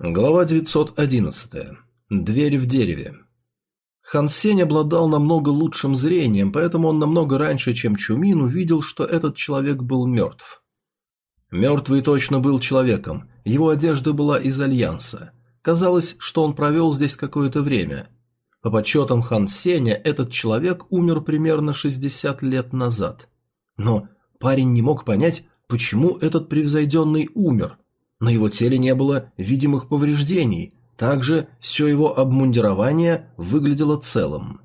Глава 911. Дверь в дереве. Хан Сень обладал намного лучшим зрением, поэтому он намного раньше, чем Чумин, увидел, что этот человек был мертв. Мертвый точно был человеком, его одежда была из Альянса. Казалось, что он провел здесь какое-то время. По подсчетам Хан Сеня, этот человек умер примерно 60 лет назад. Но парень не мог понять, почему этот превзойденный умер – на его теле не было видимых повреждений, также все его обмундирование выглядело целым.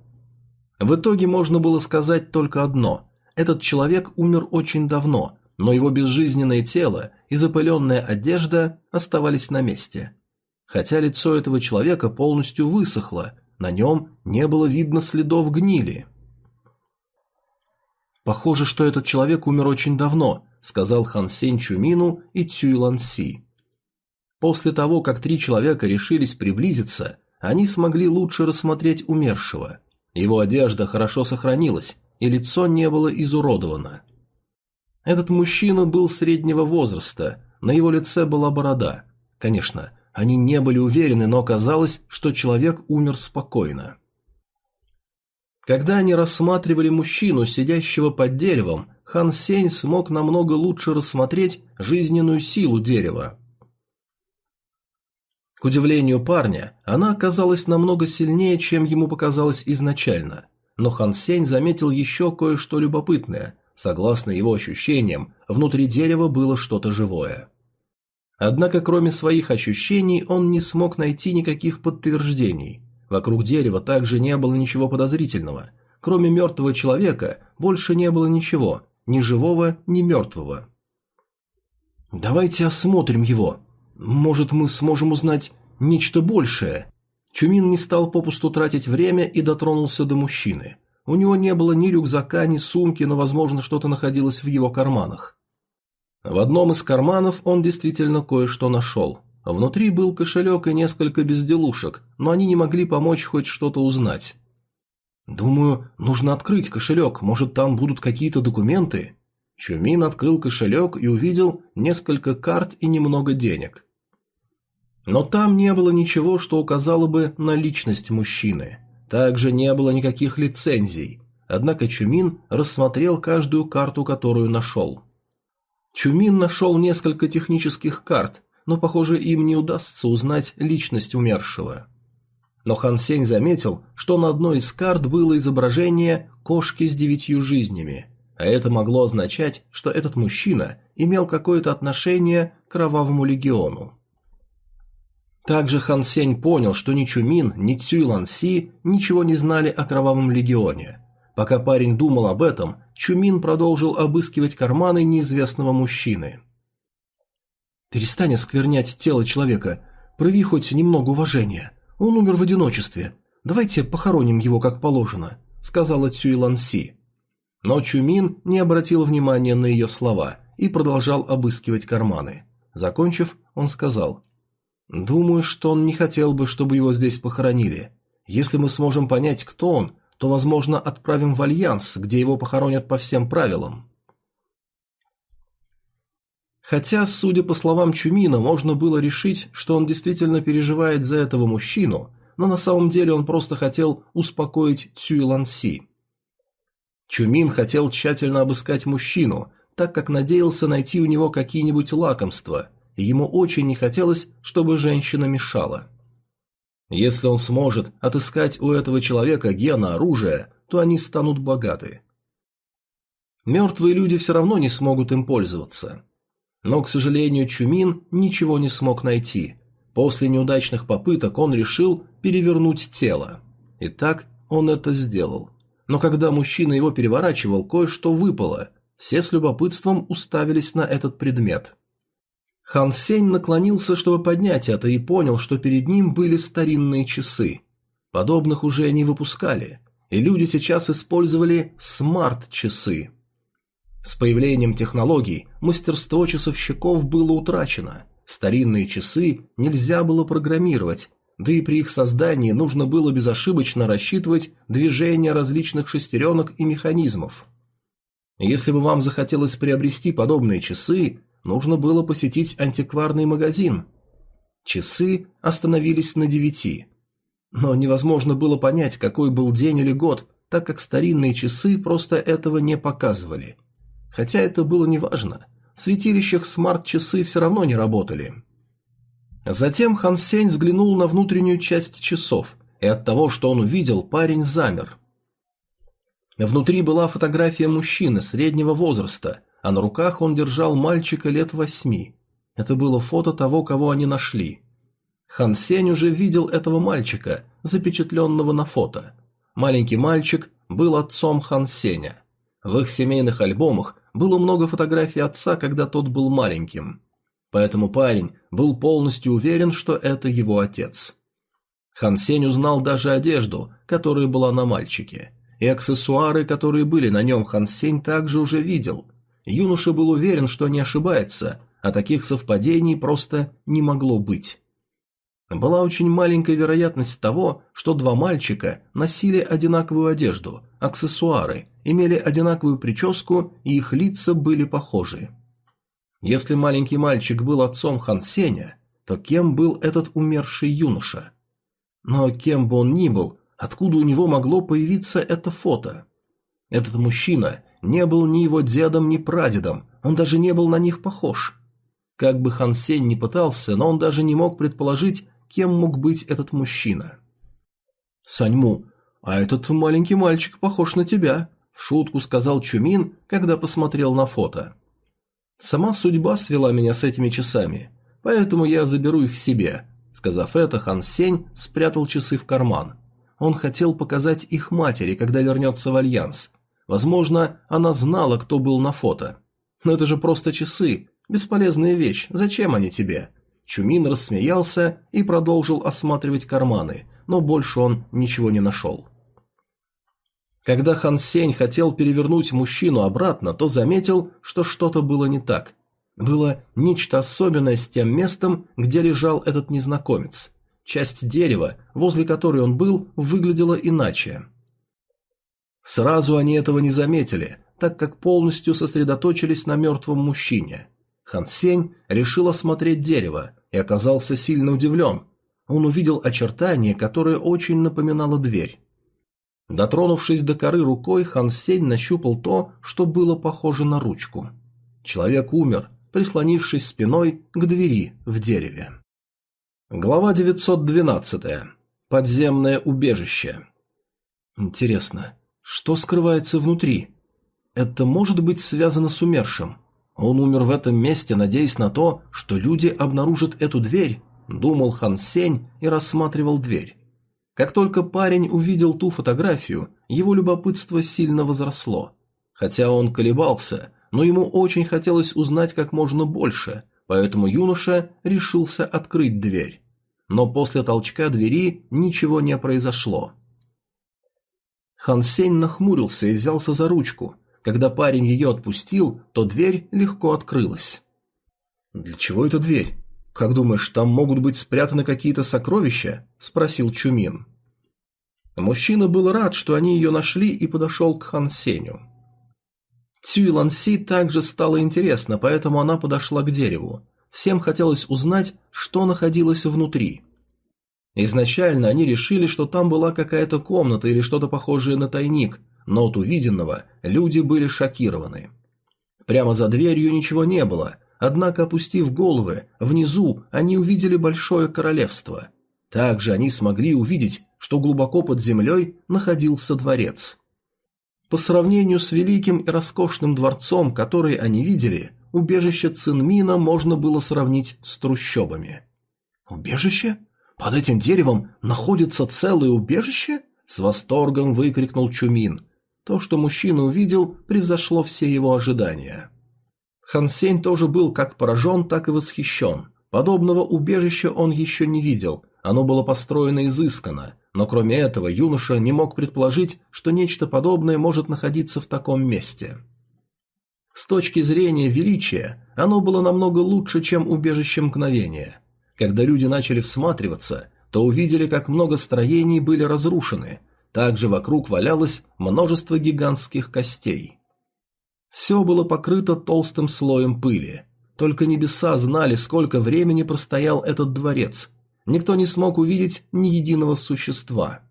В итоге можно было сказать только одно – этот человек умер очень давно, но его безжизненное тело и запыленная одежда оставались на месте. Хотя лицо этого человека полностью высохло, на нем не было видно следов гнили. «Похоже, что этот человек умер очень давно», – сказал Хан Сень Чумину и Цюйлан Си. После того, как три человека решились приблизиться, они смогли лучше рассмотреть умершего. Его одежда хорошо сохранилась, и лицо не было изуродовано. Этот мужчина был среднего возраста, на его лице была борода. Конечно, они не были уверены, но казалось, что человек умер спокойно. Когда они рассматривали мужчину, сидящего под деревом, Хан Сень смог намного лучше рассмотреть жизненную силу дерева. К удивлению парня, она оказалась намного сильнее, чем ему показалось изначально. Но Хан Сень заметил еще кое-что любопытное. Согласно его ощущениям, внутри дерева было что-то живое. Однако, кроме своих ощущений, он не смог найти никаких подтверждений. Вокруг дерева также не было ничего подозрительного. Кроме мертвого человека, больше не было ничего, ни живого, ни мертвого. «Давайте осмотрим его», может, мы сможем узнать нечто большее? Чумин не стал попусту тратить время и дотронулся до мужчины. У него не было ни рюкзака, ни сумки, но, возможно, что-то находилось в его карманах. В одном из карманов он действительно кое-что нашел. Внутри был кошелек и несколько безделушек, но они не могли помочь хоть что-то узнать. «Думаю, нужно открыть кошелек, может, там будут какие-то документы?» Чумин открыл кошелек и увидел несколько карт и немного денег. Но там не было ничего, что указало бы на личность мужчины. Также не было никаких лицензий. Однако Чумин рассмотрел каждую карту, которую нашел. Чумин нашел несколько технических карт, но, похоже, им не удастся узнать личность умершего. Но Хан Сень заметил, что на одной из карт было изображение кошки с девятью жизнями, а это могло означать, что этот мужчина имел какое-то отношение к Кровавому легиону. Также Хан Сень понял, что ни Чумин, ни Цюй Лан Си ничего не знали о Кровавом Легионе. Пока парень думал об этом, Чумин продолжил обыскивать карманы неизвестного мужчины. «Перестань осквернять тело человека. Прояви хоть немного уважения. Он умер в одиночестве. Давайте похороним его как положено», — сказала Цюй Лан Си. Но Чумин не обратил внимания на ее слова и продолжал обыскивать карманы. Закончив, он сказал Думаю, что он не хотел бы, чтобы его здесь похоронили. Если мы сможем понять, кто он, то, возможно, отправим в Альянс, где его похоронят по всем правилам. Хотя, судя по словам Чумина, можно было решить, что он действительно переживает за этого мужчину, но на самом деле он просто хотел успокоить Цюйланси. Чумин хотел тщательно обыскать мужчину, так как надеялся найти у него какие-нибудь лакомства – и ему очень не хотелось, чтобы женщина мешала. Если он сможет отыскать у этого человека гена оружия, то они станут богаты. Мертвые люди все равно не смогут им пользоваться. Но, к сожалению, Чумин ничего не смог найти. После неудачных попыток он решил перевернуть тело. И так он это сделал. Но когда мужчина его переворачивал, кое-что выпало. Все с любопытством уставились на этот предмет. Хан Сень наклонился, чтобы поднять это, и понял, что перед ним были старинные часы. Подобных уже не выпускали, и люди сейчас использовали смарт-часы. С появлением технологий мастерство часовщиков было утрачено. Старинные часы нельзя было программировать, да и при их создании нужно было безошибочно рассчитывать движения различных шестеренок и механизмов. Если бы вам захотелось приобрести подобные часы, нужно было посетить антикварный магазин. Часы остановились на девяти. Но невозможно было понять, какой был день или год, так как старинные часы просто этого не показывали. Хотя это было неважно. В святилищах смарт-часы все равно не работали. Затем Хан Сень взглянул на внутреннюю часть часов, и от того, что он увидел, парень замер. Внутри была фотография мужчины среднего возраста, а на руках он держал мальчика лет восьми. Это было фото того, кого они нашли. Хан Сень уже видел этого мальчика, запечатленного на фото. Маленький мальчик был отцом Хан Сеня. В их семейных альбомах было много фотографий отца, когда тот был маленьким. Поэтому парень был полностью уверен, что это его отец. Хан Сень узнал даже одежду, которая была на мальчике. И аксессуары, которые были на нем, Хан Сень также уже видел. Юноша был уверен, что не ошибается, а таких совпадений просто не могло быть. Была очень маленькая вероятность того, что два мальчика носили одинаковую одежду, аксессуары, имели одинаковую прическу и их лица были похожи. Если маленький мальчик был отцом Хан Сеня, то кем был этот умерший юноша? Но кем бы он ни был, откуда у него могло появиться это фото? Этот мужчина не был ни его дедом, ни прадедом, он даже не был на них похож. Как бы Хан Сень ни пытался, но он даже не мог предположить, кем мог быть этот мужчина. «Саньму, а этот маленький мальчик похож на тебя», – в шутку сказал Чумин, когда посмотрел на фото. «Сама судьба свела меня с этими часами, поэтому я заберу их себе», – сказав это, Хан Сень спрятал часы в карман. Он хотел показать их матери, когда вернется в Альянс. Возможно, она знала, кто был на фото. Но это же просто часы, бесполезная вещь, зачем они тебе? Чумин рассмеялся и продолжил осматривать карманы, но больше он ничего не нашел. Когда Хан Сень хотел перевернуть мужчину обратно, то заметил, что что-то было не так. Было нечто особенное с тем местом, где лежал этот незнакомец. Часть дерева, возле которой он был, выглядела иначе. Сразу они этого не заметили, так как полностью сосредоточились на мертвом мужчине. Хан Сень решил осмотреть дерево, и оказался сильно удивлен. Он увидел очертание, которое очень напоминало дверь. Дотронувшись до коры рукой, Хан Сень нащупал то, что было похоже на ручку. Человек умер, прислонившись спиной к двери в дереве. Глава 912. Подземное убежище. Интересно, что скрывается внутри? Это может быть связано с умершим? Он умер в этом месте, надеясь на то, что люди обнаружат эту дверь, думал Хан Сень и рассматривал дверь. Как только парень увидел ту фотографию, его любопытство сильно возросло. Хотя он колебался, но ему очень хотелось узнать как можно больше, поэтому юноша решился открыть дверь. Но после толчка двери ничего не произошло. Хан Сень нахмурился и взялся за ручку – когда парень ее отпустил, то дверь легко открылась. «Для чего эта дверь? Как думаешь, там могут быть спрятаны какие-то сокровища?» – спросил Чумин. Мужчина был рад, что они ее нашли и подошел к Хан Сеню. Цюй Ланси также стало интересно, поэтому она подошла к дереву. Всем хотелось узнать, что находилось внутри. Изначально они решили, что там была какая-то комната или что-то похожее на тайник, но от увиденного люди были шокированы. Прямо за дверью ничего не было, однако, опустив головы, внизу они увидели большое королевство. Также они смогли увидеть, что глубоко под землей находился дворец. По сравнению с великим и роскошным дворцом, который они видели, убежище Цинмина можно было сравнить с трущобами. «Убежище? Под этим деревом находится целое убежище?» С восторгом выкрикнул Чумин. То, что мужчина увидел, превзошло все его ожидания. Хан Сень тоже был как поражен, так и восхищен. Подобного убежища он еще не видел, оно было построено изысканно, но кроме этого юноша не мог предположить, что нечто подобное может находиться в таком месте. С точки зрения величия, оно было намного лучше, чем убежище мгновения. Когда люди начали всматриваться, то увидели, как много строений были разрушены, также вокруг валялось множество гигантских костей. Все было покрыто толстым слоем пыли. Только небеса знали, сколько времени простоял этот дворец. Никто не смог увидеть ни единого существа.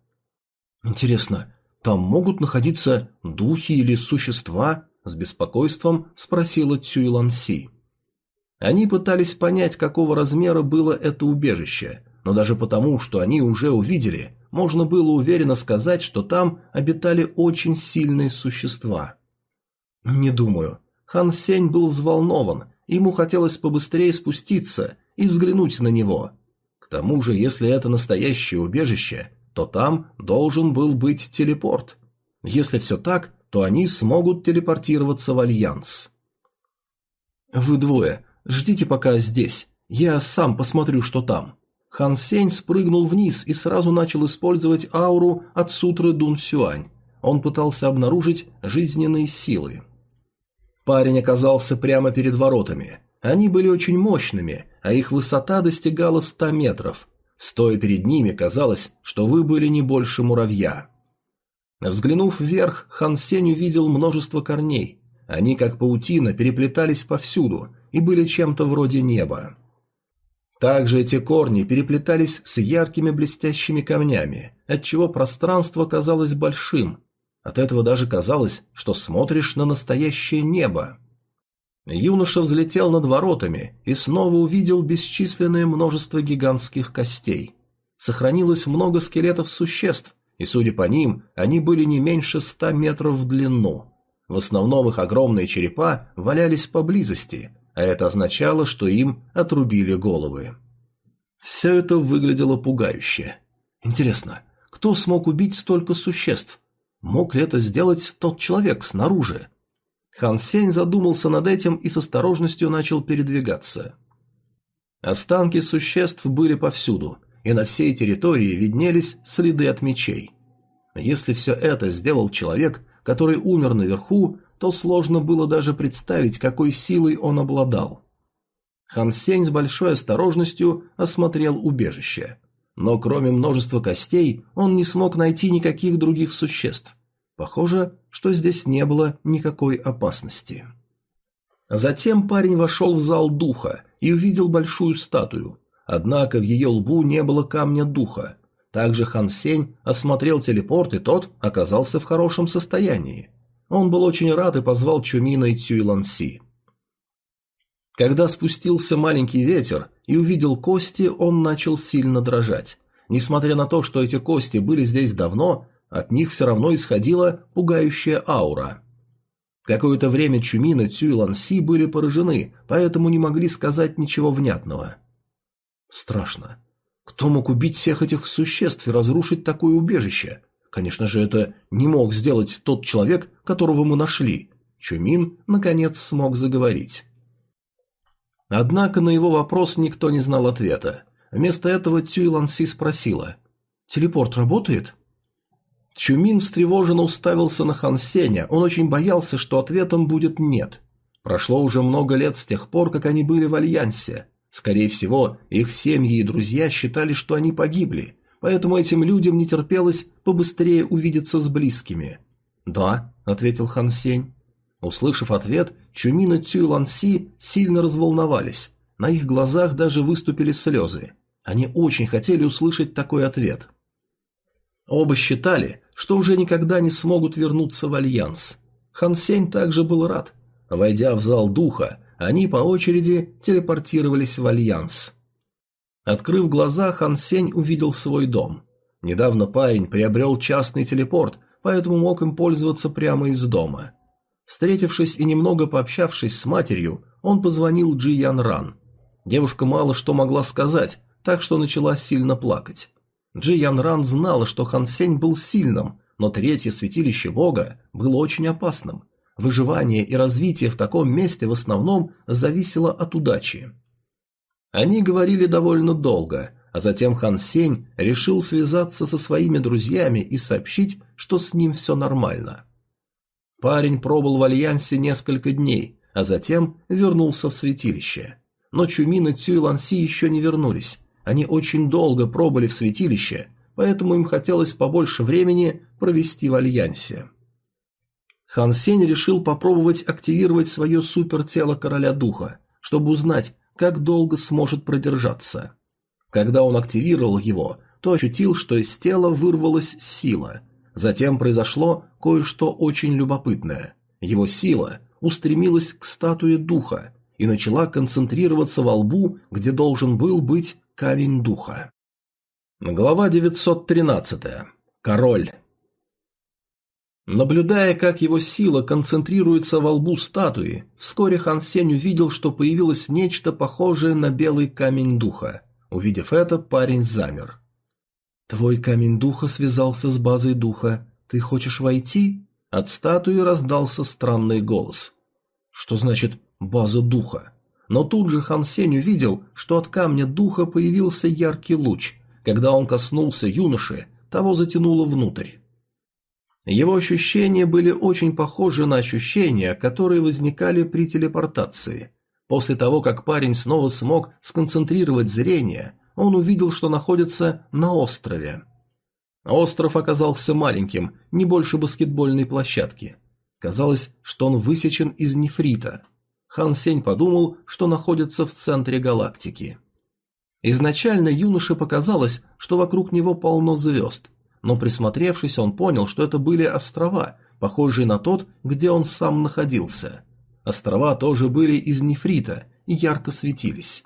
Интересно, там могут находиться духи или существа? С беспокойством спросила Цюйланси. Они пытались понять, какого размера было это убежище, но даже потому, что они уже увидели, можно было уверенно сказать, что там обитали очень сильные существа. Не думаю. Хан Сень был взволнован, ему хотелось побыстрее спуститься и взглянуть на него. К тому же, если это настоящее убежище, то там должен был быть телепорт. Если все так, то они смогут телепортироваться в Альянс. «Вы двое, ждите пока здесь, я сам посмотрю, что там». Хан Сень спрыгнул вниз и сразу начал использовать ауру от сутры Дун Сюань. Он пытался обнаружить жизненные силы. Парень оказался прямо перед воротами. Они были очень мощными, а их высота достигала 100 метров. Стоя перед ними, казалось, что вы были не больше муравья. Взглянув вверх, Хан Сень увидел множество корней. Они, как паутина, переплетались повсюду и были чем-то вроде неба. Также эти корни переплетались с яркими блестящими камнями, отчего пространство казалось большим. От этого даже казалось, что смотришь на настоящее небо. Юноша взлетел над воротами и снова увидел бесчисленное множество гигантских костей. Сохранилось много скелетов существ, и, судя по ним, они были не меньше ста метров в длину. В основном их огромные черепа валялись поблизости, а это означало, что им отрубили головы. Все это выглядело пугающе. Интересно, кто смог убить столько существ? Мог ли это сделать тот человек снаружи? Хан Сень задумался над этим и с осторожностью начал передвигаться. Останки существ были повсюду, и на всей территории виднелись следы от мечей. Если все это сделал человек, который умер наверху, то сложно было даже представить, какой силой он обладал. Хан Сень с большой осторожностью осмотрел убежище. Но кроме множества костей, он не смог найти никаких других существ. Похоже, что здесь не было никакой опасности. Затем парень вошел в зал духа и увидел большую статую. Однако в ее лбу не было камня духа. Также Хан Сень осмотрел телепорт, и тот оказался в хорошем состоянии. Он был очень рад и позвал Чумина и Цюйланси. Когда спустился маленький ветер и увидел кости, он начал сильно дрожать. Несмотря на то, что эти кости были здесь давно, от них все равно исходила пугающая аура. Какое-то время Чумин и Цюйланси были поражены, поэтому не могли сказать ничего внятного. Страшно. Кто мог убить всех этих существ и разрушить такое убежище? Конечно же, это не мог сделать тот человек, которого мы нашли. Чумин, наконец, смог заговорить. Однако на его вопрос никто не знал ответа. Вместо этого Цюйланси спросила. «Телепорт работает?» Чумин встревоженно уставился на Хан Сеня, он очень боялся, что ответом будет «нет». Прошло уже много лет с тех пор, как они были в Альянсе. Скорее всего, их семьи и друзья считали, что они погибли, поэтому этим людям не терпелось побыстрее увидеться с близкими. «Да», — ответил Хан Сень. Услышав ответ, Чумин и Цюй Си сильно разволновались. На их глазах даже выступили слезы. Они очень хотели услышать такой ответ. Оба считали, что уже никогда не смогут вернуться в Альянс. Хан Сень также был рад. Войдя в зал духа, они по очереди телепортировались в Альянс. Открыв глаза, Хан Сень увидел свой дом. Недавно парень приобрел частный телепорт, поэтому мог им пользоваться прямо из дома. Встретившись и немного пообщавшись с матерью, он позвонил Джи Ян Ран. Девушка мало что могла сказать, так что начала сильно плакать. Джи Ян Ран знала, что Хан Сень был сильным, но третье святилище бога было очень опасным. Выживание и развитие в таком месте в основном зависело от удачи. Они говорили довольно долго, а затем Хан Сень решил связаться со своими друзьями и сообщить, что с ним все нормально. Парень пробыл в Альянсе несколько дней, а затем вернулся в святилище. Но Чумин и Цюй Ланси еще не вернулись. Они очень долго пробыли в святилище, поэтому им хотелось побольше времени провести в Альянсе. Хан Сень решил попробовать активировать свое супертело короля духа. чтобы узнать, как долго сможет продержаться. Когда он активировал его, то ощутил, что из тела вырвалась сила. Затем произошло кое-что очень любопытное. Его сила устремилась к статуе духа и начала концентрироваться во лбу, где должен был быть камень духа. Глава 913. Король. Наблюдая, как его сила концентрируется во лбу статуи, вскоре Хан Сень увидел, что появилось нечто похожее на белый камень духа. Увидев это, парень замер. «Твой камень духа связался с базой духа. Ты хочешь войти?» От статуи раздался странный голос. «Что значит «база духа»?» Но тут же Хан Сень увидел, что от камня духа появился яркий луч. Когда он коснулся юноши, того затянуло внутрь. Его ощущения были очень похожи на ощущения, которые возникали при телепортации. После того, как парень снова смог сконцентрировать зрение, он увидел, что находится на острове. Остров оказался маленьким, не больше баскетбольной площадки. Казалось, что он высечен из нефрита. Хан Сень подумал, что находится в центре галактики. Изначально юноше показалось, что вокруг него полно звезд – но присмотревшись, он понял, что это были острова, похожие на тот, где он сам находился. Острова тоже были из нефрита и ярко светились.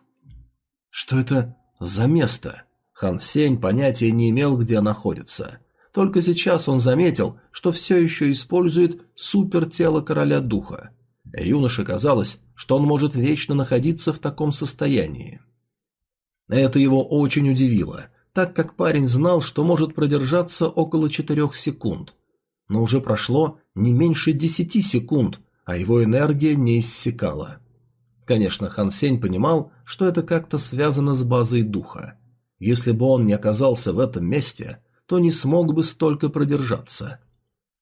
Что это за место? Хан Сень понятия не имел, где находится. Только сейчас он заметил, что все еще использует супертело короля духа. Юноше казалось, что он может вечно находиться в таком состоянии. Это его очень удивило, так как парень знал, что может продержаться около четырех секунд. Но уже прошло не меньше десяти секунд, а его энергия не иссякала. Конечно, Хан Сень понимал, что это как-то связано с базой духа. Если бы он не оказался в этом месте, то не смог бы столько продержаться.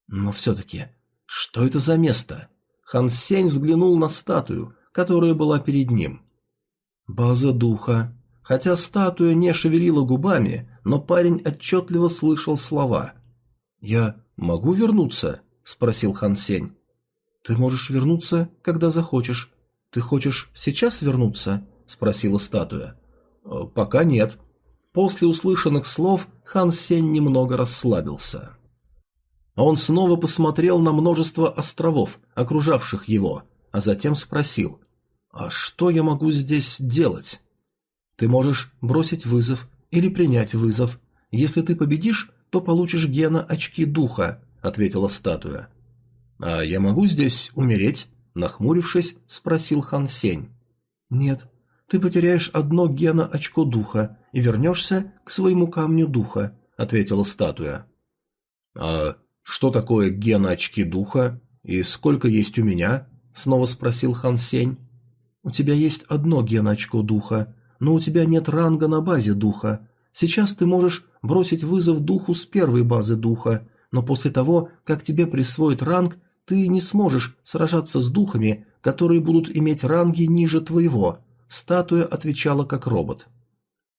Но все-таки, что это за место? Хан Сень взглянул на статую, которая была перед ним. «База духа», Хотя статуя не шевелила губами, но парень отчетливо слышал слова. «Я могу вернуться?» – спросил Хан Сень. «Ты можешь вернуться, когда захочешь. Ты хочешь сейчас вернуться?» – спросила статуя. «Э, «Пока нет». После услышанных слов Хан Сень немного расслабился. Он снова посмотрел на множество островов, окружавших его, а затем спросил, «А что я могу здесь делать?» Ты можешь бросить вызов или принять вызов. Если ты победишь, то получишь гена очки духа, ответила статуя. А я могу здесь умереть? нахмурившись, спросил Хан Сень. Нет, ты потеряешь одно гена очко духа и вернешься к своему камню духа, ответила статуя. А что такое гена очки духа и сколько есть у меня? снова спросил Хан Сень. У тебя есть одно гена очко духа, но у тебя нет ранга на базе духа. Сейчас ты можешь бросить вызов духу с первой базы духа, но после того, как тебе присвоят ранг, ты не сможешь сражаться с духами, которые будут иметь ранги ниже твоего. Статуя отвечала как робот.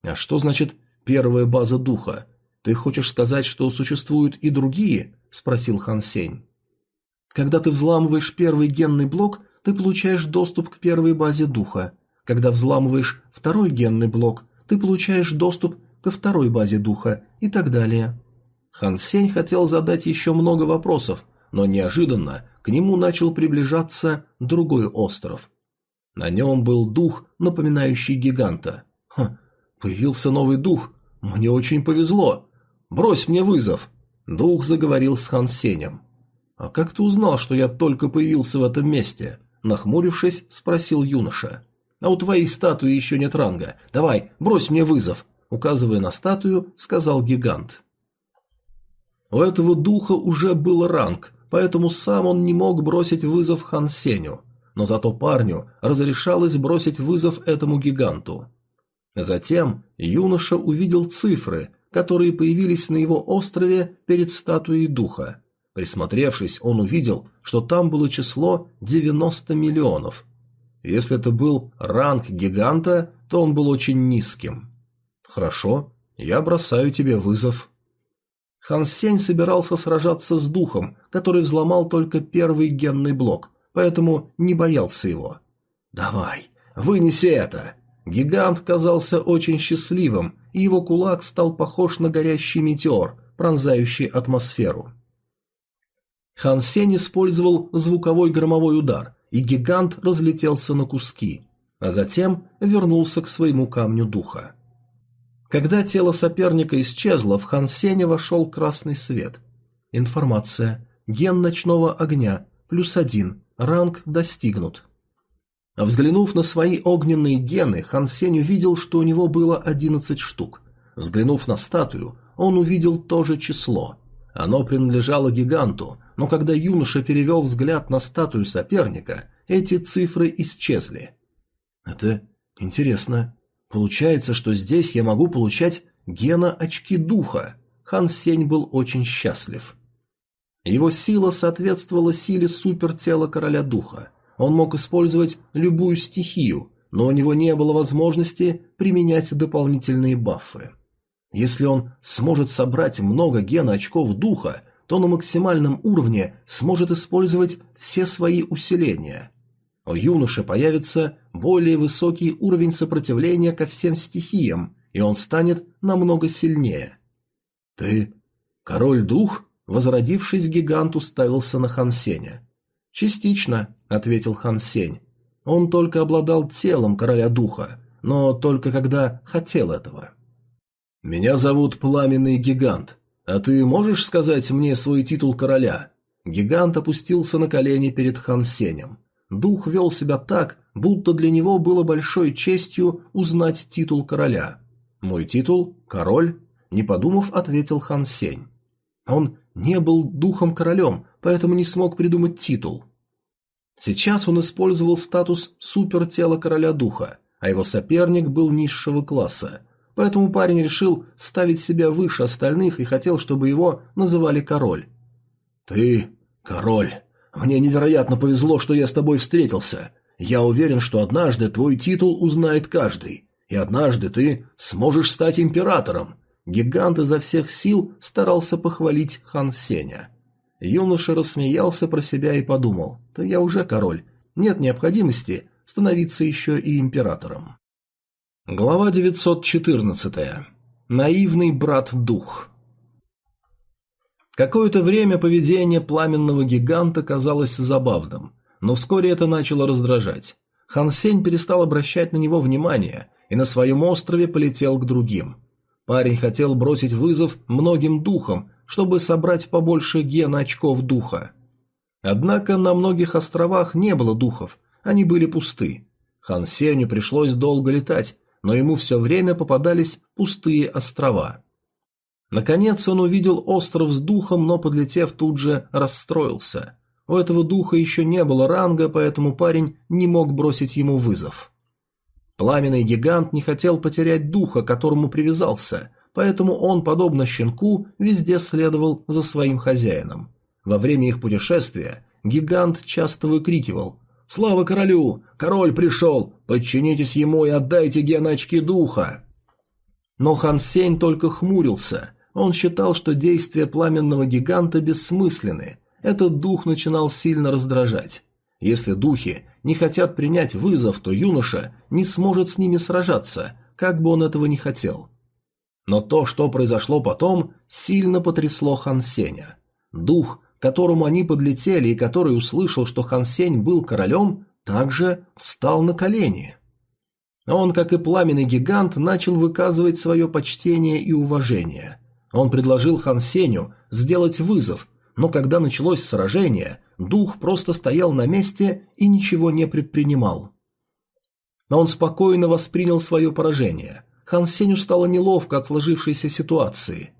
А что значит первая база духа? Ты хочешь сказать, что существуют и другие? спросил Хан Сень. Когда ты взламываешь первый генный блок, ты получаешь доступ к первой базе духа. Когда взламываешь второй генный блок, ты получаешь доступ ко второй базе духа и так далее. Хан Сень хотел задать еще много вопросов, но неожиданно к нему начал приближаться другой остров. На нем был дух, напоминающий гиганта. Ха, появился новый дух. Мне очень повезло. Брось мне вызов. Дух заговорил с Хан Сенем. А как ты узнал, что я только появился в этом месте? Нахмурившись, спросил юноша. А у твоей статуи еще нет ранга. Давай, брось мне вызов, указывая на статую, сказал гигант. У этого духа уже был ранг, поэтому сам он не мог бросить вызов Хан Сеню, но зато парню разрешалось бросить вызов этому гиганту. Затем юноша увидел цифры, которые появились на его острове перед статуей духа. Присмотревшись, он увидел, что там было число 90 миллионов, если это был ранг гиганта, то он был очень низким. Хорошо, я бросаю тебе вызов. Хан Сень собирался сражаться с духом, который взломал только первый генный блок, поэтому не боялся его. Давай, Вынеси это!» Гигант казался очень счастливым, и его кулак стал похож на горящий метеор, пронзающий атмосферу. Хан Сень использовал звуковой громовой удар, и гигант разлетелся на куски, а затем вернулся к своему камню духа. Когда тело соперника исчезло, в Хан Сеня вошел красный свет. Информация. Ген ночного огня. Плюс один. Ранг достигнут. Взглянув на свои огненные гены, Хан Сень увидел, что у него было 11 штук. Взглянув на статую, он увидел то же число. Оно принадлежало гиганту, но когда юноша перевел взгляд на статую соперника, эти цифры исчезли. «Это интересно. Получается, что здесь я могу получать гена-очки духа». Хан Сень был очень счастлив. Его сила соответствовала силе супертела короля духа. Он мог использовать любую стихию, но у него не было возможности применять дополнительные баффы. Если он сможет собрать много гена очков духа, то на максимальном уровне сможет использовать все свои усиления. У юноши появится более высокий уровень сопротивления ко всем стихиям, и он станет намного сильнее. «Ты король-дух?» Возродившись, гигант уставился на Хансеня. «Частично», — ответил Хан Сень. «Он только обладал телом короля духа, но только когда хотел этого». «Меня зовут Пламенный Гигант. А ты можешь сказать мне свой титул короля?» Гигант опустился на колени перед Хан Сенем. Дух вел себя так, будто для него было большой честью узнать титул короля. «Мой титул – король», – не подумав, ответил Хан Сень. Он не был духом-королем, поэтому не смог придумать титул. Сейчас он использовал статус супертела короля духа, а его соперник был низшего класса – Поэтому парень решил ставить себя выше остальных и хотел, чтобы его называли король. «Ты король. Мне невероятно повезло, что я с тобой встретился. Я уверен, что однажды твой титул узнает каждый, и однажды ты сможешь стать императором». Гигант изо всех сил старался похвалить хан Сеня. Юноша рассмеялся про себя и подумал, «Да я уже король, нет необходимости становиться еще и императором». Глава 914. Наивный брат-дух. Какое-то время поведение пламенного гиганта казалось забавным, но вскоре это начало раздражать. Хан Сень перестал обращать на него внимание и на своем острове полетел к другим. Парень хотел бросить вызов многим духам, чтобы собрать побольше гена очков духа. Однако на многих островах не было духов, они были пусты. Хан Сенью пришлось долго летать, но ему все время попадались пустые острова. Наконец он увидел остров с духом, но, подлетев, тут же расстроился. У этого духа еще не было ранга, поэтому парень не мог бросить ему вызов. Пламенный гигант не хотел потерять духа, к которому привязался, поэтому он, подобно щенку, везде следовал за своим хозяином. Во время их путешествия гигант часто выкрикивал Слава королю! Король пришел! Подчинитесь ему и отдайте геначки духа!» Но Хан Сень только хмурился. Он считал, что действия пламенного гиганта бессмысленны. Этот дух начинал сильно раздражать. Если духи не хотят принять вызов, то юноша не сможет с ними сражаться, как бы он этого не хотел. Но то, что произошло потом, сильно потрясло Хан Сеня. Дух которому они подлетели и который услышал, что Хан Сень был королем, также встал на колени. Он, как и пламенный гигант, начал выказывать свое почтение и уважение. Он предложил Хан Сеню сделать вызов, но когда началось сражение, дух просто стоял на месте и ничего не предпринимал. Но он спокойно воспринял свое поражение. Хан Сеню стало неловко от сложившейся ситуации.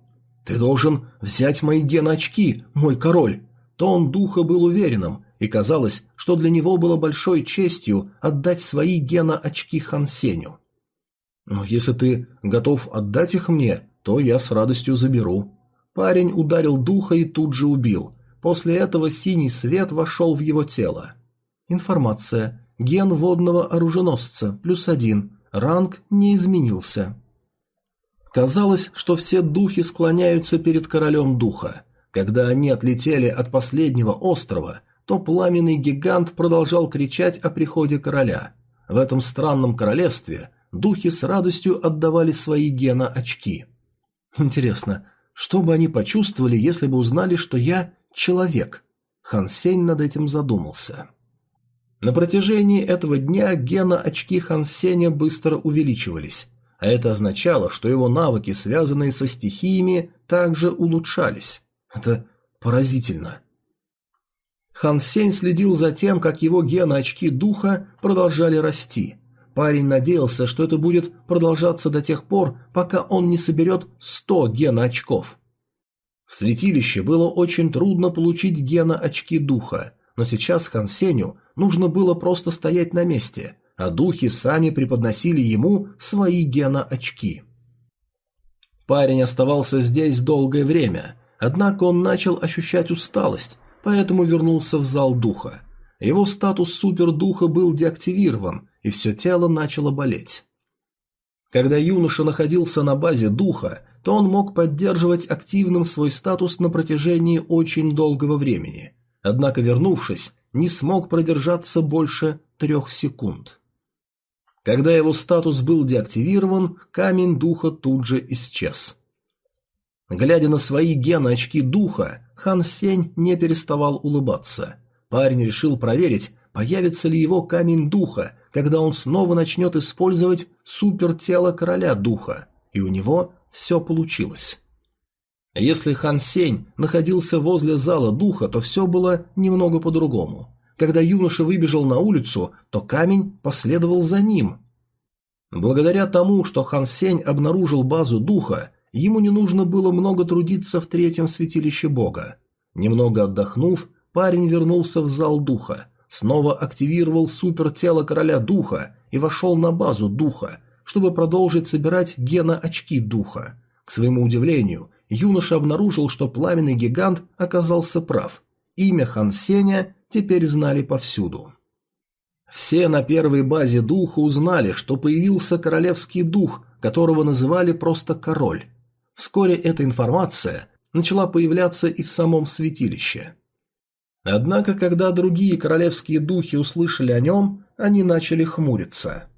«Ты должен взять мои ген-очки, мой король!» Тон духа был уверенным, и казалось, что для него было большой честью отдать свои гена-очки Хансеню. «Но если ты готов отдать их мне, то я с радостью заберу». Парень ударил духа и тут же убил. После этого синий свет вошел в его тело. Информация. Ген водного оруженосца. Плюс один. Ранг не изменился. Казалось, что все духи склоняются перед королем духа. Когда они отлетели от последнего острова, то пламенный гигант продолжал кричать о приходе короля. В этом странном королевстве духи с радостью отдавали свои гена-очки. Интересно, что бы они почувствовали, если бы узнали, что я человек? Хан Сень над этим задумался. На протяжении этого дня гена-очки Хан Сеня быстро увеличивались, а это означало, что его навыки, связанные со стихиями, также улучшались. Это поразительно. Хан Сень следил за тем, как его гены-очки духа продолжали расти. Парень надеялся, что это будет продолжаться до тех пор, пока он не соберет 100 гена-очков. В святилище было очень трудно получить гена-очки духа, но сейчас Хан Сеню нужно было просто стоять на месте, а духи сами преподносили ему свои гена-очки. Парень оставался здесь долгое время, однако он начал ощущать усталость, поэтому вернулся в зал духа. Его статус супердуха был деактивирован, и все тело начало болеть. Когда юноша находился на базе духа, то он мог поддерживать активным свой статус на протяжении очень долгого времени. Однако, вернувшись, не смог продержаться больше трех секунд. Когда его статус был деактивирован, камень духа тут же исчез. Глядя на свои гены-очки духа, Хан Сень не переставал улыбаться. Парень решил проверить, появится ли его камень духа, когда он снова начнет использовать супертело короля духа, и у него все получилось. Если Хан Сень находился возле зала духа, то все было немного по-другому. Когда юноша выбежал на улицу, то камень последовал за ним. Благодаря тому, что Хан Сень обнаружил базу духа, ему не нужно было много трудиться в третьем святилище бога. Немного отдохнув, парень вернулся в зал духа, снова активировал супертело короля духа и вошел на базу духа, чтобы продолжить собирать гена-очки духа. К своему удивлению, юноша обнаружил, что пламенный гигант оказался прав. Имя Хан Сеня теперь знали повсюду. Все на первой базе духа узнали, что появился королевский дух, которого называли просто король. Вскоре эта информация начала появляться и в самом святилище. Однако, когда другие королевские духи услышали о нем, они начали хмуриться.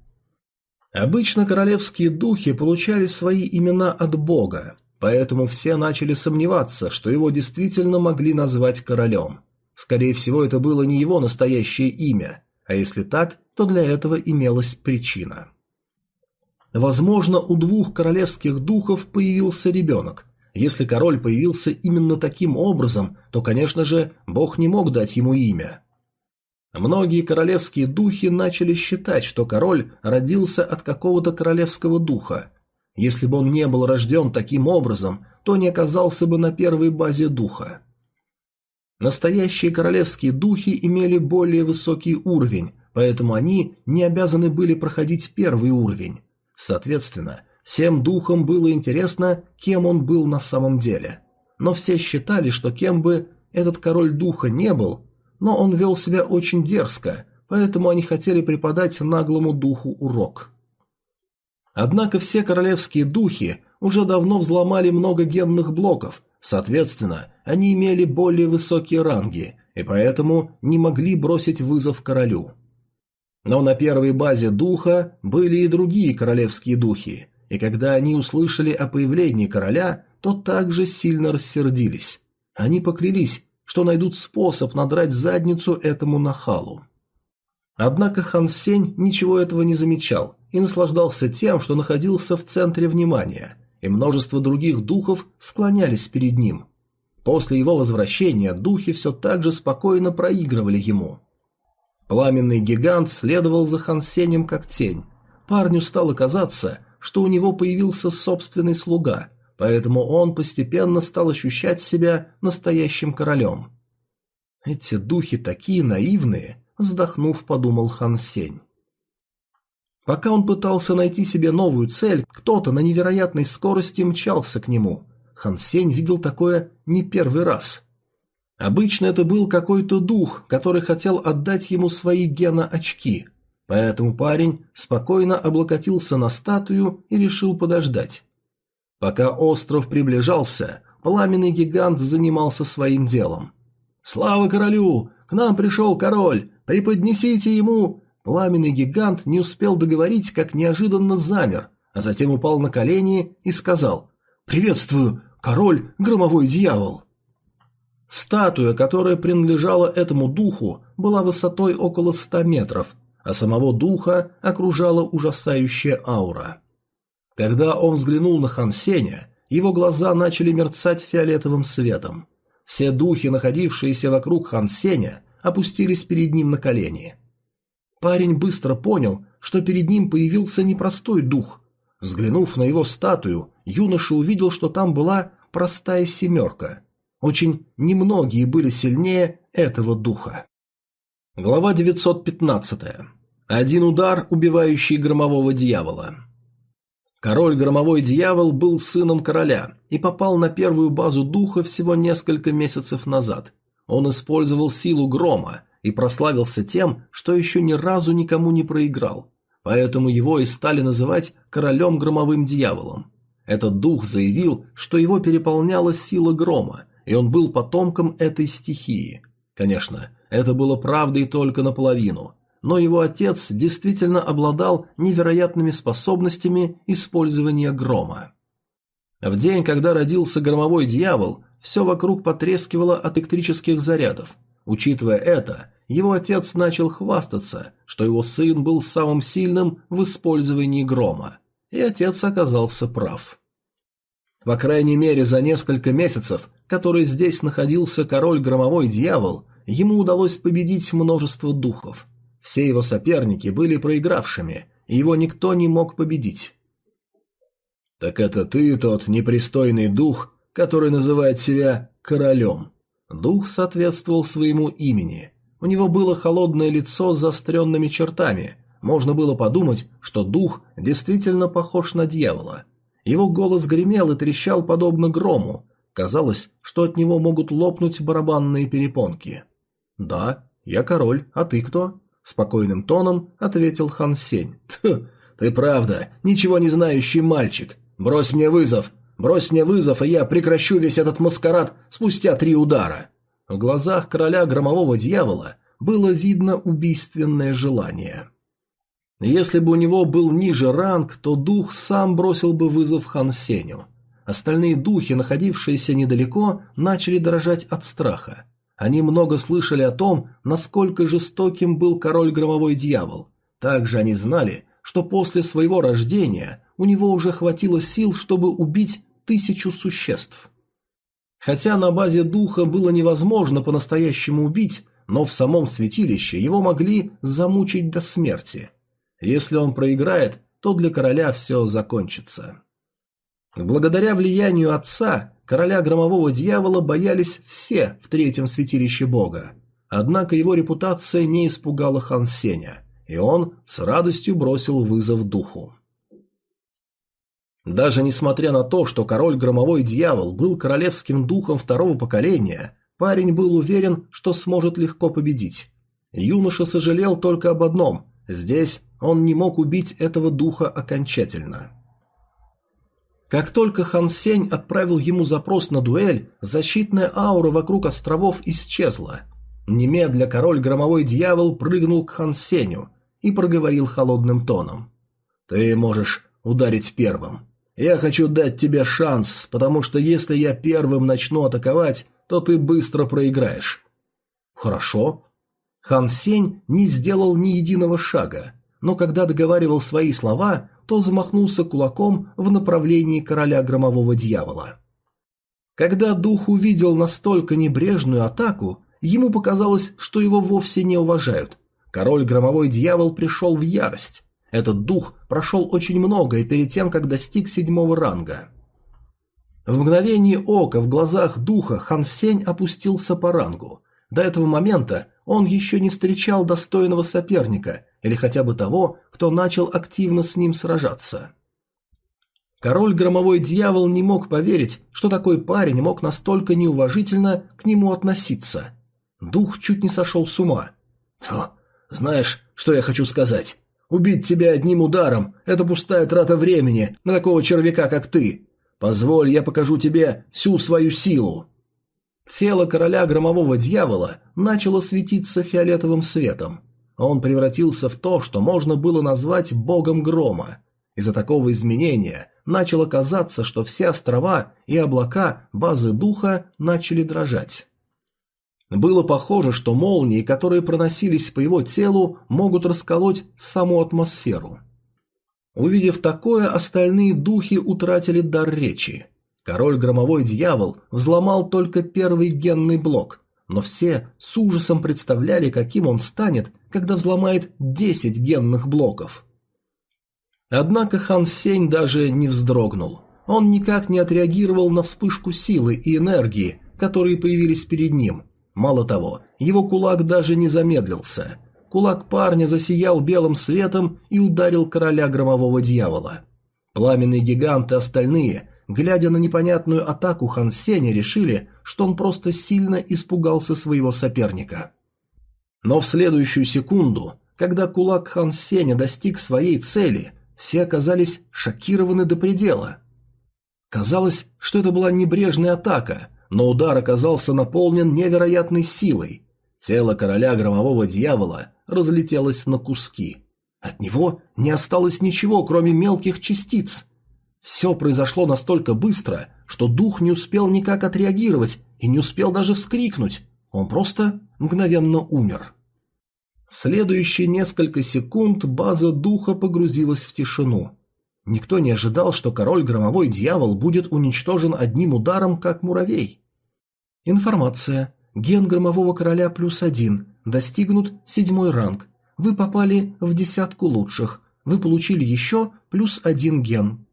Обычно королевские духи получали свои имена от бога, поэтому все начали сомневаться, что его действительно могли назвать королем. Скорее всего, это было не его настоящее имя, а если так, то для этого имелась причина. Возможно, у двух королевских духов появился ребенок. Если король появился именно таким образом, то, конечно же, бог не мог дать ему имя. Многие королевские духи начали считать, что король родился от какого-то королевского духа. Если бы он не был рожден таким образом, то не оказался бы на первой базе духа. Настоящие королевские духи имели более высокий уровень, поэтому они не обязаны были проходить первый уровень. Соответственно, всем духам было интересно, кем он был на самом деле. Но все считали, что кем бы этот король духа не был, но он вел себя очень дерзко, поэтому они хотели преподать наглому духу урок. Однако все королевские духи уже давно взломали много генных блоков, соответственно, они имели более высокие ранги и поэтому не могли бросить вызов королю. Но на первой базе духа были и другие королевские духи, и когда они услышали о появлении короля, то также сильно рассердились. Они поклялись, что найдут способ надрать задницу этому нахалу. Однако Хан Сень ничего этого не замечал и наслаждался тем, что находился в центре внимания, и множество других духов склонялись перед ним. После его возвращения духи все так же спокойно проигрывали ему. Пламенный гигант следовал за Хансенем как тень. Парню стало казаться, что у него появился собственный слуга, поэтому он постепенно стал ощущать себя настоящим королем. «Эти духи такие наивные», — вздохнув, подумал Хан Сень. Пока он пытался найти себе новую цель, кто-то на невероятной скорости мчался к нему. Хан Сень видел такое не первый раз. Обычно это был какой-то дух, который хотел отдать ему свои гена-очки, поэтому парень спокойно облокотился на статую и решил подождать. Пока остров приближался, пламенный гигант занимался своим делом. «Слава королю! К нам пришел король! Преподнесите ему Пламенный гигант не успел договорить, как неожиданно замер, а затем упал на колени и сказал «Приветствую, король громовой дьявол!» Статуя, которая принадлежала этому духу, была высотой около ста метров, а самого духа окружала ужасающая аура. Когда он взглянул на Хан Сеня, его глаза начали мерцать фиолетовым светом. Все духи, находившиеся вокруг Хан Сеня, опустились перед ним на колени. Парень быстро понял, что перед ним появился непростой дух. Взглянув на его статую, юноша увидел, что там была простая семерка. Очень немногие были сильнее этого духа. Глава 915. Один удар, убивающий громового дьявола. Король Громовой Дьявол был сыном короля и попал на первую базу духа всего несколько месяцев назад. Он использовал силу грома и прославился тем, что еще ни разу никому не проиграл. Поэтому его и стали называть королем Громовым Дьяволом. Этот дух заявил, что его переполняла сила грома, и он был потомком этой стихии. Конечно, это было правдой только наполовину – но его отец действительно обладал невероятными способностями использования грома. В день, когда родился громовой дьявол, все вокруг потрескивало от электрических зарядов. Учитывая это, его отец начал хвастаться, что его сын был самым сильным в использовании грома. И отец оказался прав. По крайней мере, за несколько месяцев, который здесь находился король громовой дьявол, ему удалось победить множество духов – все его соперники были проигравшими, и его никто не мог победить. «Так это ты тот непристойный дух, который называет себя королем». Дух соответствовал своему имени. У него было холодное лицо с заостренными чертами. Можно было подумать, что дух действительно похож на дьявола. Его голос гремел и трещал подобно грому. Казалось, что от него могут лопнуть барабанные перепонки. «Да, я король, а ты кто?» Спокойным тоном ответил Хан Сень. ты правда, ничего не знающий мальчик. Брось мне вызов. Брось мне вызов, и я прекращу весь этот маскарад спустя три удара. В глазах короля громового дьявола было видно убийственное желание. Если бы у него был ниже ранг, то дух сам бросил бы вызов Хан Сеню. Остальные духи, находившиеся недалеко, начали дрожать от страха. Они много слышали о том, насколько жестоким был король Громовой Дьявол. Также они знали, что после своего рождения у него уже хватило сил, чтобы убить тысячу существ. Хотя на базе духа было невозможно по-настоящему убить, но в самом святилище его могли замучить до смерти. Если он проиграет, то для короля все закончится. Благодаря влиянию отца Короля громового дьявола боялись все в третьем святилище бога. Однако его репутация не испугала Хан Сеня, и он с радостью бросил вызов духу. Даже несмотря на то, что король громовой дьявол был королевским духом второго поколения, парень был уверен, что сможет легко победить. Юноша сожалел только об одном – здесь он не мог убить этого духа окончательно. Как только Хан Сень отправил ему запрос на дуэль, защитная аура вокруг островов исчезла. Немедля король Громовой Дьявол прыгнул к Хан Сенью и проговорил холодным тоном. «Ты можешь ударить первым. Я хочу дать тебе шанс, потому что если я первым начну атаковать, то ты быстро проиграешь». «Хорошо». Хан Сень не сделал ни единого шага, но когда договаривал свои слова, то замахнулся кулаком в направлении короля громового дьявола. Когда дух увидел настолько небрежную атаку, ему показалось, что его вовсе не уважают. Король громовой дьявол пришел в ярость. Этот дух прошел очень многое перед тем, как достиг седьмого ранга. В мгновение ока в глазах духа Хан Сень опустился по рангу. До этого момента он еще не встречал достойного соперника или хотя бы того, кто начал активно с ним сражаться. Король Громовой Дьявол не мог поверить, что такой парень мог настолько неуважительно к нему относиться. Дух чуть не сошел с ума. «То, знаешь, что я хочу сказать? Убить тебя одним ударом – это пустая трата времени на такого червяка, как ты. Позволь, я покажу тебе всю свою силу». Тело короля Громового Дьявола начало светиться фиолетовым светом. Он превратился в то, что можно было назвать богом грома. Из-за такого изменения начало казаться, что все острова и облака базы духа начали дрожать. Было похоже, что молнии, которые проносились по его телу, могут расколоть саму атмосферу. Увидев такое, остальные духи утратили дар речи. Король Громовой Дьявол взломал только первый генный блок, но все с ужасом представляли, каким он станет, когда взломает 10 генных блоков. Однако Хан Сень даже не вздрогнул. Он никак не отреагировал на вспышку силы и энергии, которые появились перед ним. Мало того, его кулак даже не замедлился. Кулак парня засиял белым светом и ударил короля громового дьявола. Пламенный гигант и остальные глядя на непонятную атаку Хан Сеня, решили, что он просто сильно испугался своего соперника. Но в следующую секунду, когда кулак Хан Сеня достиг своей цели, все оказались шокированы до предела. Казалось, что это была небрежная атака, но удар оказался наполнен невероятной силой. Тело короля громового дьявола разлетелось на куски. От него не осталось ничего, кроме мелких частиц – все произошло настолько быстро, что дух не успел никак отреагировать и не успел даже вскрикнуть. Он просто мгновенно умер. В следующие несколько секунд база духа погрузилась в тишину. Никто не ожидал, что король Громовой Дьявол будет уничтожен одним ударом, как муравей. Информация. Ген Громового Короля плюс один. Достигнут седьмой ранг. Вы попали в десятку лучших. Вы получили еще плюс один ген.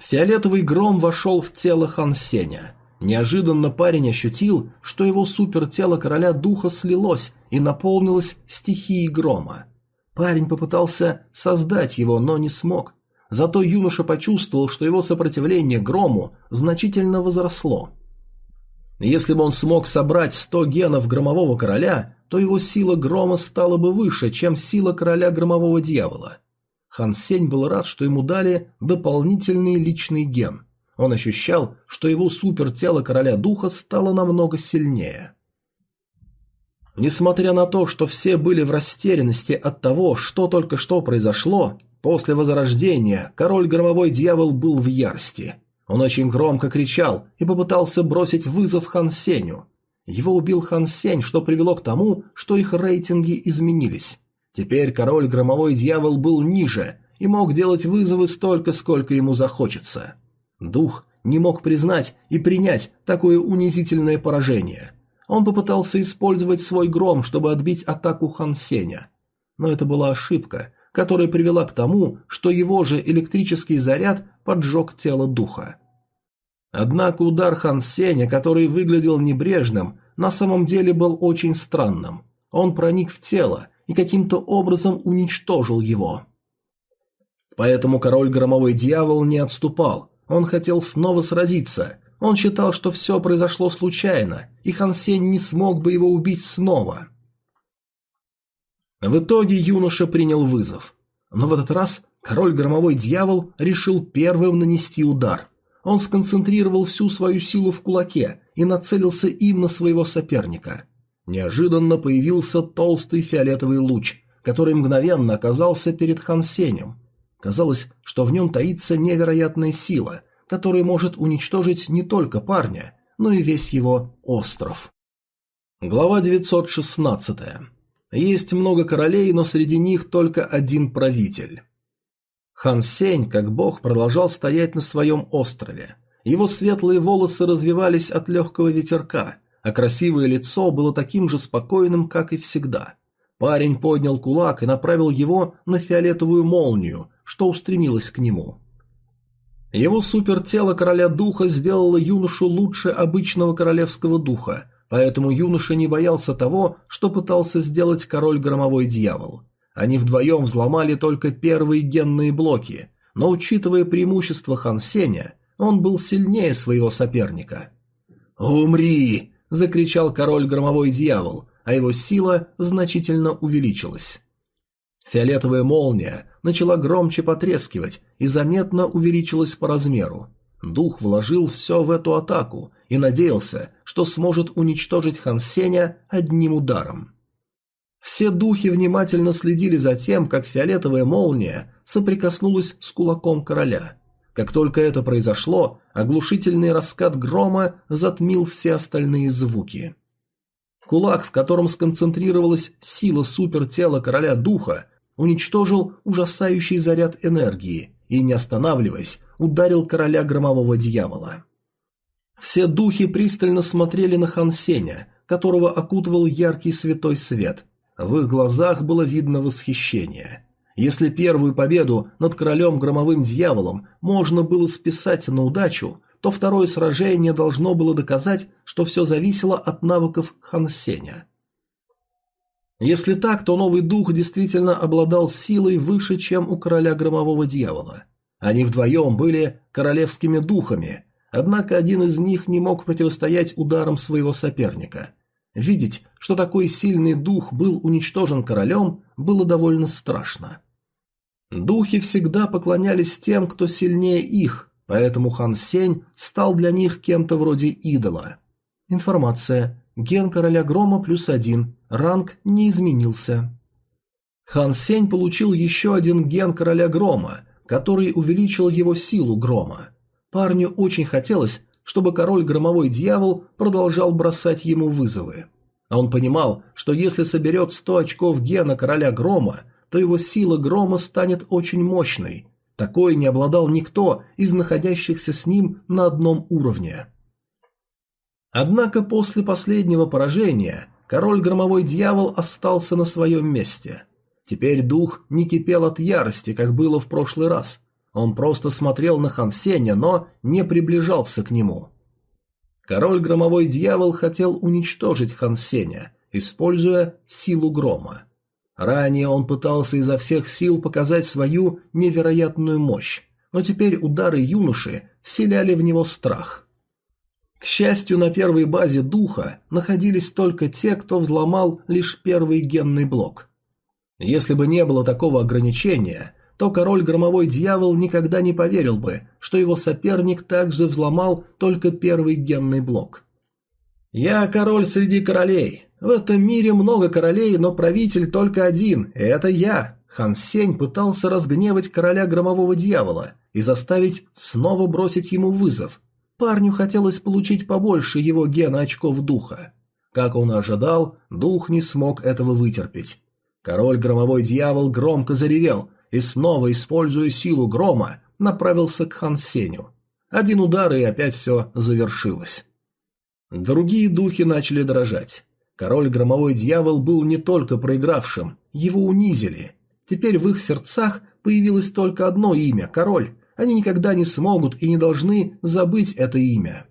Фиолетовый гром вошел в тело Хан Сеня. Неожиданно парень ощутил, что его супертело короля духа слилось и наполнилось стихией грома. Парень попытался создать его, но не смог. Зато юноша почувствовал, что его сопротивление грому значительно возросло. Если бы он смог собрать 100 генов громового короля, то его сила грома стала бы выше, чем сила короля громового дьявола. Хан Сень был рад, что ему дали дополнительный личный ген. Он ощущал, что его супертело короля духа стало намного сильнее. Несмотря на то, что все были в растерянности от того, что только что произошло, после возрождения король громовой дьявол был в ярости. Он очень громко кричал и попытался бросить вызов Хан Сенью. Его убил Хан Сень, что привело к тому, что их рейтинги изменились. Теперь король Громовой Дьявол был ниже и мог делать вызовы столько, сколько ему захочется. Дух не мог признать и принять такое унизительное поражение. Он попытался использовать свой гром, чтобы отбить атаку Хан Сеня. Но это была ошибка, которая привела к тому, что его же электрический заряд поджег тело духа. Однако удар Хан Сеня, который выглядел небрежным, на самом деле был очень странным. Он проник в тело и каким-то образом уничтожил его. Поэтому король Громовой Дьявол не отступал, он хотел снова сразиться, он считал, что все произошло случайно, и Хан Сень не смог бы его убить снова. В итоге юноша принял вызов. Но в этот раз король Громовой Дьявол решил первым нанести удар. Он сконцентрировал всю свою силу в кулаке и нацелился им на своего соперника. Неожиданно появился толстый фиолетовый луч, который мгновенно оказался перед Хансенем. Казалось, что в нем таится невероятная сила, которая может уничтожить не только парня, но и весь его остров. Глава 916. Есть много королей, но среди них только один правитель. Хан Сень, как бог, продолжал стоять на своем острове. Его светлые волосы развивались от легкого ветерка, а красивое лицо было таким же спокойным, как и всегда. Парень поднял кулак и направил его на фиолетовую молнию, что устремилась к нему. Его супертело короля духа сделало юношу лучше обычного королевского духа, поэтому юноша не боялся того, что пытался сделать король громовой дьявол. Они вдвоем взломали только первые генные блоки, но учитывая преимущество Хан Сеня, он был сильнее своего соперника. «Умри!» – закричал король громовой дьявол, а его сила значительно увеличилась. Фиолетовая молния начала громче потрескивать и заметно увеличилась по размеру. Дух вложил все в эту атаку и надеялся, что сможет уничтожить Хан Сеня одним ударом. Все духи внимательно следили за тем, как фиолетовая молния соприкоснулась с кулаком короля. Как только это произошло, оглушительный раскат грома затмил все остальные звуки. Кулак, в котором сконцентрировалась сила супертела короля духа, уничтожил ужасающий заряд энергии и, не останавливаясь, ударил короля громового дьявола. Все духи пристально смотрели на Хан Сеня, которого окутывал яркий святой свет. В их глазах было видно восхищение. Если первую победу над королем громовым дьяволом можно было списать на удачу, то второе сражение должно было доказать, что все зависело от навыков Хан Сеня. Если так, то новый дух действительно обладал силой выше, чем у короля громового дьявола. Они вдвоем были королевскими духами, однако один из них не мог противостоять ударам своего соперника. Видеть, что такой сильный дух был уничтожен королем, было довольно страшно. Духи всегда поклонялись тем, кто сильнее их, поэтому Хан Сень стал для них кем-то вроде идола. Информация. Ген короля грома плюс один. Ранг не изменился. Хан Сень получил еще один ген короля грома, который увеличил его силу грома. Парню очень хотелось, чтобы король громовой дьявол продолжал бросать ему вызовы. А он понимал, что если соберет 100 очков гена короля грома, то его сила грома станет очень мощной. Такой не обладал никто из находящихся с ним на одном уровне. Однако после последнего поражения король громовой дьявол остался на своем месте. Теперь дух не кипел от ярости, как было в прошлый раз. Он просто смотрел на Хансеня, но не приближался к нему. Король громовой дьявол хотел уничтожить Хансеня, используя силу грома. Ранее он пытался изо всех сил показать свою невероятную мощь, но теперь удары юноши вселяли в него страх – к счастью, на первой базе духа находились только те, кто взломал лишь первый генный блок. Если бы не было такого ограничения, то король Громовой Дьявол никогда не поверил бы, что его соперник также взломал только первый генный блок. «Я король среди королей. В этом мире много королей, но правитель только один, и это я». Хан Сень пытался разгневать короля Громового Дьявола и заставить снова бросить ему вызов, Парню хотелось получить побольше его гена очков духа. Как он ожидал, дух не смог этого вытерпеть. Король Громовой Дьявол громко заревел и снова, используя силу грома, направился к Хан Сеню. Один удар и опять все завершилось. Другие духи начали дрожать. Король Громовой Дьявол был не только проигравшим, его унизили. Теперь в их сердцах появилось только одно имя – король, они никогда не смогут и не должны забыть это имя.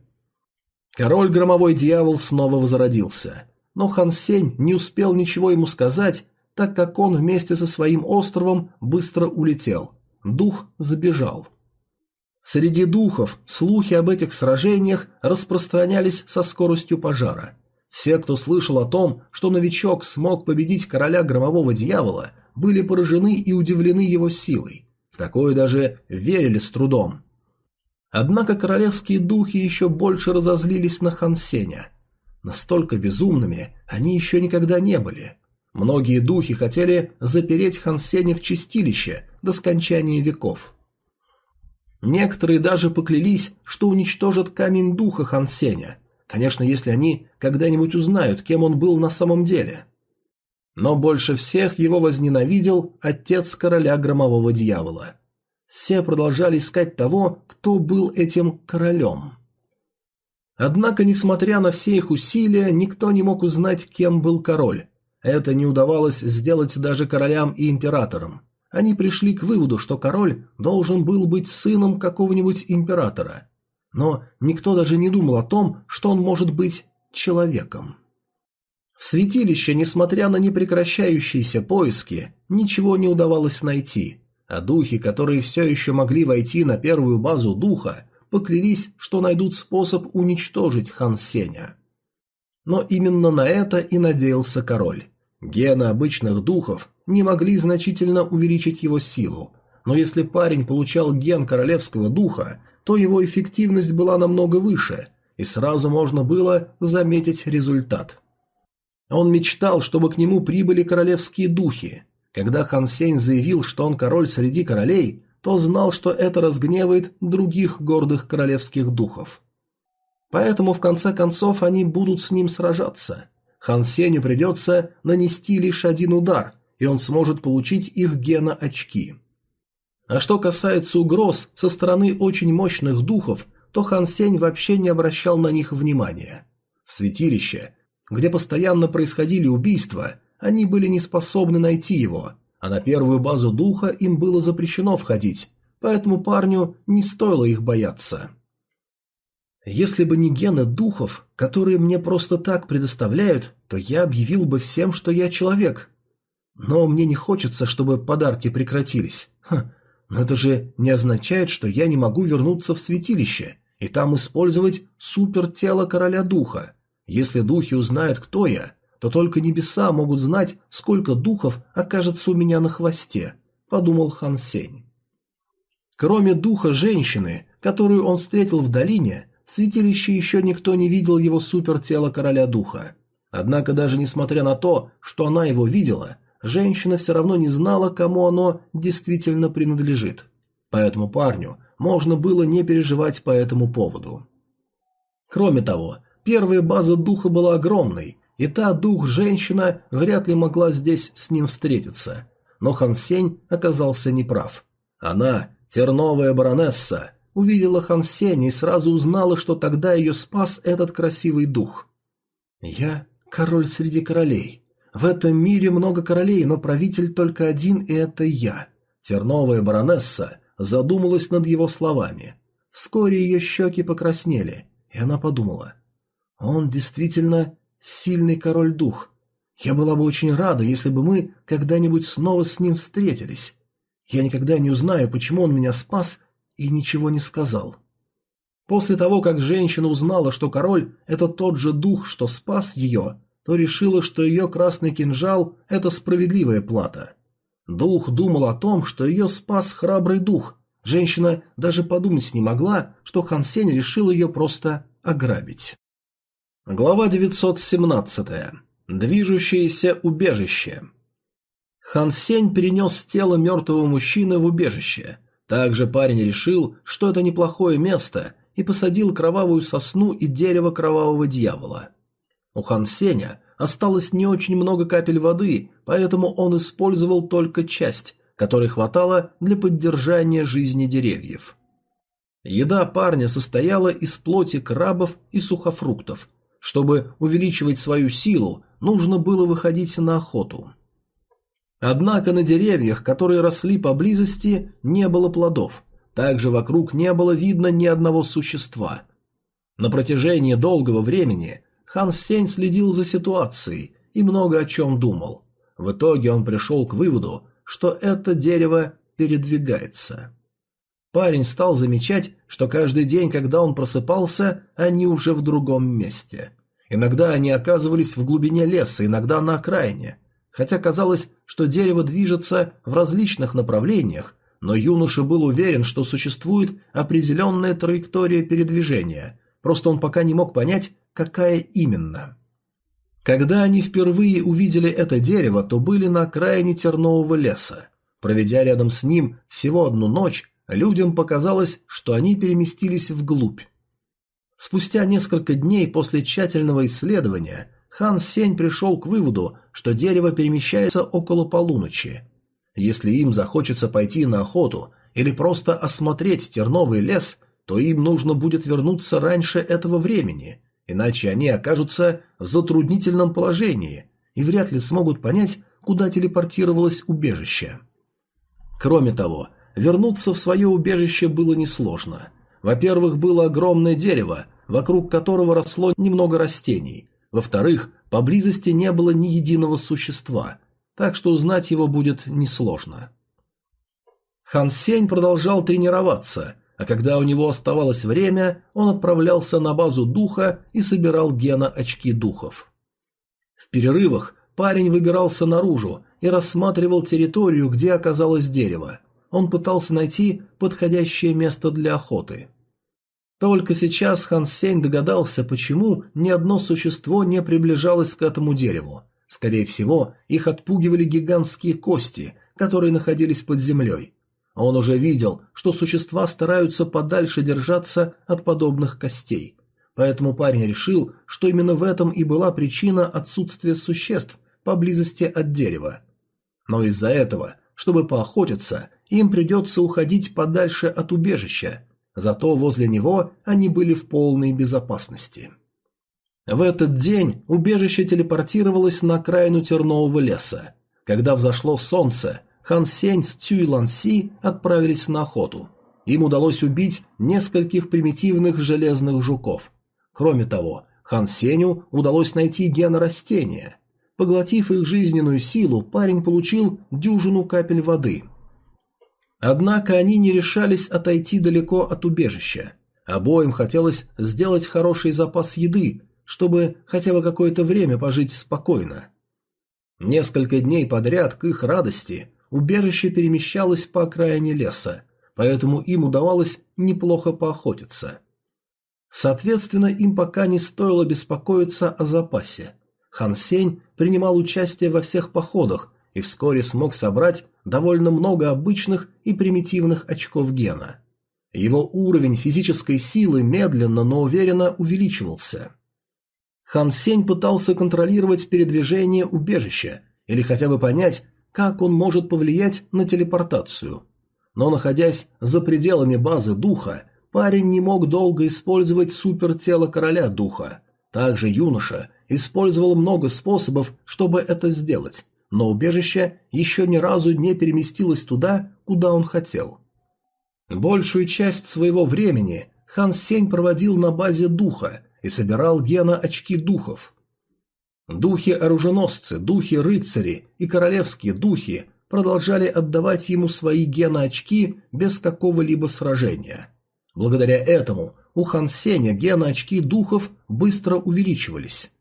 Король Громовой Дьявол снова возродился, но Хан Сень не успел ничего ему сказать, так как он вместе со своим островом быстро улетел. Дух забежал. Среди духов слухи об этих сражениях распространялись со скоростью пожара. Все, кто слышал о том, что новичок смог победить короля громового дьявола, были поражены и удивлены его силой такое даже верили с трудом. Однако королевские духи еще больше разозлились на Хансеня. Настолько безумными они еще никогда не были. Многие духи хотели запереть Хансеня в чистилище до скончания веков. Некоторые даже поклялись, что уничтожат камень духа Хансеня, конечно, если они когда-нибудь узнают, кем он был на самом деле. Но больше всех его возненавидел отец короля громового дьявола. Все продолжали искать того, кто был этим королем. Однако, несмотря на все их усилия, никто не мог узнать, кем был король. Это не удавалось сделать даже королям и императорам. Они пришли к выводу, что король должен был быть сыном какого-нибудь императора. Но никто даже не думал о том, что он может быть человеком. В святилище, несмотря на непрекращающиеся поиски, ничего не удавалось найти, а духи, которые все еще могли войти на первую базу духа, поклялись, что найдут способ уничтожить Хан Сеня. Но именно на это и надеялся король. Гены обычных духов не могли значительно увеличить его силу, но если парень получал ген королевского духа, то его эффективность была намного выше, и сразу можно было заметить результат – Он мечтал, чтобы к нему прибыли королевские духи. Когда Хан Сень заявил, что он король среди королей, то знал, что это разгневает других гордых королевских духов. Поэтому в конце концов они будут с ним сражаться. Хан Сеню придется нанести лишь один удар, и он сможет получить их гена-очки. А что касается угроз со стороны очень мощных духов, то Хан Сень вообще не обращал на них внимания. В святилище, где постоянно происходили убийства, они были не способны найти его, а на первую базу духа им было запрещено входить, поэтому парню не стоило их бояться. Если бы не гены духов, которые мне просто так предоставляют, то я объявил бы всем, что я человек. Но мне не хочется, чтобы подарки прекратились. Ха, но это же не означает, что я не могу вернуться в святилище и там использовать супертело короля духа. Если духи узнают, кто я, то только небеса могут знать, сколько духов окажется у меня на хвосте, подумал Хан Сень. Кроме духа женщины, которую он встретил в долине, в святилище еще никто не видел его супертела короля духа. Однако даже несмотря на то, что она его видела, женщина все равно не знала, кому оно действительно принадлежит. Поэтому парню можно было не переживать по этому поводу. Кроме того, первая база духа была огромной, и та дух-женщина вряд ли могла здесь с ним встретиться. Но Хан Сень оказался неправ. Она, терновая баронесса, увидела Хан Сень и сразу узнала, что тогда ее спас этот красивый дух. «Я король среди королей. В этом мире много королей, но правитель только один, и это я». Терновая баронесса задумалась над его словами. Вскоре ее щеки покраснели, и она подумала. «Он действительно сильный король-дух. Я была бы очень рада, если бы мы когда-нибудь снова с ним встретились. Я никогда не узнаю, почему он меня спас и ничего не сказал». После того, как женщина узнала, что король – это тот же дух, что спас ее, то решила, что ее красный кинжал – это справедливая плата. Дух думал о том, что ее спас храбрый дух. Женщина даже подумать не могла, что Хан Сень решил ее просто ограбить. Глава 917. Движущееся убежище. Хан Сень перенес тело мертвого мужчины в убежище. Также парень решил, что это неплохое место, и посадил кровавую сосну и дерево кровавого дьявола. У Хан Сеня осталось не очень много капель воды, поэтому он использовал только часть, которой хватало для поддержания жизни деревьев. Еда парня состояла из плоти крабов и сухофруктов, чтобы увеличивать свою силу, нужно было выходить на охоту. Однако на деревьях, которые росли поблизости, не было плодов. Также вокруг не было видно ни одного существа. На протяжении долгого времени Хан Сень следил за ситуацией и много о чем думал. В итоге он пришел к выводу, что это дерево передвигается. Парень стал замечать, что каждый день, когда он просыпался, они уже в другом месте. Иногда они оказывались в глубине леса, иногда на окраине. Хотя казалось, что дерево движется в различных направлениях, но юноша был уверен, что существует определенная траектория передвижения, просто он пока не мог понять, какая именно. Когда они впервые увидели это дерево, то были на окраине тернового леса. Проведя рядом с ним всего одну ночь, Людям показалось, что они переместились вглубь. Спустя несколько дней после тщательного исследования Хан Сень пришел к выводу, что дерево перемещается около полуночи. Если им захочется пойти на охоту или просто осмотреть терновый лес, то им нужно будет вернуться раньше этого времени, иначе они окажутся в затруднительном положении и вряд ли смогут понять, куда телепортировалось убежище. Кроме того, Вернуться в свое убежище было несложно. Во-первых, было огромное дерево, вокруг которого росло немного растений. Во-вторых, поблизости не было ни единого существа, так что узнать его будет несложно. Хан Сень продолжал тренироваться, а когда у него оставалось время, он отправлялся на базу духа и собирал гена очки духов. В перерывах парень выбирался наружу и рассматривал территорию, где оказалось дерево он пытался найти подходящее место для охоты. Только сейчас Хан Сень догадался, почему ни одно существо не приближалось к этому дереву. Скорее всего, их отпугивали гигантские кости, которые находились под землей. Он уже видел, что существа стараются подальше держаться от подобных костей. Поэтому парень решил, что именно в этом и была причина отсутствия существ поблизости от дерева. Но из-за этого, чтобы поохотиться, им придется уходить подальше от убежища, зато возле него они были в полной безопасности. В этот день убежище телепортировалось на окраину тернового леса. Когда взошло солнце, Хан Сень с Цюй Лан Си отправились на охоту. Им удалось убить нескольких примитивных железных жуков. Кроме того, Хан Сеню удалось найти ген растения. Поглотив их жизненную силу, парень получил дюжину капель воды. Однако они не решались отойти далеко от убежища. Обоим хотелось сделать хороший запас еды, чтобы хотя бы какое-то время пожить спокойно. Несколько дней подряд, к их радости, убежище перемещалось по окраине леса, поэтому им удавалось неплохо поохотиться. Соответственно, им пока не стоило беспокоиться о запасе. Хан Сень принимал участие во всех походах и вскоре смог собрать довольно много обычных и примитивных очков гена. Его уровень физической силы медленно, но уверенно увеличивался. Хан Сень пытался контролировать передвижение убежища или хотя бы понять, как он может повлиять на телепортацию. Но находясь за пределами базы духа, парень не мог долго использовать супертело короля духа. Также юноша использовал много способов, чтобы это сделать, но убежище еще ни разу не переместилось туда, куда он хотел. Большую часть своего времени Хан Сень проводил на базе духа и собирал гена очки духов. Духи-оруженосцы, духи-рыцари и королевские духи продолжали отдавать ему свои геноочки без какого-либо сражения. Благодаря этому у Хан Сеня геноочки духов быстро увеличивались.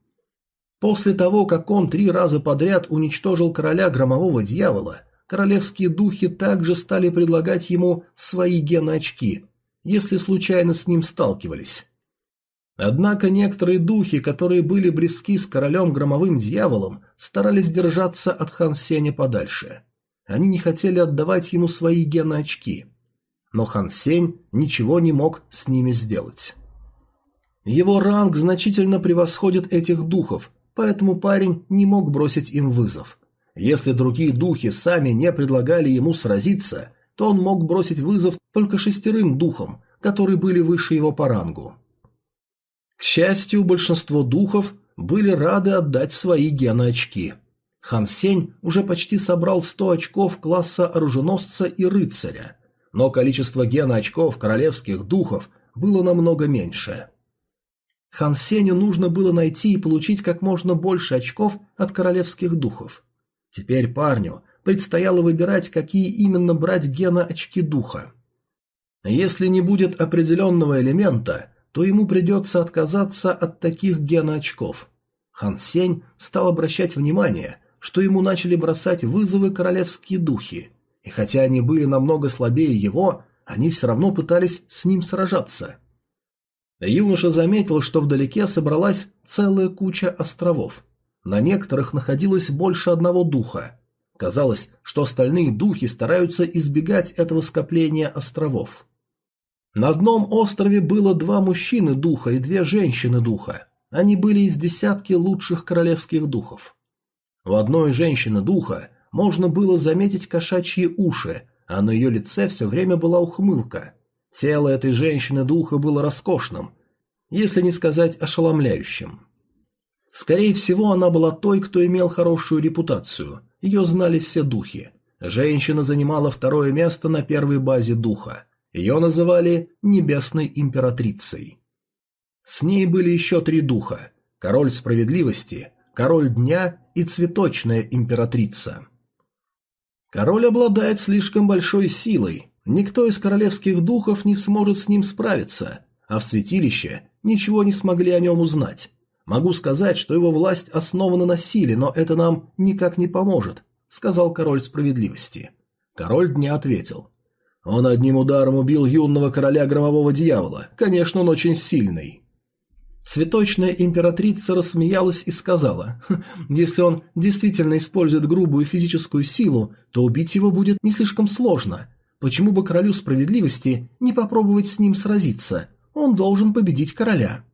После того, как он три раза подряд уничтожил короля громового дьявола, королевские духи также стали предлагать ему свои геноочки, если случайно с ним сталкивались. Однако некоторые духи, которые были близки с королем громовым дьяволом, старались держаться от Хан Сеня подальше. Они не хотели отдавать ему свои геноочки. Но Хан Сень ничего не мог с ними сделать. Его ранг значительно превосходит этих духов, поэтому парень не мог бросить им вызов. Если другие духи сами не предлагали ему сразиться, то он мог бросить вызов только шестерым духам, которые были выше его по рангу. К счастью, большинство духов были рады отдать свои геноочки. Хан Сень уже почти собрал 100 очков класса оруженосца и рыцаря, но количество геноочков королевских духов было намного меньше. Хан Сеню нужно было найти и получить как можно больше очков от королевских духов. Теперь парню предстояло выбирать, какие именно брать гена очки духа. Если не будет определенного элемента, то ему придется отказаться от таких геноочков. Хан Сень стал обращать внимание, что ему начали бросать вызовы королевские духи, и хотя они были намного слабее его, они все равно пытались с ним сражаться. Юноша заметил, что вдалеке собралась целая куча островов. На некоторых находилось больше одного духа. Казалось, что остальные духи стараются избегать этого скопления островов. На одном острове было два мужчины духа и две женщины духа. Они были из десятки лучших королевских духов. У одной женщины духа можно было заметить кошачьи уши, а на ее лице все время была ухмылка. Тело этой женщины духа было роскошным, если не сказать ошеломляющим. Скорее всего, она была той, кто имел хорошую репутацию. Ее знали все духи. Женщина занимала второе место на первой базе духа. Ее называли Небесной Императрицей. С ней были еще три духа – Король Справедливости, Король Дня и Цветочная Императрица. Король обладает слишком большой силой, никто из королевских духов не сможет с ним справиться, а в святилище ничего не смогли о нем узнать. Могу сказать, что его власть основана на силе, но это нам никак не поможет, сказал король справедливости. Король дня ответил. Он одним ударом убил юного короля громового дьявола. Конечно, он очень сильный. Цветочная императрица рассмеялась и сказала, «Хм, «Если он действительно использует грубую физическую силу, то убить его будет не слишком сложно. Почему бы королю справедливости не попробовать с ним сразиться? Он должен победить короля».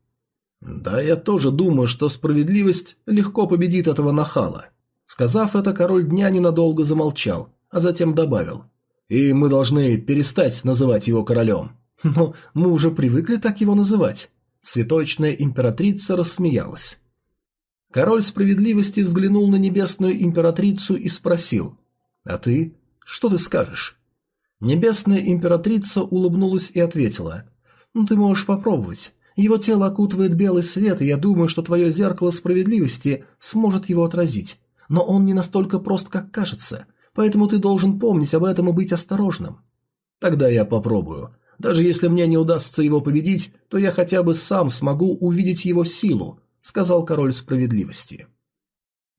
«Да, я тоже думаю, что справедливость легко победит этого нахала». Сказав это, король дня ненадолго замолчал, а затем добавил, «И мы должны перестать называть его королем». «Но мы уже привыкли так его называть». Цветочная императрица рассмеялась. Король справедливости взглянул на небесную императрицу и спросил, «А ты? Что ты скажешь?» Небесная императрица улыбнулась и ответила, «Ну, ты можешь попробовать. Его тело окутывает белый свет, и я думаю, что твое зеркало справедливости сможет его отразить. Но он не настолько прост, как кажется, поэтому ты должен помнить об этом и быть осторожным. Тогда я попробую. Даже если мне не удастся его победить, то я хотя бы сам смогу увидеть его силу, сказал король справедливости.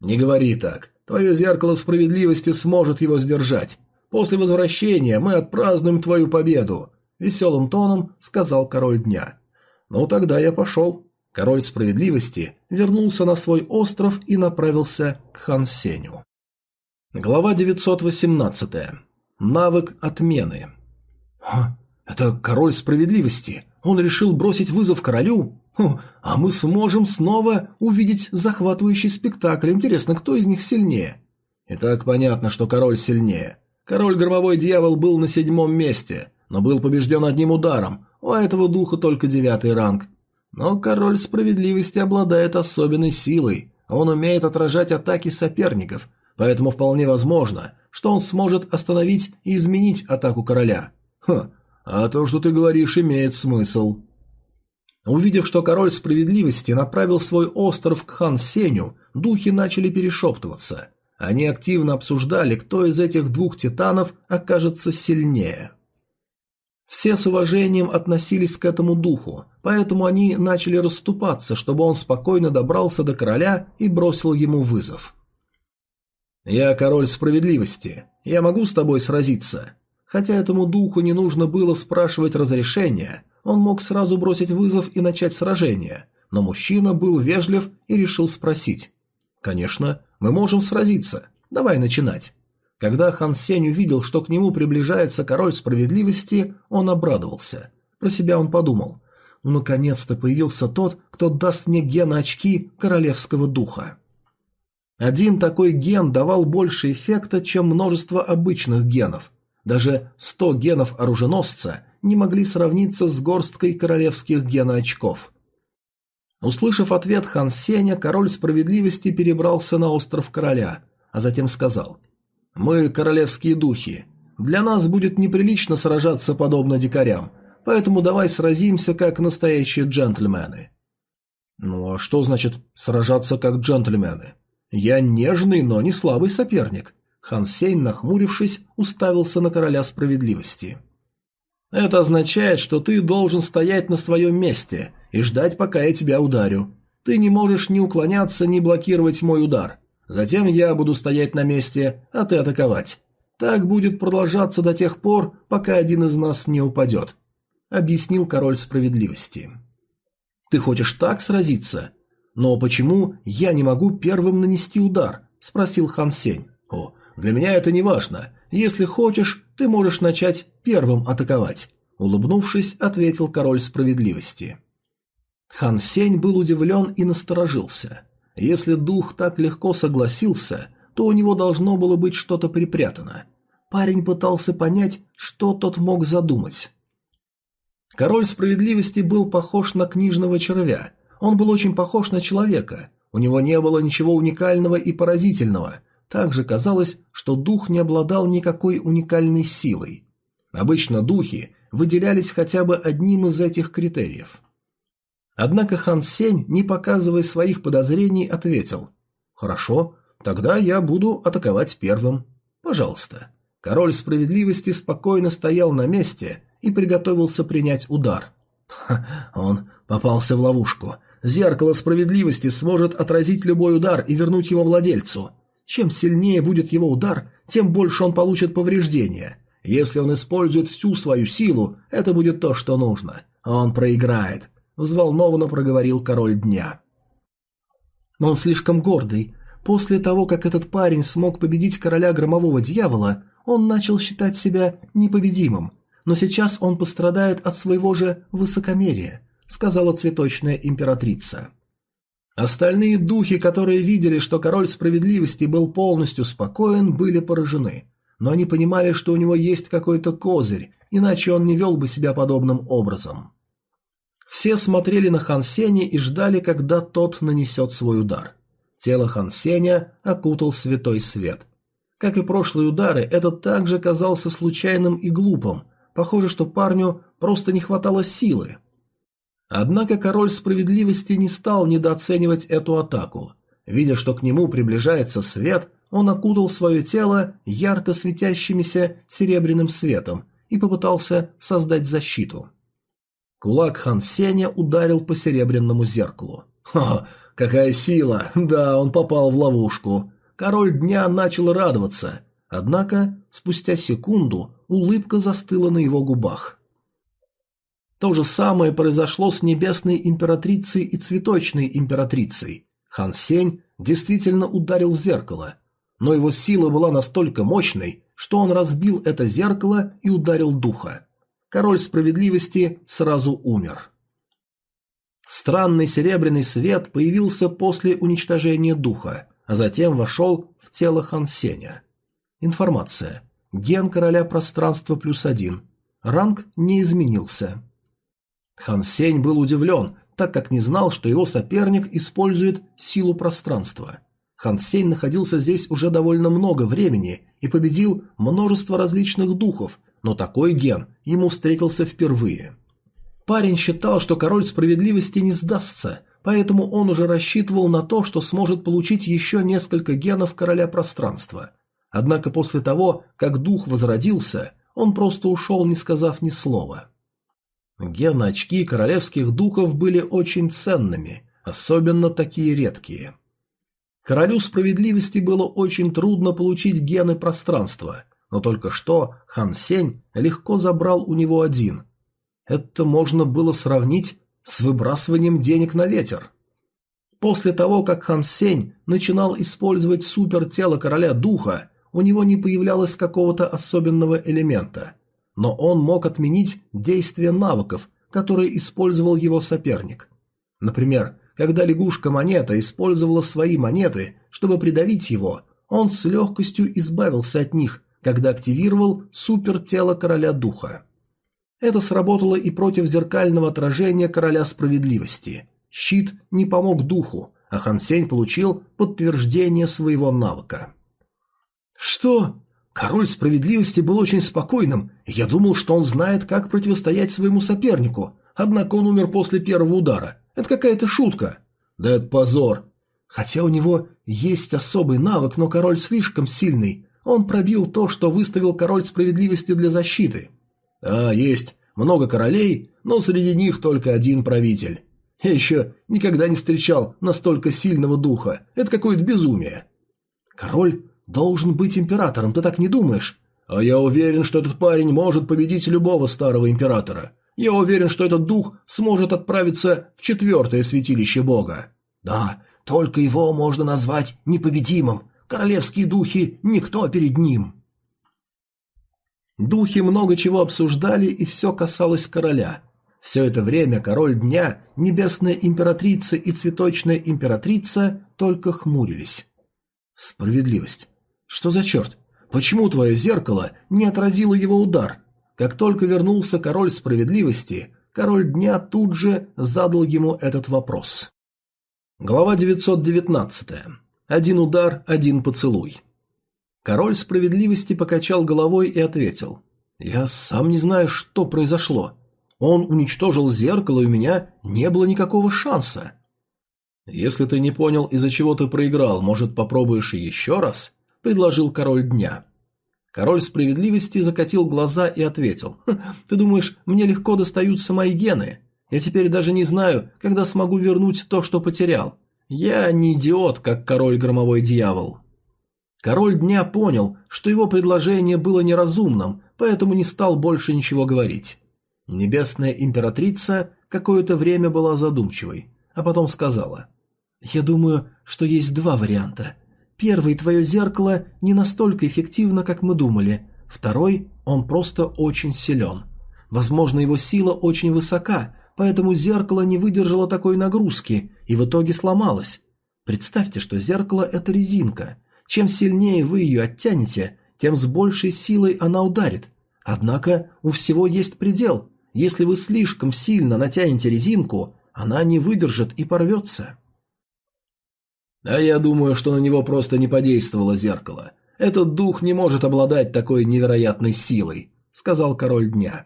Не говори так. Твое зеркало справедливости сможет его сдержать. После возвращения мы отпразднуем твою победу, веселым тоном сказал король дня. Ну тогда я пошел. Король справедливости вернулся на свой остров и направился к Хан Сеню. Глава 918. Навык отмены. «Это король справедливости. Он решил бросить вызов королю? Хм, а мы сможем снова увидеть захватывающий спектакль. Интересно, кто из них сильнее?» «И так понятно, что король сильнее. Король Громовой Дьявол был на седьмом месте, но был побежден одним ударом. У этого духа только девятый ранг. Но король справедливости обладает особенной силой. Он умеет отражать атаки соперников, поэтому вполне возможно, что он сможет остановить и изменить атаку короля. Хм, а то, что ты говоришь, имеет смысл. Увидев, что король справедливости направил свой остров к хан Сеню, духи начали перешептываться. Они активно обсуждали, кто из этих двух титанов окажется сильнее. Все с уважением относились к этому духу, поэтому они начали расступаться, чтобы он спокойно добрался до короля и бросил ему вызов. «Я король справедливости. Я могу с тобой сразиться?» Хотя этому духу не нужно было спрашивать разрешения, он мог сразу бросить вызов и начать сражение, но мужчина был вежлив и решил спросить. «Конечно, мы можем сразиться. Давай начинать». Когда Хан Сень увидел, что к нему приближается король справедливости, он обрадовался. Про себя он подумал. «Ну, наконец-то появился тот, кто даст мне гены очки королевского духа. Один такой ген давал больше эффекта, чем множество обычных генов, даже 100 генов оруженосца не могли сравниться с горсткой королевских геноочков. Услышав ответ Хан Сеня, король справедливости перебрался на остров короля, а затем сказал «Мы королевские духи. Для нас будет неприлично сражаться подобно дикарям, поэтому давай сразимся как настоящие джентльмены». «Ну а что значит сражаться как джентльмены? Я нежный, но не слабый соперник. Хан Сень, нахмурившись, уставился на короля справедливости. «Это означает, что ты должен стоять на своем месте и ждать, пока я тебя ударю. Ты не можешь ни уклоняться, ни блокировать мой удар. Затем я буду стоять на месте, а ты атаковать. Так будет продолжаться до тех пор, пока один из нас не упадет», — объяснил король справедливости. «Ты хочешь так сразиться? Но почему я не могу первым нанести удар?» — спросил Хан Сень. «О, для меня это не важно. Если хочешь, ты можешь начать первым атаковать», — улыбнувшись, ответил король справедливости. Хан Сень был удивлен и насторожился. Если дух так легко согласился, то у него должно было быть что-то припрятано. Парень пытался понять, что тот мог задумать. Король справедливости был похож на книжного червя. Он был очень похож на человека. У него не было ничего уникального и поразительного, также казалось, что дух не обладал никакой уникальной силой. Обычно духи выделялись хотя бы одним из этих критериев. Однако Хан Сень, не показывая своих подозрений, ответил «Хорошо, тогда я буду атаковать первым. Пожалуйста». Король справедливости спокойно стоял на месте и приготовился принять удар. Ха, он попался в ловушку. Зеркало справедливости сможет отразить любой удар и вернуть его владельцу. Чем сильнее будет его удар, тем больше он получит повреждения. Если он использует всю свою силу, это будет то, что нужно. Он проиграет», – взволнованно проговорил король дня. Но он слишком гордый. После того, как этот парень смог победить короля громового дьявола, он начал считать себя непобедимым. Но сейчас он пострадает от своего же высокомерия, сказала цветочная императрица. Остальные духи, которые видели, что король справедливости был полностью спокоен, были поражены. Но они понимали, что у него есть какой-то козырь, иначе он не вел бы себя подобным образом. Все смотрели на Хан Сеня и ждали, когда тот нанесет свой удар. Тело Хан Сеня окутал святой свет. Как и прошлые удары, этот также казался случайным и глупым. Похоже, что парню просто не хватало силы. Однако король справедливости не стал недооценивать эту атаку. Видя, что к нему приближается свет, он окутал свое тело ярко светящимися серебряным светом и попытался создать защиту. Кулак Хан Сеня ударил по серебряному зеркалу. «Ха, какая сила! Да, он попал в ловушку!» Король дня начал радоваться, однако спустя секунду улыбка застыла на его губах. То же самое произошло с небесной императрицей и цветочной императрицей. Хан Сень действительно ударил в зеркало, но его сила была настолько мощной, что он разбил это зеркало и ударил духа. Король справедливости сразу умер. Странный серебряный свет появился после уничтожения духа, а затем вошел в тело Хан Сеня. Информация. Ген короля пространства плюс один. Ранг не изменился. Хан Сень был удивлен, так как не знал, что его соперник использует силу пространства. Хан Сень находился здесь уже довольно много времени и победил множество различных духов, но такой ген ему встретился впервые. Парень считал, что король справедливости не сдастся, поэтому он уже рассчитывал на то, что сможет получить еще несколько генов короля пространства. Однако после того, как дух возродился, он просто ушел, не сказав ни слова. Ген-очки королевских духов были очень ценными, особенно такие редкие. Королю справедливости было очень трудно получить гены пространства, но только что Хан Сень легко забрал у него один. Это можно было сравнить с выбрасыванием денег на ветер. После того, как Хан Сень начинал использовать супертело короля духа, у него не появлялось какого-то особенного элемента – но он мог отменить действие навыков, которые использовал его соперник. Например, когда лягушка-монета использовала свои монеты, чтобы придавить его, он с легкостью избавился от них, когда активировал супертело короля духа. Это сработало и против зеркального отражения короля справедливости. Щит не помог духу, а Хансень получил подтверждение своего навыка. «Что? Король справедливости был очень спокойным, и я думал, что он знает, как противостоять своему сопернику. Однако он умер после первого удара. Это какая-то шутка. Да это позор. Хотя у него есть особый навык, но король слишком сильный. Он пробил то, что выставил король справедливости для защиты. А, есть много королей, но среди них только один правитель. Я еще никогда не встречал настолько сильного духа. Это какое-то безумие. Король должен быть императором, ты так не думаешь? А я уверен, что этот парень может победить любого старого императора. Я уверен, что этот дух сможет отправиться в четвертое святилище бога. Да, только его можно назвать непобедимым. Королевские духи – никто перед ним. Духи много чего обсуждали, и все касалось короля. Все это время король дня, небесная императрица и цветочная императрица только хмурились. Справедливость. Что за черт? Почему твое зеркало не отразило его удар? Как только вернулся король справедливости, король дня тут же задал ему этот вопрос. Глава 919. Один удар, один поцелуй. Король справедливости покачал головой и ответил. «Я сам не знаю, что произошло. Он уничтожил зеркало, и у меня не было никакого шанса». «Если ты не понял, из-за чего ты проиграл, может, попробуешь еще раз?» Предложил король дня. Король справедливости закатил глаза и ответил. «Ты думаешь, мне легко достаются мои гены? Я теперь даже не знаю, когда смогу вернуть то, что потерял. Я не идиот, как король громовой дьявол». Король дня понял, что его предложение было неразумным, поэтому не стал больше ничего говорить. Небесная императрица какое-то время была задумчивой, а потом сказала. «Я думаю, что есть два варианта. Первый, твое зеркало не настолько эффективно, как мы думали. Второй, он просто очень силен. Возможно, его сила очень высока, поэтому зеркало не выдержало такой нагрузки и в итоге сломалось. Представьте, что зеркало – это резинка. Чем сильнее вы ее оттянете, тем с большей силой она ударит. Однако у всего есть предел. Если вы слишком сильно натянете резинку, она не выдержит и порвется. А я думаю, что на него просто не подействовало зеркало. Этот дух не может обладать такой невероятной силой, сказал король дня.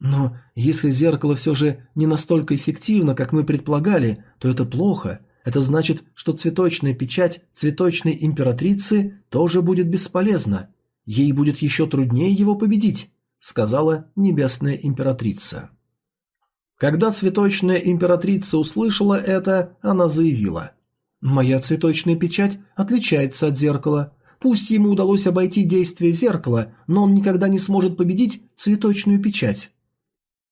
Но если зеркало все же не настолько эффективно, как мы предполагали, то это плохо. Это значит, что цветочная печать цветочной императрицы тоже будет бесполезна. Ей будет еще труднее его победить, сказала небесная императрица. Когда цветочная императрица услышала это, она заявила: "Моя цветочная печать отличается от зеркала. Пусть ему удалось обойти действие зеркала, но он никогда не сможет победить цветочную печать.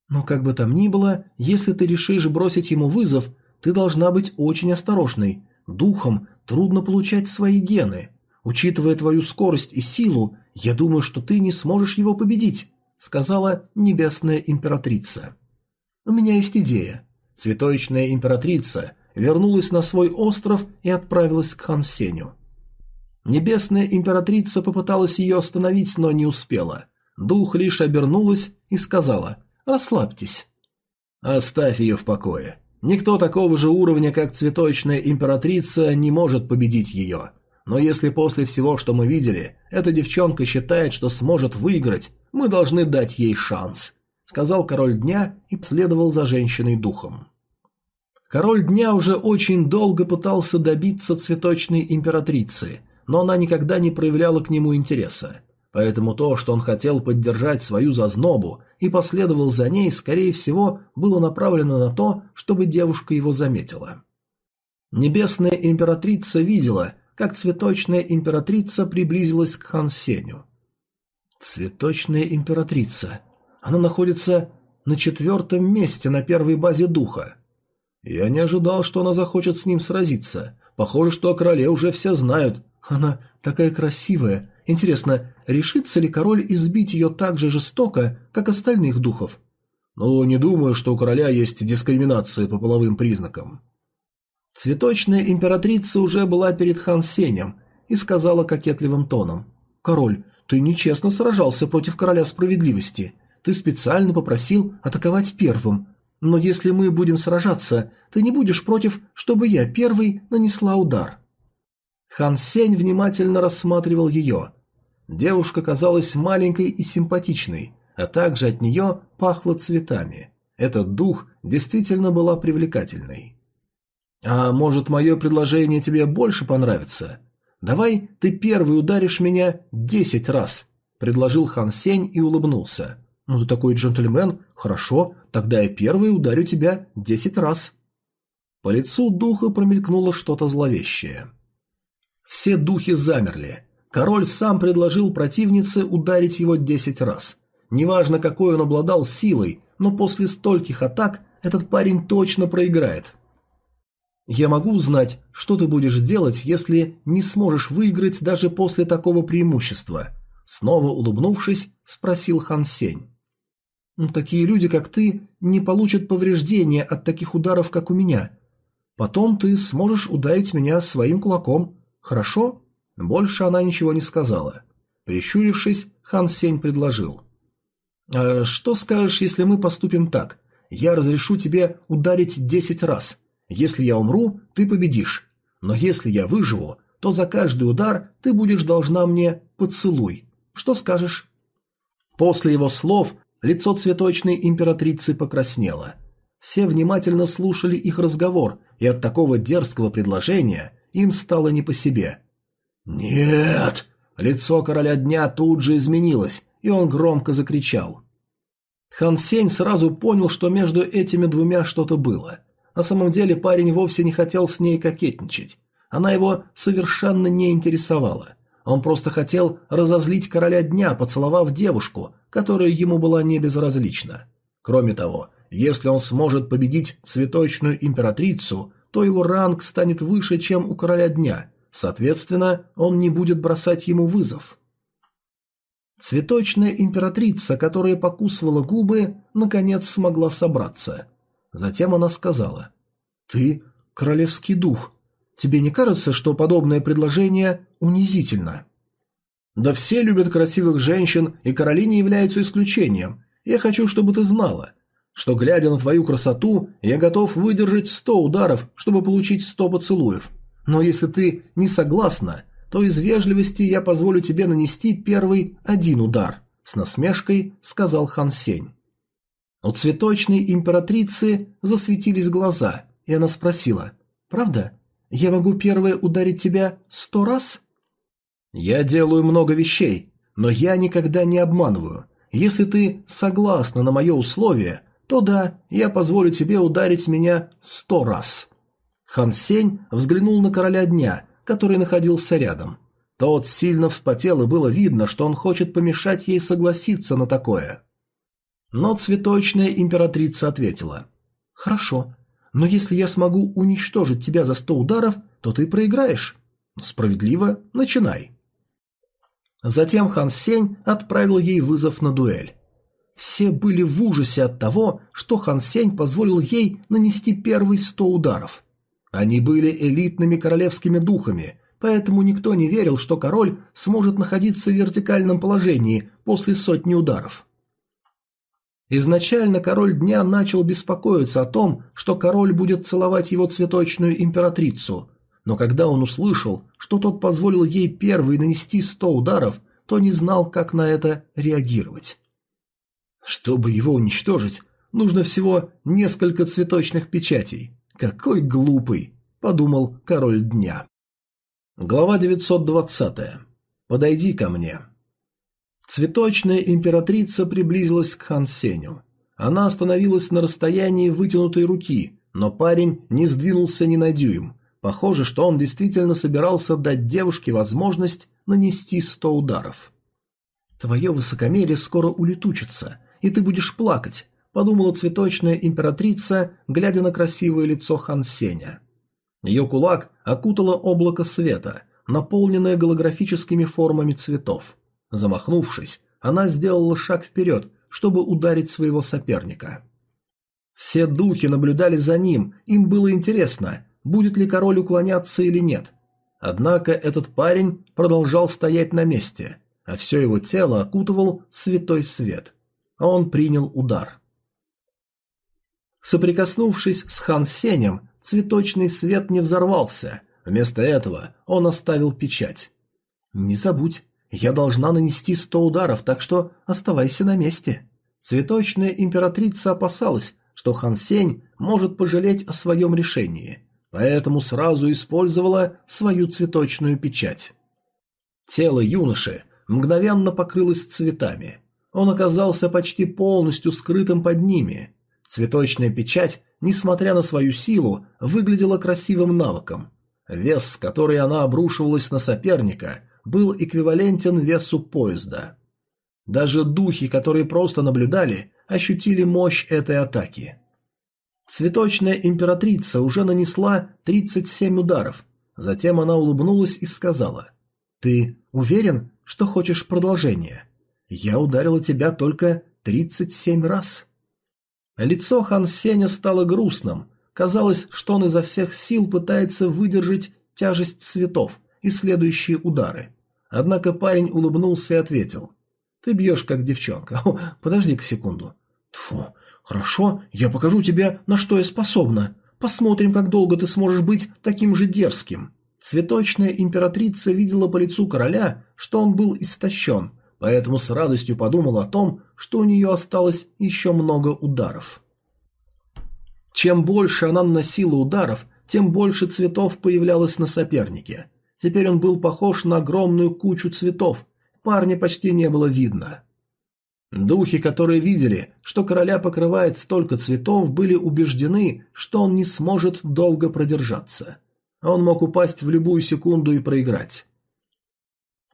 Но как бы там ни было, если ты решишь бросить ему вызов, ты должна быть очень осторожной. Духом трудно получать свои гены. Учитывая твою скорость и силу, я думаю, что ты не сможешь его победить, сказала небесная императрица. У меня есть идея. Цветочная императрица вернулась на свой остров и отправилась к Хан Сеню. Небесная императрица попыталась ее остановить, но не успела. Дух лишь обернулась и сказала Расслабьтесь. Оставь ее в покое. Никто такого же уровня, как цветочная императрица, не может победить ее. Но если после всего, что мы видели, эта девчонка считает, что сможет выиграть, мы должны дать ей шанс», — сказал король дня и следовал за женщиной духом. Король дня уже очень долго пытался добиться цветочной императрицы, но она никогда не проявляла к нему интереса. Поэтому то, что он хотел поддержать свою зазнобу и последовал за ней, скорее всего, было направлено на то, чтобы девушка его заметила. Небесная императрица видела, как цветочная императрица приблизилась к Хан Сеню. Цветочная императрица. Она находится на четвертом месте на первой базе духа. Я не ожидал, что она захочет с ним сразиться. Похоже, что о короле уже все знают. Она такая красивая, Интересно, решится ли король избить ее так же жестоко, как остальных духов? Ну, не думаю, что у короля есть дискриминация по половым признакам. Цветочная императрица уже была перед хан Сенем и сказала кокетливым тоном. «Король, ты нечестно сражался против короля справедливости. Ты специально попросил атаковать первым. Но если мы будем сражаться, ты не будешь против, чтобы я первый нанесла удар». Хан Сень внимательно рассматривал ее, Девушка казалась маленькой и симпатичной, а также от нее пахло цветами. Этот дух действительно была привлекательной. «А может, мое предложение тебе больше понравится? Давай ты первый ударишь меня десять раз», — предложил Хан Сень и улыбнулся. «Ну ты такой джентльмен, хорошо, тогда я первый ударю тебя десять раз». По лицу духа промелькнуло что-то зловещее. Все духи замерли, Король сам предложил противнице ударить его десять раз. Неважно, какой он обладал силой, но после стольких атак этот парень точно проиграет. «Я могу узнать, что ты будешь делать, если не сможешь выиграть даже после такого преимущества?» Снова улыбнувшись, спросил Хан Сень. «Такие люди, как ты, не получат повреждения от таких ударов, как у меня. Потом ты сможешь ударить меня своим кулаком, хорошо?» Больше она ничего не сказала. Прищурившись, Хан Сень предложил. «А что скажешь, если мы поступим так? Я разрешу тебе ударить десять раз. Если я умру, ты победишь. Но если я выживу, то за каждый удар ты будешь должна мне поцелуй. Что скажешь?» После его слов лицо цветочной императрицы покраснело. Все внимательно слушали их разговор, и от такого дерзкого предложения им стало не по себе – «Нет!» Лицо короля дня тут же изменилось, и он громко закричал. Хан Сень сразу понял, что между этими двумя что-то было. На самом деле парень вовсе не хотел с ней кокетничать. Она его совершенно не интересовала. Он просто хотел разозлить короля дня, поцеловав девушку, которая ему была не безразлична. Кроме того, если он сможет победить цветочную императрицу, то его ранг станет выше, чем у короля дня, соответственно, он не будет бросать ему вызов. Цветочная императрица, которая покусывала губы, наконец смогла собраться. Затем она сказала, «Ты королевский дух. Тебе не кажется, что подобное предложение унизительно?» «Да все любят красивых женщин, и короли не являются исключением. Я хочу, чтобы ты знала, что, глядя на твою красоту, я готов выдержать сто ударов, чтобы получить сто поцелуев. Но если ты не согласна, то из вежливости я позволю тебе нанести первый один удар», — с насмешкой сказал Хан Сень. У цветочной императрицы засветились глаза, и она спросила, «Правда? Я могу первое ударить тебя сто раз?» «Я делаю много вещей, но я никогда не обманываю. Если ты согласна на мое условие, то да, я позволю тебе ударить меня сто раз». Хан Сень взглянул на короля дня, который находился рядом. Тот сильно вспотел, и было видно, что он хочет помешать ей согласиться на такое. Но цветочная императрица ответила. «Хорошо, но если я смогу уничтожить тебя за сто ударов, то ты проиграешь. Справедливо, начинай». Затем Хан Сень отправил ей вызов на дуэль. Все были в ужасе от того, что Хан Сень позволил ей нанести первые сто ударов. Они были элитными королевскими духами, поэтому никто не верил, что король сможет находиться в вертикальном положении после сотни ударов. Изначально король дня начал беспокоиться о том, что король будет целовать его цветочную императрицу, но когда он услышал, что тот позволил ей первый нанести сто ударов, то не знал, как на это реагировать. Чтобы его уничтожить, нужно всего несколько цветочных печатей. Какой глупый, подумал король дня. Глава 920. Подойди ко мне. Цветочная императрица приблизилась к Хан Сеню. Она остановилась на расстоянии вытянутой руки, но парень не сдвинулся ни на дюйм. Похоже, что он действительно собирался дать девушке возможность нанести сто ударов. «Твое высокомерие скоро улетучится, и ты будешь плакать», – подумала цветочная императрица, глядя на красивое лицо Хан Сеня. Ее кулак окутало облако света, наполненное голографическими формами цветов. Замахнувшись, она сделала шаг вперед, чтобы ударить своего соперника. Все духи наблюдали за ним, им было интересно, будет ли король уклоняться или нет. Однако этот парень продолжал стоять на месте, а все его тело окутывал святой свет. А он принял удар. Соприкоснувшись с Хан Сенем, цветочный свет не взорвался, вместо этого он оставил печать. «Не забудь, я должна нанести сто ударов, так что оставайся на месте». Цветочная императрица опасалась, что Хан Сень может пожалеть о своем решении, поэтому сразу использовала свою цветочную печать. Тело юноши мгновенно покрылось цветами. Он оказался почти полностью скрытым под ними. Цветочная печать, несмотря на свою силу, выглядела красивым навыком. Вес, с которой она обрушивалась на соперника, был эквивалентен весу поезда. Даже духи, которые просто наблюдали, ощутили мощь этой атаки. Цветочная императрица уже нанесла 37 ударов. Затем она улыбнулась и сказала, «Ты уверен, что хочешь продолжения? Я ударила тебя только 37 раз». Лицо Хан Сеня стало грустным. Казалось, что он изо всех сил пытается выдержать тяжесть цветов и следующие удары. Однако парень улыбнулся и ответил. «Ты бьешь, как девчонка. О, подожди-ка секунду». «Тьфу, хорошо, я покажу тебе, на что я способна. Посмотрим, как долго ты сможешь быть таким же дерзким». Цветочная императрица видела по лицу короля, что он был истощен, поэтому с радостью подумала о том, что у нее осталось еще много ударов. Чем больше она наносила ударов, тем больше цветов появлялось на сопернике. Теперь он был похож на огромную кучу цветов, парня почти не было видно. Духи, которые видели, что короля покрывает столько цветов, были убеждены, что он не сможет долго продержаться. Он мог упасть в любую секунду и проиграть.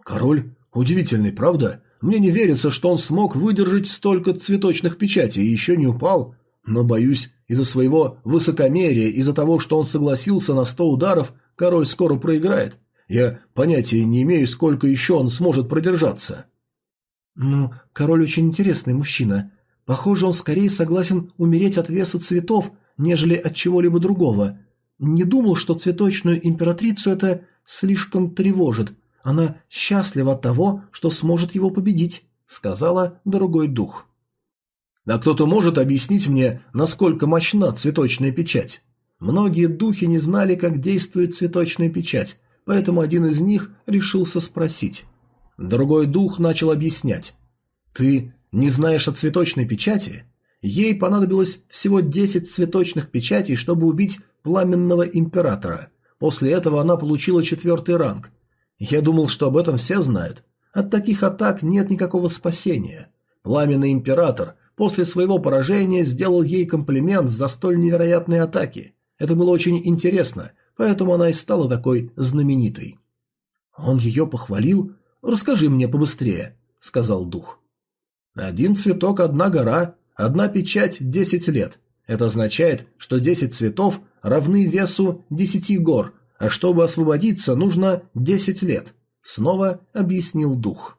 Король удивительный, правда? Мне не верится, что он смог выдержать столько цветочных печатей и еще не упал. Но, боюсь, из-за своего высокомерия, из-за того, что он согласился на сто ударов, король скоро проиграет. Я понятия не имею, сколько еще он сможет продержаться. Ну, король очень интересный мужчина. Похоже, он скорее согласен умереть от веса цветов, нежели от чего-либо другого. Не думал, что цветочную императрицу это слишком тревожит. Она счастлива от того, что сможет его победить», — сказала другой дух. «А кто-то может объяснить мне, насколько мощна цветочная печать?» Многие духи не знали, как действует цветочная печать, поэтому один из них решился спросить. Другой дух начал объяснять. «Ты не знаешь о цветочной печати? Ей понадобилось всего десять цветочных печатей, чтобы убить пламенного императора. После этого она получила четвертый ранг, я думал, что об этом все знают. От таких атак нет никакого спасения. Пламенный император после своего поражения сделал ей комплимент за столь невероятные атаки. Это было очень интересно, поэтому она и стала такой знаменитой. Он ее похвалил? Расскажи мне побыстрее, сказал дух. Один цветок, одна гора, одна печать, десять лет. Это означает, что десять цветов равны весу десяти гор, а чтобы освободиться, нужно десять лет», — снова объяснил дух.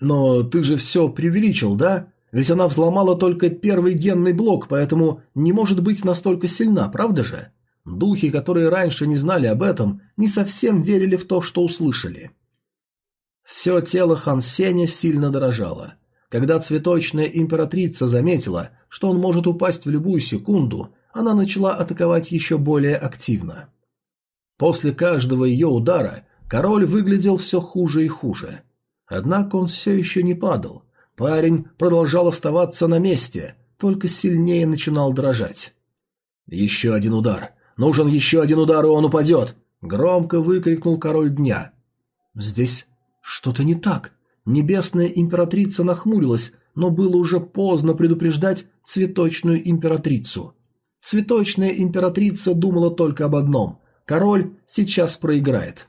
«Но ты же все преувеличил, да? Ведь она взломала только первый генный блок, поэтому не может быть настолько сильна, правда же?» Духи, которые раньше не знали об этом, не совсем верили в то, что услышали. Все тело Хан Сеня сильно дрожало. Когда цветочная императрица заметила, что он может упасть в любую секунду, она начала атаковать еще более активно. После каждого ее удара король выглядел все хуже и хуже. Однако он все еще не падал. Парень продолжал оставаться на месте, только сильнее начинал дрожать. «Еще один удар! Нужен еще один удар, и он упадет!» — громко выкрикнул король дня. «Здесь что-то не так». Небесная императрица нахмурилась, но было уже поздно предупреждать цветочную императрицу. Цветочная императрица думала только об одном Король сейчас проиграет.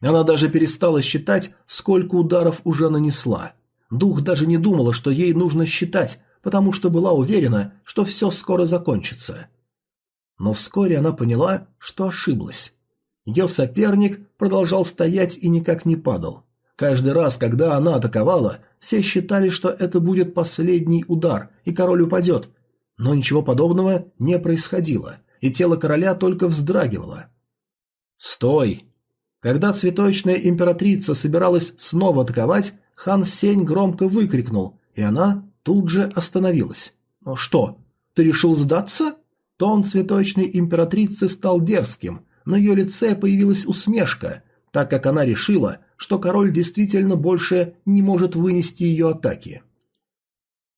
Она даже перестала считать, сколько ударов уже нанесла. Дух даже не думала, что ей нужно считать, потому что была уверена, что все скоро закончится. Но вскоре она поняла, что ошиблась. Ее соперник продолжал стоять и никак не падал. Каждый раз, когда она атаковала, все считали, что это будет последний удар, и король упадет. Но ничего подобного не происходило и тело короля только вздрагивало. «Стой!» Когда цветочная императрица собиралась снова атаковать, хан Сень громко выкрикнул, и она тут же остановилась. «Ну что, ты решил сдаться?» Тон цветочной императрицы стал дерзким, на ее лице появилась усмешка, так как она решила, что король действительно больше не может вынести ее атаки.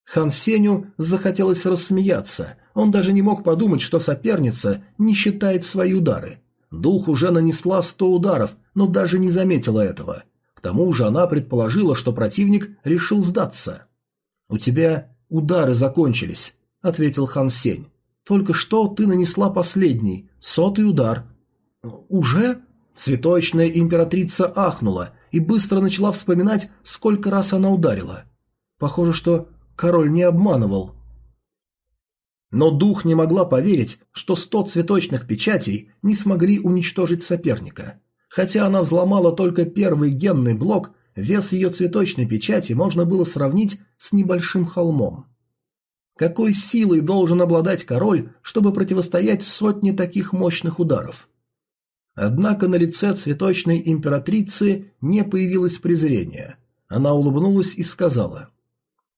Хан Сеню захотелось рассмеяться, он даже не мог подумать, что соперница не считает свои удары. Дух уже нанесла сто ударов, но даже не заметила этого. К тому же она предположила, что противник решил сдаться. «У тебя удары закончились», — ответил Хан Сень. «Только что ты нанесла последний, сотый удар». «Уже?» Цветочная императрица ахнула и быстро начала вспоминать, сколько раз она ударила. Похоже, что король не обманывал. Но дух не могла поверить, что сто цветочных печатей не смогли уничтожить соперника. Хотя она взломала только первый генный блок, вес ее цветочной печати можно было сравнить с небольшим холмом. Какой силой должен обладать король, чтобы противостоять сотне таких мощных ударов? Однако на лице цветочной императрицы не появилось презрения. Она улыбнулась и сказала.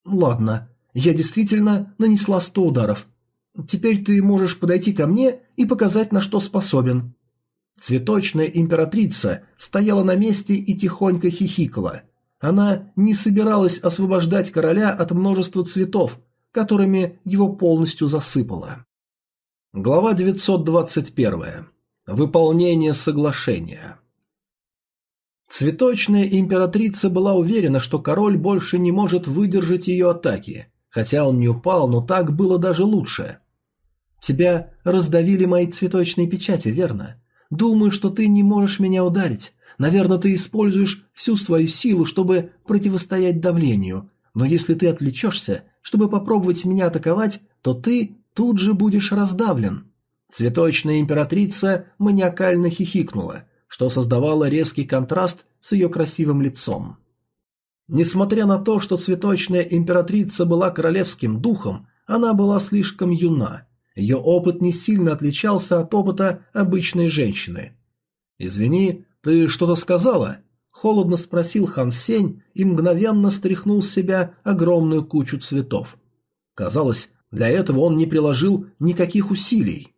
«Ладно, я действительно нанесла сто ударов, Теперь ты можешь подойти ко мне и показать, на что способен». Цветочная императрица стояла на месте и тихонько хихикала. Она не собиралась освобождать короля от множества цветов, которыми его полностью засыпала. Глава 921. Выполнение соглашения. Цветочная императрица была уверена, что король больше не может выдержать ее атаки, Хотя он не упал, но так было даже лучше. Тебя раздавили мои цветочные печати, верно? Думаю, что ты не можешь меня ударить, Наверное, ты используешь всю свою силу, чтобы противостоять давлению, но если ты отвлечешься, чтобы попробовать меня атаковать, то ты тут же будешь раздавлен». Цветочная императрица маниакально хихикнула, что создавало резкий контраст с ее красивым лицом. Несмотря на то, что цветочная императрица была королевским духом, она была слишком юна. Ее опыт не сильно отличался от опыта обычной женщины. «Извини, ты что-то сказала?» – холодно спросил Хан Сень и мгновенно стряхнул с себя огромную кучу цветов. Казалось, для этого он не приложил никаких усилий.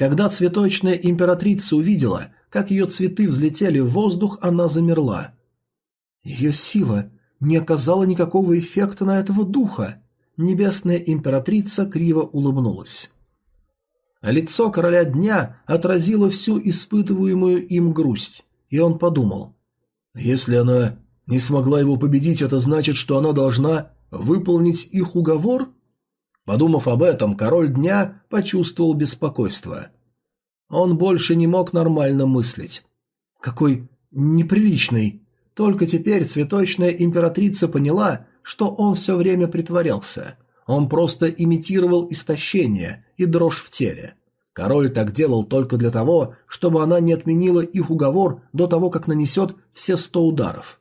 Когда цветочная императрица увидела, как ее цветы взлетели в воздух, она замерла. Ее сила не оказала никакого эффекта на этого духа. Небесная императрица криво улыбнулась. Лицо короля дня отразило всю испытываемую им грусть, и он подумал. Если она не смогла его победить, это значит, что она должна выполнить их уговор? Подумав об этом, король дня почувствовал беспокойство. Он больше не мог нормально мыслить. Какой неприличный, только теперь цветочная императрица поняла, что он все время притворялся. Он просто имитировал истощение и дрожь в теле. Король так делал только для того, чтобы она не отменила их уговор до того, как нанесет все сто ударов.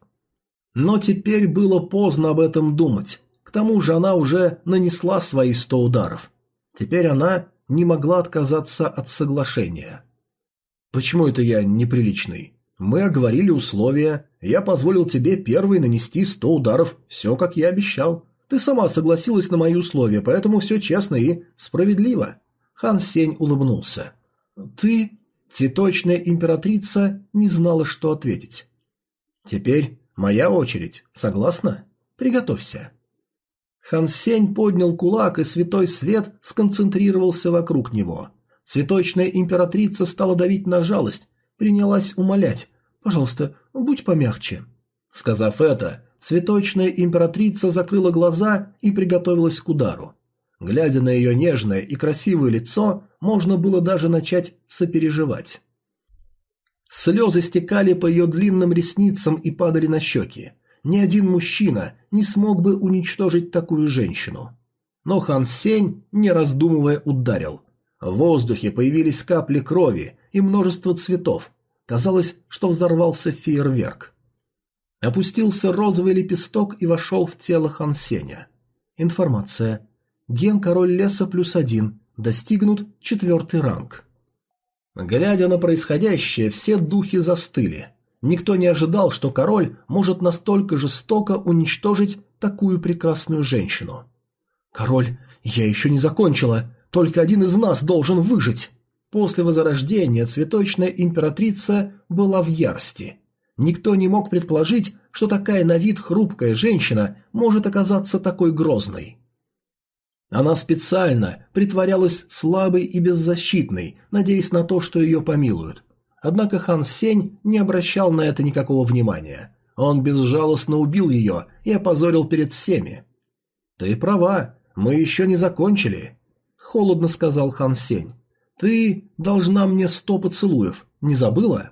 Но теперь было поздно об этом думать. К тому же она уже нанесла свои сто ударов. Теперь она не могла отказаться от соглашения. «Почему это я неприличный?» Мы оговорили условия, я позволил тебе первой нанести сто ударов, все как я обещал. Ты сама согласилась на мои условия, поэтому все честно и справедливо». Хан Сень улыбнулся. «Ты...» Цветочная императрица не знала, что ответить. «Теперь моя очередь. Согласна? Приготовься». Хан Сень поднял кулак, и святой свет сконцентрировался вокруг него. Цветочная императрица стала давить на жалость, принялась умолять «Пожалуйста, будь помягче». Сказав это, цветочная императрица закрыла глаза и приготовилась к удару. Глядя на ее нежное и красивое лицо, можно было даже начать сопереживать. Слезы стекали по ее длинным ресницам и падали на щеки. Ни один мужчина не смог бы уничтожить такую женщину. Но Хан Сень, не раздумывая, ударил. В воздухе появились капли крови, и множество цветов. Казалось, что взорвался фейерверк. Опустился розовый лепесток и вошел в тело Хансеня. Информация. Ген король леса плюс один. Достигнут четвертый ранг. Глядя на происходящее, все духи застыли. Никто не ожидал, что король может настолько жестоко уничтожить такую прекрасную женщину. «Король, я еще не закончила. Только один из нас должен выжить!» После возрождения цветочная императрица была в ярости. Никто не мог предположить, что такая на вид хрупкая женщина может оказаться такой грозной. Она специально притворялась слабой и беззащитной, надеясь на то, что ее помилуют. Однако Хан Сень не обращал на это никакого внимания. Он безжалостно убил ее и опозорил перед всеми. «Ты права, мы еще не закончили», — холодно сказал Хан Сень. «Ты должна мне сто поцелуев, не забыла?»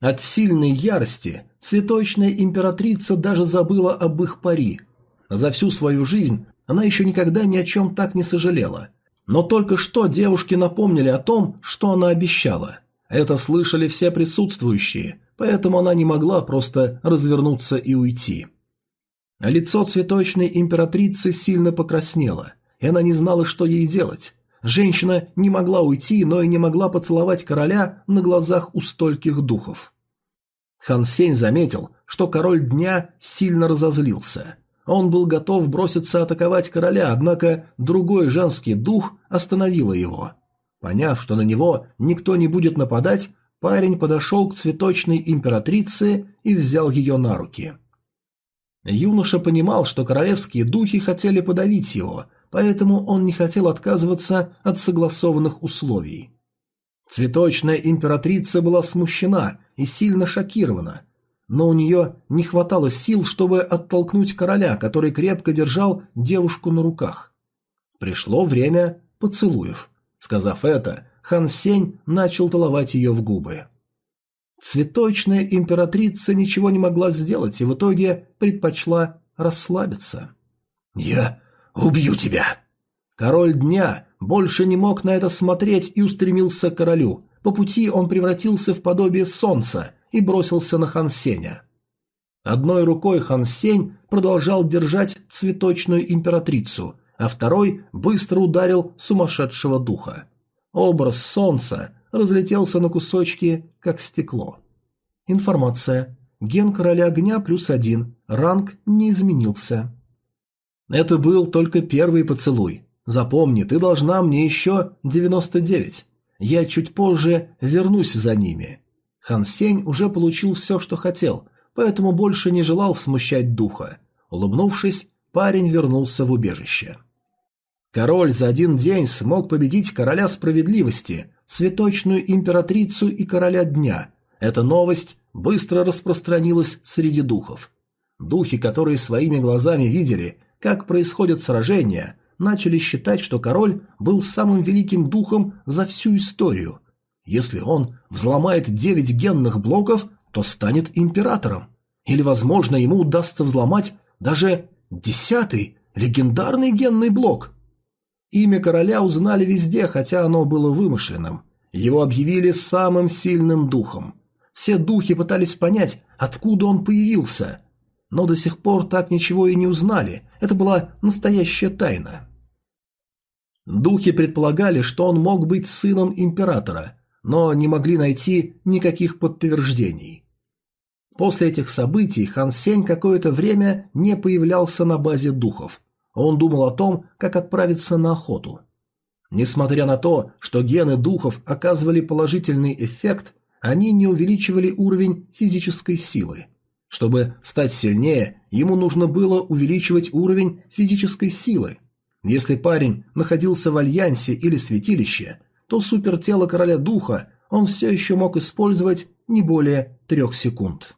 От сильной ярости цветочная императрица даже забыла об их пари. За всю свою жизнь она еще никогда ни о чем так не сожалела. Но только что девушки напомнили о том, что она обещала. Это слышали все присутствующие, поэтому она не могла просто развернуться и уйти. Лицо цветочной императрицы сильно покраснело, и она не знала, что ей делать. Женщина не могла уйти, но и не могла поцеловать короля на глазах у стольких духов. Хан Сень заметил, что король дня сильно разозлился. Он был готов броситься атаковать короля, однако другой женский дух остановил его. Поняв, что на него никто не будет нападать, парень подошел к цветочной императрице и взял ее на руки. Юноша понимал, что королевские духи хотели подавить его, поэтому он не хотел отказываться от согласованных условий. Цветочная императрица была смущена и сильно шокирована, но у нее не хватало сил, чтобы оттолкнуть короля, который крепко держал девушку на руках. Пришло время поцелуев. Сказав это, Хан Сень начал целовать ее в губы. Цветочная императрица ничего не могла сделать и в итоге предпочла расслабиться. «Я убью тебя!» Король дня больше не мог на это смотреть и устремился к королю. По пути он превратился в подобие солнца и бросился на Хансеня. Одной рукой Хансень продолжал держать цветочную императрицу, а второй быстро ударил сумасшедшего духа. Образ солнца разлетелся на кусочки, как стекло. Информация. Ген короля огня плюс один. Ранг не изменился. Это был только первый поцелуй. Запомни, ты должна мне еще 99. Я чуть позже вернусь за ними. Хан Сень уже получил все, что хотел, поэтому больше не желал смущать духа. Улыбнувшись, парень вернулся в убежище. Король за один день смог победить короля справедливости, цветочную императрицу и короля дня. Эта новость быстро распространилась среди духов. Духи, которые своими глазами видели, как происходят сражения, начали считать, что король был самым великим духом за всю историю. Если он взломает девять генных блоков, то станет императором. Или, возможно, ему удастся взломать даже десятый легендарный генный блок. Имя короля узнали везде, хотя оно было вымышленным. Его объявили самым сильным духом. Все духи пытались понять, откуда он появился, но до сих пор так ничего и не узнали, это была настоящая тайна. Духи предполагали, что он мог быть сыном императора, но не могли найти никаких подтверждений. После этих событий Хан Сень какое-то время не появлялся на базе духов. Он думал о том, как отправиться на охоту. Несмотря на то, что гены духов оказывали положительный эффект, они не увеличивали уровень физической силы. Чтобы стать сильнее, ему нужно было увеличивать уровень физической силы. Если парень находился в альянсе или святилище, то супертело короля духа он все еще мог использовать не более трех секунд.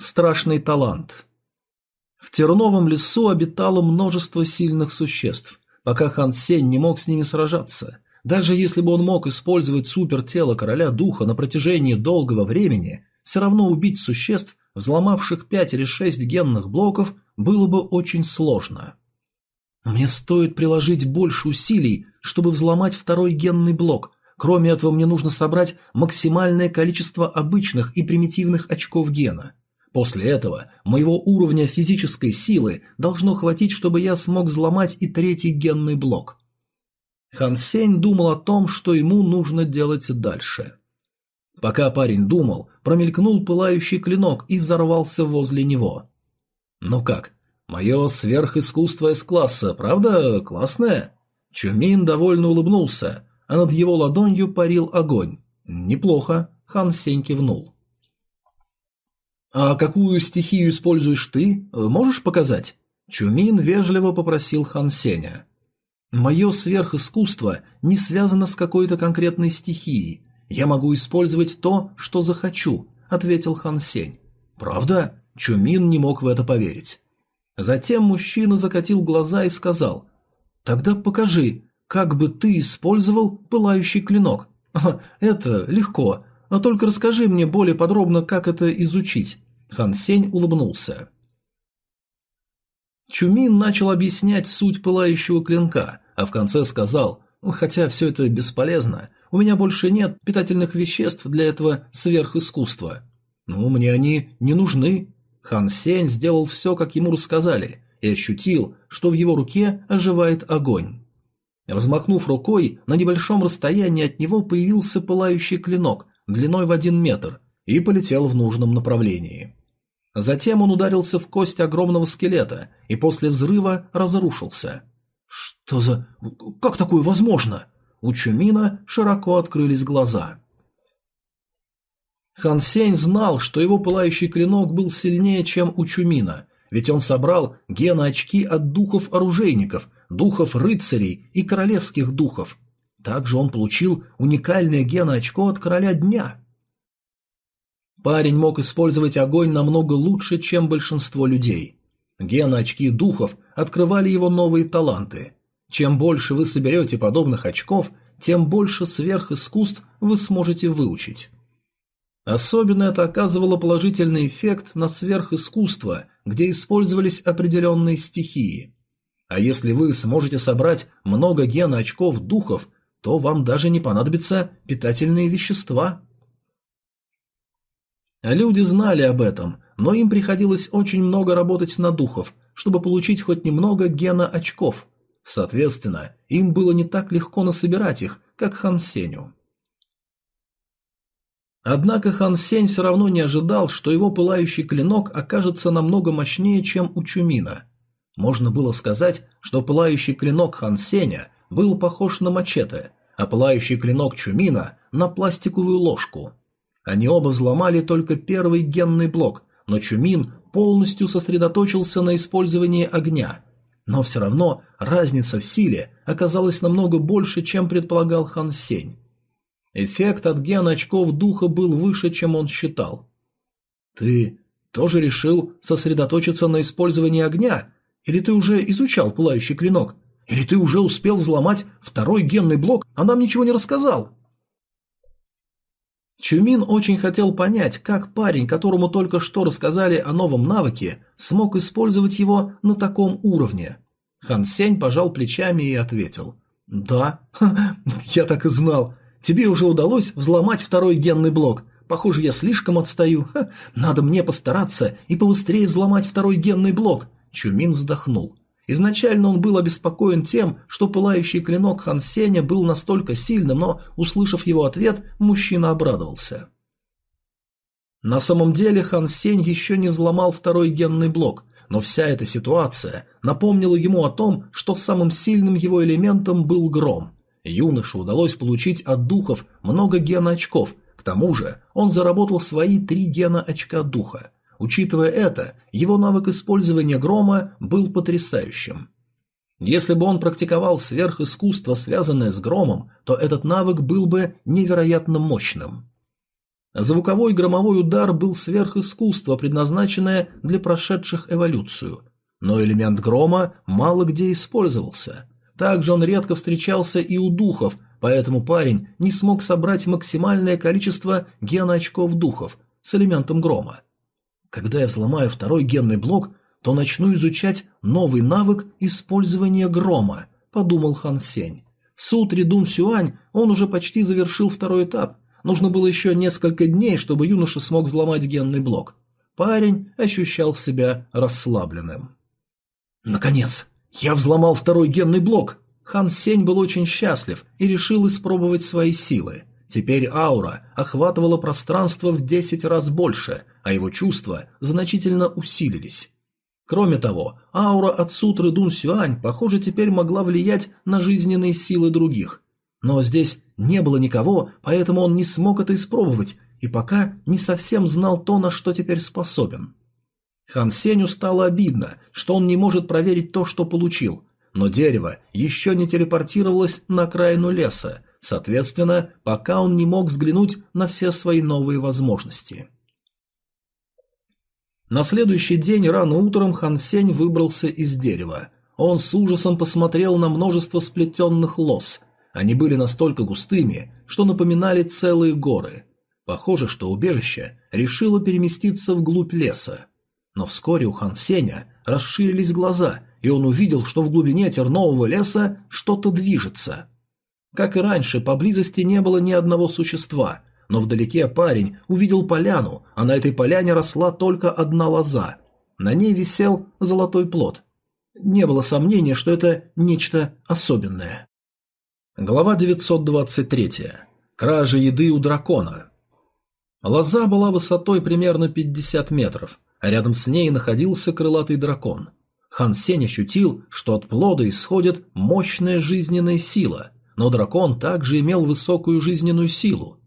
Страшный талант. В Терновом лесу обитало множество сильных существ, пока Хан Сень не мог с ними сражаться. Даже если бы он мог использовать супертело короля духа на протяжении долгого времени, все равно убить существ, взломавших пять или шесть генных блоков, было бы очень сложно. Мне стоит приложить больше усилий, чтобы взломать второй генный блок. Кроме этого, мне нужно собрать максимальное количество обычных и примитивных очков гена. После этого моего уровня физической силы должно хватить, чтобы я смог взломать и третий генный блок. Хан Сень думал о том, что ему нужно делать дальше. Пока парень думал, промелькнул пылающий клинок и взорвался возле него. «Ну как, мое сверхискусство С-класса, правда, классное?» Чумин довольно улыбнулся, а над его ладонью парил огонь. «Неплохо», — Хан Сень кивнул. «А какую стихию используешь ты? Можешь показать?» Чумин вежливо попросил Хан Сеня. «Мое сверхискусство не связано с какой-то конкретной стихией. Я могу использовать то, что захочу», — ответил Хан Сень. «Правда?» Чумин не мог в это поверить. Затем мужчина закатил глаза и сказал, «Тогда покажи, как бы ты использовал пылающий клинок?» «Это легко. А только расскажи мне более подробно, как это изучить. Хан Сень улыбнулся. Чумин начал объяснять суть пылающего клинка, а в конце сказал, хотя все это бесполезно, у меня больше нет питательных веществ для этого сверхискусства. Ну, мне они не нужны. Хан Сень сделал все, как ему рассказали, и ощутил, что в его руке оживает огонь. Взмахнув рукой, на небольшом расстоянии от него появился пылающий клинок, длиной в один метр, и полетел в нужном направлении. Затем он ударился в кость огромного скелета и после взрыва разрушился. «Что за... Как такое возможно?» У Чумина широко открылись глаза. Хан Сень знал, что его пылающий клинок был сильнее, чем у Чумина, ведь он собрал геноочки от духов-оружейников, духов-рыцарей и королевских духов. Также он получил уникальное геноочко от короля дня. Парень мог использовать огонь намного лучше, чем большинство людей. Геноочки духов открывали его новые таланты. Чем больше вы соберете подобных очков, тем больше сверхискусств вы сможете выучить. Особенно это оказывало положительный эффект на сверхискусство, где использовались определенные стихии. А если вы сможете собрать много гена очков духов, то вам даже не понадобятся питательные вещества. Люди знали об этом, но им приходилось очень много работать на духов, чтобы получить хоть немного гена очков. Соответственно, им было не так легко насобирать их, как Хан Сеню. Однако Хан Сень все равно не ожидал, что его пылающий клинок окажется намного мощнее, чем у Чумина. Можно было сказать, что пылающий клинок Хан Сеня был похож на мачете, а пылающий клинок Чумина – на пластиковую ложку. Они оба взломали только первый генный блок, но Чумин полностью сосредоточился на использовании огня. Но все равно разница в силе оказалась намного больше, чем предполагал Хан Сень. Эффект от гена очков духа был выше, чем он считал. «Ты тоже решил сосредоточиться на использовании огня? Или ты уже изучал пылающий клинок? Или ты уже успел взломать второй генный блок, а нам ничего не рассказал?» Чумин очень хотел понять, как парень, которому только что рассказали о новом навыке, смог использовать его на таком уровне. Хан Сень пожал плечами и ответил. «Да, я так и знал. Тебе уже удалось взломать второй генный блок. Похоже, я слишком отстаю. Ха, надо мне постараться и побыстрее взломать второй генный блок. Чумин вздохнул. Изначально он был обеспокоен тем, что пылающий клинок Хан Сеня был настолько сильным, но, услышав его ответ, мужчина обрадовался. На самом деле Хан Сень еще не взломал второй генный блок, но вся эта ситуация напомнила ему о том, что самым сильным его элементом был гром. Юноше удалось получить от духов много гена очков, к тому же он заработал свои три гена очка духа. Учитывая это, его навык использования грома был потрясающим. Если бы он практиковал сверхискусство, связанное с громом, то этот навык был бы невероятно мощным. Звуковой громовой удар был сверхискусство, предназначенное для прошедших эволюцию, но элемент грома мало где использовался. Также он редко встречался и у духов, поэтому парень не смог собрать максимальное количество геноочков духов с элементом грома. Когда я взломаю второй генный блок, то начну изучать новый навык использования грома, подумал Хан Сень. В сутре Дун Сюань он уже почти завершил второй этап. Нужно было еще несколько дней, чтобы юноша смог взломать генный блок. Парень ощущал себя расслабленным. Наконец, «Я взломал второй генный блок!» Хан Сень был очень счастлив и решил испробовать свои силы. Теперь аура охватывала пространство в десять раз больше, а его чувства значительно усилились. Кроме того, аура от сутры Дун Сюань, похоже, теперь могла влиять на жизненные силы других. Но здесь не было никого, поэтому он не смог это испробовать и пока не совсем знал то, на что теперь способен. Хан Сеню стало обидно, что он не может проверить то, что получил, но дерево еще не телепортировалось на окраину леса, соответственно, пока он не мог взглянуть на все свои новые возможности. На следующий день рано утром Хан Сень выбрался из дерева. Он с ужасом посмотрел на множество сплетенных лос. Они были настолько густыми, что напоминали целые горы. Похоже, что убежище решило переместиться вглубь леса. Но вскоре у Хан Сеня расширились глаза, и он увидел, что в глубине тернового леса что-то движется. Как и раньше, поблизости не было ни одного существа, но вдалеке парень увидел поляну, а на этой поляне росла только одна лоза. На ней висел золотой плод. Не было сомнения, что это нечто особенное. Глава 923. Кража еды у дракона. Лоза была высотой примерно 50 метров, а рядом с ней находился крылатый дракон. Хан Сень ощутил, что от плода исходит мощная жизненная сила, но дракон также имел высокую жизненную силу.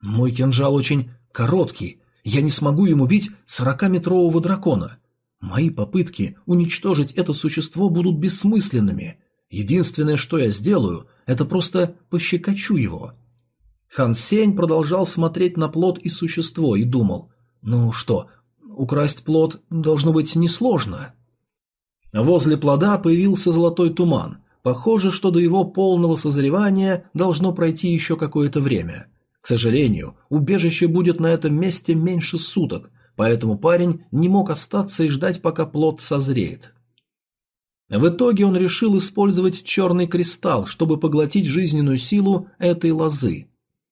«Мой кинжал очень короткий. Я не смогу им убить сорокаметрового дракона. Мои попытки уничтожить это существо будут бессмысленными. Единственное, что я сделаю, это просто пощекочу его. Хан Сень продолжал смотреть на плод и существо и думал, ну что, украсть плод должно быть несложно. Возле плода появился золотой туман. Похоже, что до его полного созревания должно пройти еще какое-то время. К сожалению, убежище будет на этом месте меньше суток, поэтому парень не мог остаться и ждать, пока плод созреет. В итоге он решил использовать черный кристалл, чтобы поглотить жизненную силу этой лозы.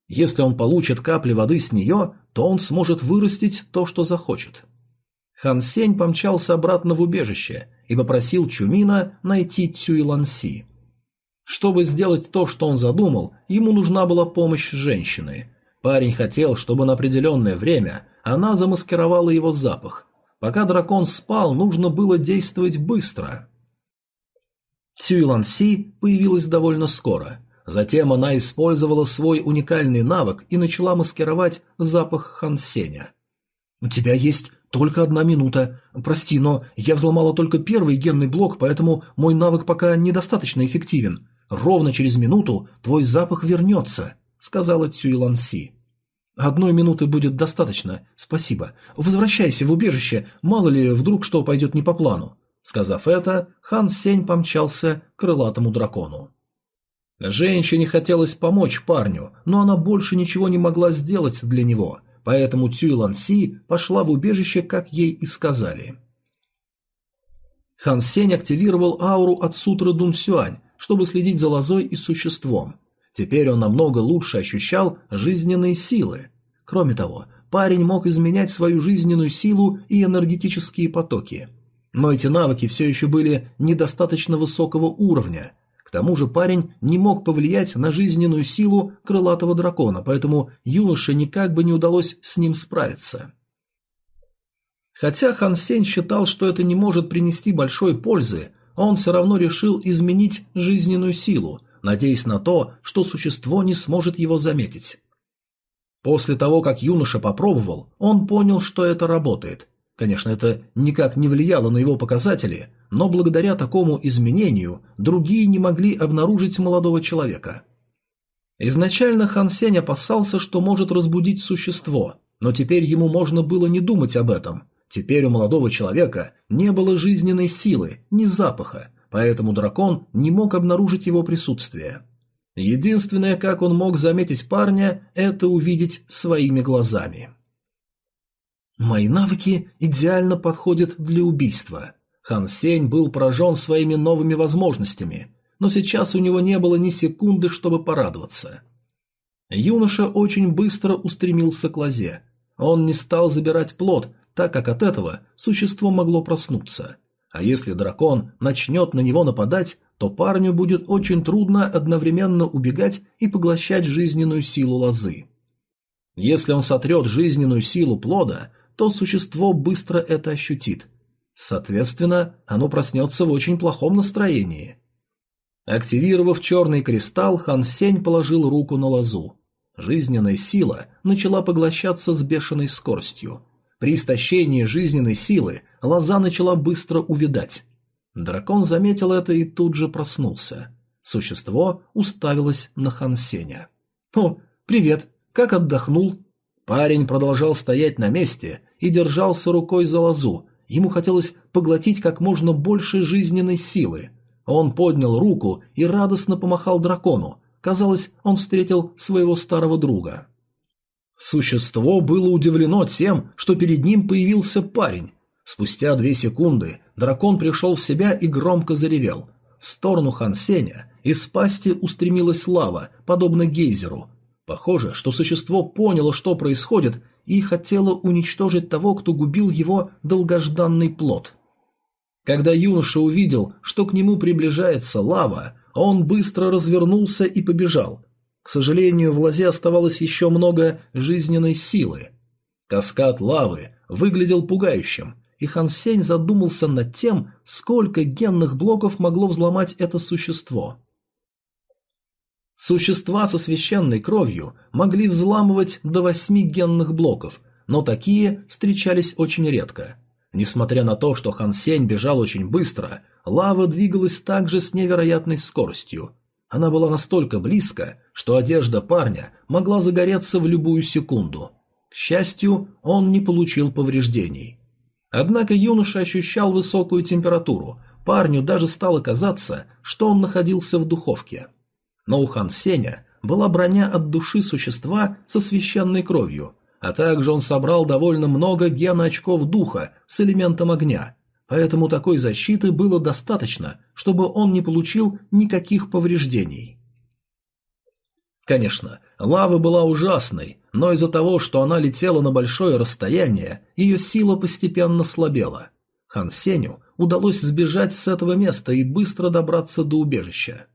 Если он получит капли воды с нее, то он сможет вырастить то, что захочет. Хан Сень помчался обратно в убежище и попросил Чумина найти Цюйланси. Чтобы сделать то, что он задумал, ему нужна была помощь женщины. Парень хотел, чтобы на определенное время она замаскировала его запах. Пока дракон спал, нужно было действовать быстро. Цюйланси появилась довольно скоро. Затем она использовала свой уникальный навык и начала маскировать запах Хансеня. «У тебя есть только одна минута. Прости, но я взломала только первый генный блок, поэтому мой навык пока недостаточно эффективен. Ровно через минуту твой запах вернется», — сказала Цюйланси. «Одной минуты будет достаточно, спасибо. Возвращайся в убежище, мало ли вдруг что пойдет не по плану». Сказав это, Хан Сень помчался к крылатому дракону. Женщине хотелось помочь парню, но она больше ничего не могла сделать для него, поэтому Цюйлан Си пошла в убежище, как ей и сказали. Хан Сень активировал ауру от сутры Дун Сюань, чтобы следить за лозой и существом. Теперь он намного лучше ощущал жизненные силы. Кроме того, парень мог изменять свою жизненную силу и энергетические потоки. Но эти навыки все еще были недостаточно высокого уровня. К тому же парень не мог повлиять на жизненную силу крылатого дракона, поэтому юноше никак бы не удалось с ним справиться. Хотя Хан Сень считал, что это не может принести большой пользы, он все равно решил изменить жизненную силу, надеясь на то, что существо не сможет его заметить. После того, как юноша попробовал, он понял, что это работает. Конечно, это никак не влияло на его показатели, но благодаря такому изменению другие не могли обнаружить молодого человека. Изначально Хан Сень опасался, что может разбудить существо, но теперь ему можно было не думать об этом. Теперь у молодого человека не было жизненной силы, ни запаха, поэтому дракон не мог обнаружить его присутствие. Единственное, как он мог заметить парня, это увидеть своими глазами. Мои навыки идеально подходят для убийства. Хан Сень был поражен своими новыми возможностями, но сейчас у него не было ни секунды, чтобы порадоваться. Юноша очень быстро устремился к лозе. Он не стал забирать плод, так как от этого существо могло проснуться. А если дракон начнет на него нападать, то парню будет очень трудно одновременно убегать и поглощать жизненную силу лозы. Если он сотрет жизненную силу плода, то существо быстро это ощутит. Соответственно, оно проснется в очень плохом настроении. Активировав черный кристалл, Хан Сень положил руку на лозу. Жизненная сила начала поглощаться с бешеной скоростью. При истощении жизненной силы лоза начала быстро увядать. Дракон заметил это и тут же проснулся. Существо уставилось на Хансеня. «О, привет! Как отдохнул?» Парень продолжал стоять на месте и держался рукой за лозу. Ему хотелось поглотить как можно больше жизненной силы. Он поднял руку и радостно помахал дракону. Казалось, он встретил своего старого друга. Существо было удивлено тем, что перед ним появился парень. Спустя две секунды дракон пришел в себя и громко заревел. В сторону Хансеня из пасти устремилась лава, подобно гейзеру. Похоже, что существо поняло, что происходит, и хотело уничтожить того, кто губил его долгожданный плод. Когда юноша увидел, что к нему приближается лава, он быстро развернулся и побежал. К сожалению, в лозе оставалось еще много жизненной силы. Каскад лавы выглядел пугающим, и Хан Сень задумался над тем, сколько генных блоков могло взломать это существо. Существа со священной кровью могли взламывать до восьми генных блоков, но такие встречались очень редко. Несмотря на то, что Хан Сень бежал очень быстро, лава двигалась также с невероятной скоростью. Она была настолько близко, что одежда парня могла загореться в любую секунду. К счастью, он не получил повреждений. Однако юноша ощущал высокую температуру, парню даже стало казаться, что он находился в духовке но у Хан Сеня была броня от души существа со священной кровью, а также он собрал довольно много геноочков духа с элементом огня, поэтому такой защиты было достаточно, чтобы он не получил никаких повреждений. Конечно, лава была ужасной, но из-за того, что она летела на большое расстояние, ее сила постепенно слабела. Хан Сеню удалось сбежать с этого места и быстро добраться до убежища.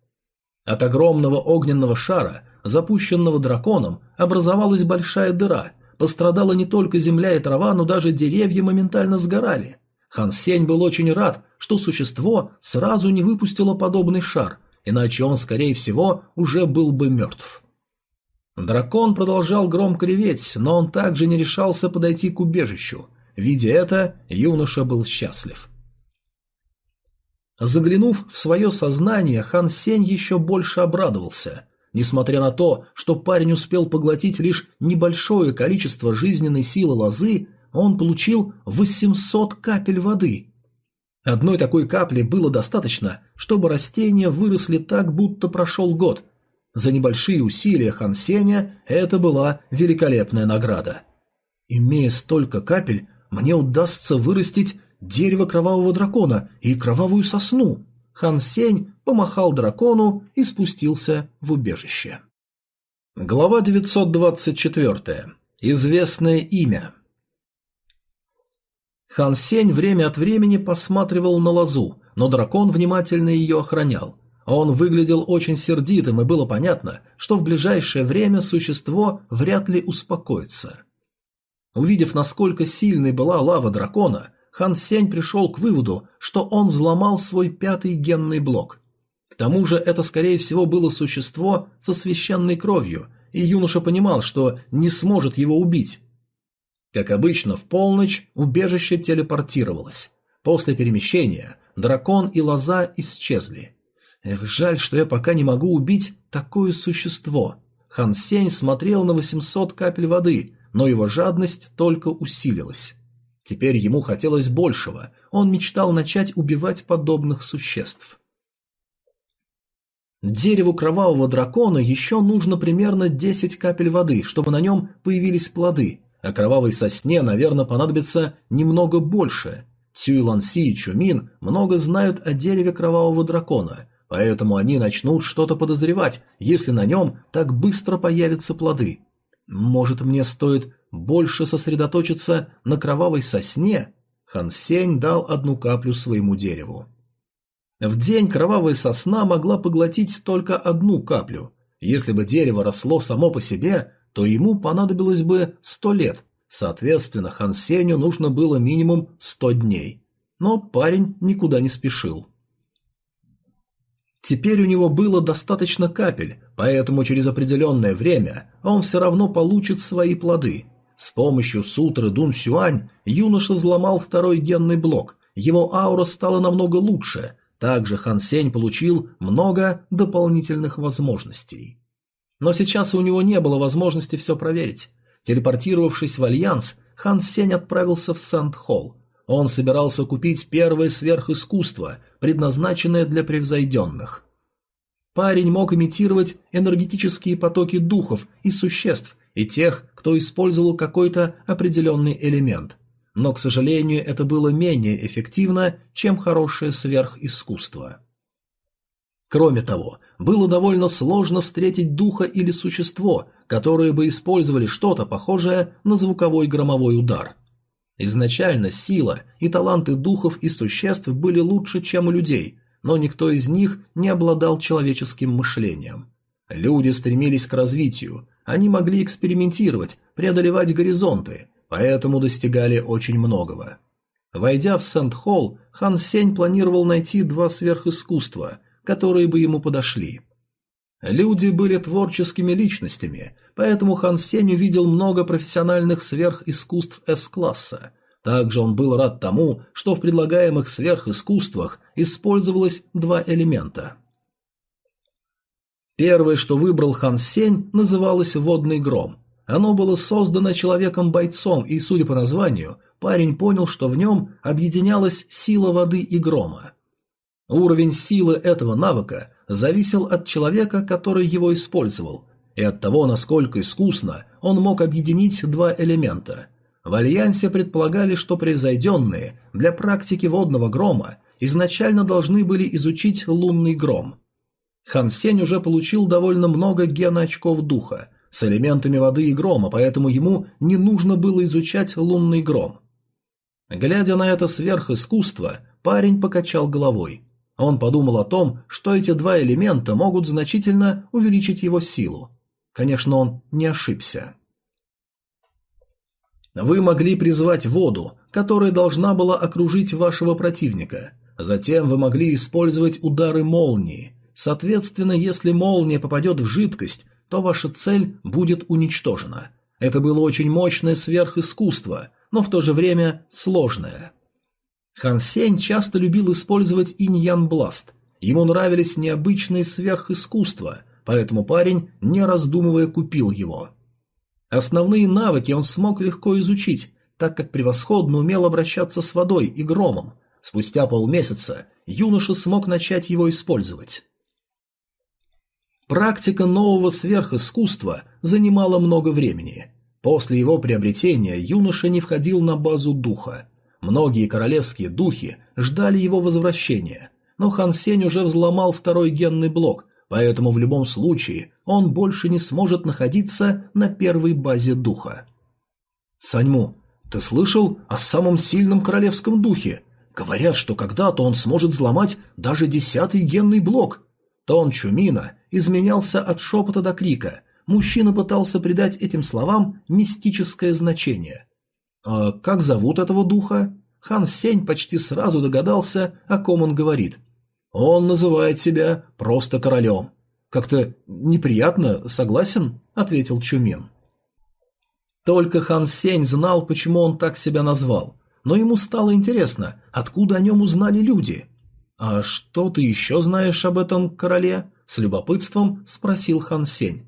От огромного огненного шара, запущенного драконом, образовалась большая дыра. Пострадала не только земля и трава, но даже деревья моментально сгорали. Хан Сень был очень рад, что существо сразу не выпустило подобный шар, иначе он, скорее всего, уже был бы мертв. Дракон продолжал громко реветь, но он также не решался подойти к убежищу. Видя это, юноша был счастлив. Заглянув в свое сознание, Хан Сень еще больше обрадовался. Несмотря на то, что парень успел поглотить лишь небольшое количество жизненной силы лозы, он получил 800 капель воды. Одной такой капли было достаточно, чтобы растения выросли так, будто прошел год. За небольшие усилия Хан Сеня это была великолепная награда. Имея столько капель, мне удастся вырастить дерево кровавого дракона и кровавую сосну. Хан Сень помахал дракону и спустился в убежище. Глава 924. Известное имя. Хан Сень время от времени посматривал на лозу, но дракон внимательно ее охранял. Он выглядел очень сердитым, и было понятно, что в ближайшее время существо вряд ли успокоится. Увидев, насколько сильной была лава дракона, Хан Сень пришел к выводу, что он взломал свой пятый генный блок. К тому же это, скорее всего, было существо со священной кровью, и юноша понимал, что не сможет его убить. Как обычно, в полночь убежище телепортировалось. После перемещения дракон и лоза исчезли. Эх, жаль, что я пока не могу убить такое существо. Хан Сень смотрел на 800 капель воды, но его жадность только усилилась. Теперь ему хотелось большего, он мечтал начать убивать подобных существ. Дереву кровавого дракона еще нужно примерно 10 капель воды, чтобы на нем появились плоды, а кровавой сосне, наверное, понадобится немного больше. Цюй Ланси и Чумин много знают о дереве кровавого дракона, поэтому они начнут что-то подозревать, если на нем так быстро появятся плоды. Может, мне стоит больше сосредоточиться на кровавой сосне, Хан Сень дал одну каплю своему дереву. В день кровавая сосна могла поглотить только одну каплю. Если бы дерево росло само по себе, то ему понадобилось бы сто лет. Соответственно, Хан Сенью нужно было минимум сто дней. Но парень никуда не спешил. Теперь у него было достаточно капель, поэтому через определенное время он все равно получит свои плоды. С помощью сутры Дун Сюань юноша взломал второй генный блок, его аура стала намного лучше, также Хан Сень получил много дополнительных возможностей. Но сейчас у него не было возможности все проверить. Телепортировавшись в Альянс, Хан Сень отправился в Санд-Холл. Он собирался купить первое сверхискусство, предназначенное для превзойденных. Парень мог имитировать энергетические потоки духов и существ, и тех, кто использовал какой-то определенный элемент. Но, к сожалению, это было менее эффективно, чем хорошее сверхискусство. Кроме того, было довольно сложно встретить духа или существо, которые бы использовали что-то похожее на звуковой громовой удар. Изначально сила и таланты духов и существ были лучше, чем у людей, но никто из них не обладал человеческим мышлением. Люди стремились к развитию, они могли экспериментировать, преодолевать горизонты, поэтому достигали очень многого. Войдя в Сент-Холл, Хан Сень планировал найти два сверхискусства, которые бы ему подошли. Люди были творческими личностями, поэтому Хан Сень увидел много профессиональных сверхискусств С-класса. Также он был рад тому, что в предлагаемых сверхискусствах использовалось два элемента. Первое, что выбрал Хан Сень, называлось «Водный гром». Оно было создано человеком-бойцом, и, судя по названию, парень понял, что в нем объединялась сила воды и грома. Уровень силы этого навыка зависел от человека, который его использовал, и от того, насколько искусно он мог объединить два элемента. В Альянсе предполагали, что превзойденные для практики водного грома изначально должны были изучить лунный гром. Хан Сень уже получил довольно много гена-очков духа с элементами воды и грома, поэтому ему не нужно было изучать лунный гром. Глядя на это сверхискусство, парень покачал головой. Он подумал о том, что эти два элемента могут значительно увеличить его силу. Конечно, он не ошибся. Вы могли призвать воду, которая должна была окружить вашего противника. Затем вы могли использовать удары молнии. Соответственно, если молния попадет в жидкость, то ваша цель будет уничтожена. Это было очень мощное сверхискусство, но в то же время сложное. Хан Сень часто любил использовать иньян бласт. Ему нравились необычные сверхискусства, поэтому парень, не раздумывая, купил его. Основные навыки он смог легко изучить, так как превосходно умел обращаться с водой и громом. Спустя полмесяца юноша смог начать его использовать. Практика нового сверхискусства занимала много времени. После его приобретения юноша не входил на базу духа. Многие королевские духи ждали его возвращения, но Хан Сень уже взломал второй генный блок, поэтому в любом случае он больше не сможет находиться на первой базе духа. Саньму, ты слышал о самом сильном королевском духе? Говорят, что когда-то он сможет взломать даже десятый генный блок. Тон Чумина изменялся от шепота до крика. Мужчина пытался придать этим словам мистическое значение. «А как зовут этого духа?» Хан Сень почти сразу догадался, о ком он говорит. «Он называет себя просто королем». «Как-то неприятно, согласен?» – ответил Чумин. Только Хан Сень знал, почему он так себя назвал, но ему стало интересно, откуда о нем узнали люди. «А что ты еще знаешь об этом короле?» – с любопытством спросил Хан Сень.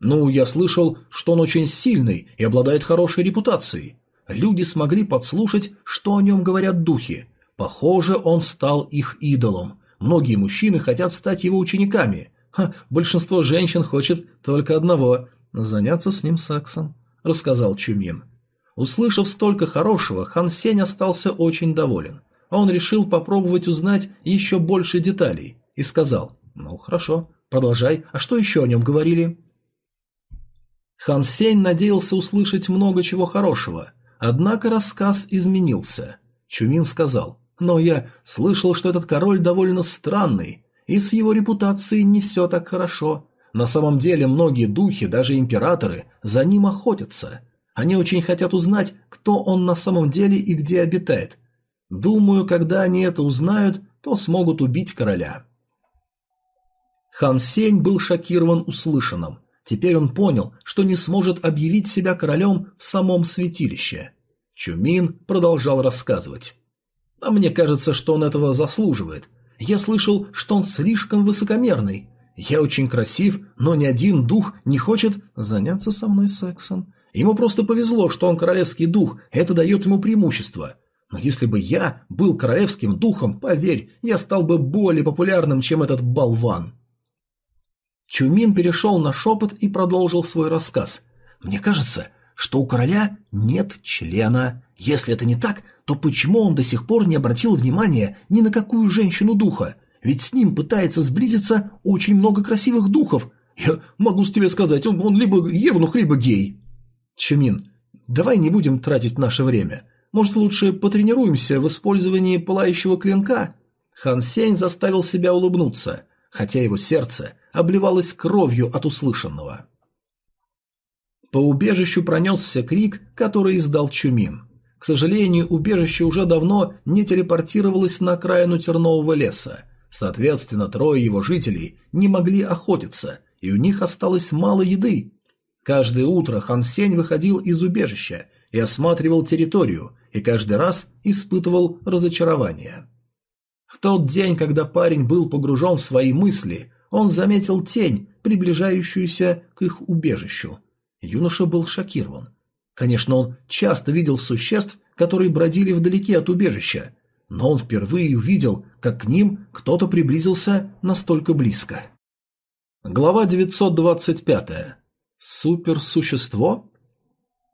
«Ну, я слышал, что он очень сильный и обладает хорошей репутацией люди смогли подслушать, что о нем говорят духи. Похоже, он стал их идолом. Многие мужчины хотят стать его учениками. Ха, большинство женщин хочет только одного – заняться с ним сексом, рассказал Чумин. Услышав столько хорошего, Хан Сень остался очень доволен. Он решил попробовать узнать еще больше деталей и сказал «Ну, хорошо, продолжай, а что еще о нем говорили?» Хан Сень надеялся услышать много чего хорошего, Однако рассказ изменился. Чумин сказал, «Но я слышал, что этот король довольно странный, и с его репутацией не все так хорошо. На самом деле многие духи, даже императоры, за ним охотятся. Они очень хотят узнать, кто он на самом деле и где обитает. Думаю, когда они это узнают, то смогут убить короля». Хан Сень был шокирован услышанным. Теперь он понял, что не сможет объявить себя королем в самом святилище. Чумин продолжал рассказывать. «А мне кажется, что он этого заслуживает. Я слышал, что он слишком высокомерный. Я очень красив, но ни один дух не хочет заняться со мной сексом. Ему просто повезло, что он королевский дух, это дает ему преимущество. Но если бы я был королевским духом, поверь, я стал бы более популярным, чем этот болван». Чумин перешел на шепот и продолжил свой рассказ. «Мне кажется, что у короля нет члена. Если это не так, то почему он до сих пор не обратил внимания ни на какую женщину духа? Ведь с ним пытается сблизиться очень много красивых духов. Я могу тебе сказать, он, он либо евнух, либо гей». «Чумин, давай не будем тратить наше время. Может, лучше потренируемся в использовании пылающего клинка?» Хан Сень заставил себя улыбнуться, хотя его сердце обливалось кровью от услышанного. По убежищу пронесся крик, который издал Чумин. К сожалению, убежище уже давно не телепортировалось на окраину тернового леса. Соответственно, трое его жителей не могли охотиться, и у них осталось мало еды. Каждое утро Хан Сень выходил из убежища и осматривал территорию, и каждый раз испытывал разочарование. В тот день, когда парень был погружен в свои мысли, он заметил тень, приближающуюся к их убежищу. Юноша был шокирован. Конечно, он часто видел существ, которые бродили вдалеке от убежища, но он впервые увидел, как к ним кто-то приблизился настолько близко. Глава 925. Суперсущество?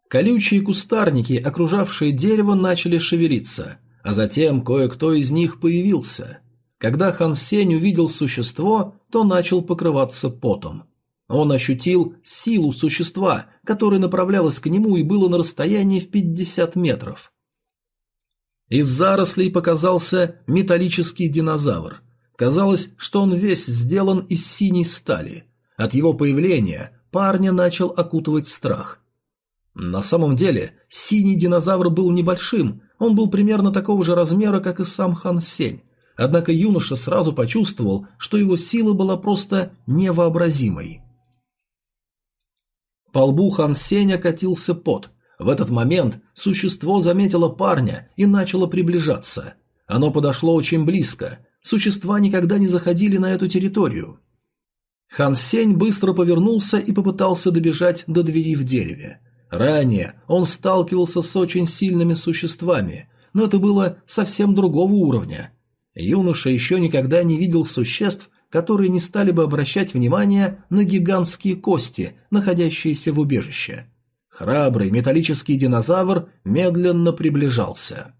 Колючие кустарники, окружавшие дерево, начали шевелиться, а затем кое-кто из них появился. Когда Хан Сень увидел существо, то начал покрываться потом. Он ощутил силу существа, которое направлялось к нему и было на расстоянии в 50 метров. Из зарослей показался металлический динозавр. Казалось, что он весь сделан из синей стали. От его появления парня начал окутывать страх. На самом деле, синий динозавр был небольшим, он был примерно такого же размера, как и сам Хан Сень. Однако юноша сразу почувствовал, что его сила была просто невообразимой. По лбу Хан Сеня катился пот, в этот момент существо заметило парня и начало приближаться. Оно подошло очень близко. Существа никогда не заходили на эту территорию. Хан Сень быстро повернулся и попытался добежать до двери в дереве. Ранее он сталкивался с очень сильными существами, но это было совсем другого уровня. Юноша еще никогда не видел существ, которые не стали бы обращать внимание на гигантские кости, находящиеся в убежище. Храбрый металлический динозавр медленно приближался.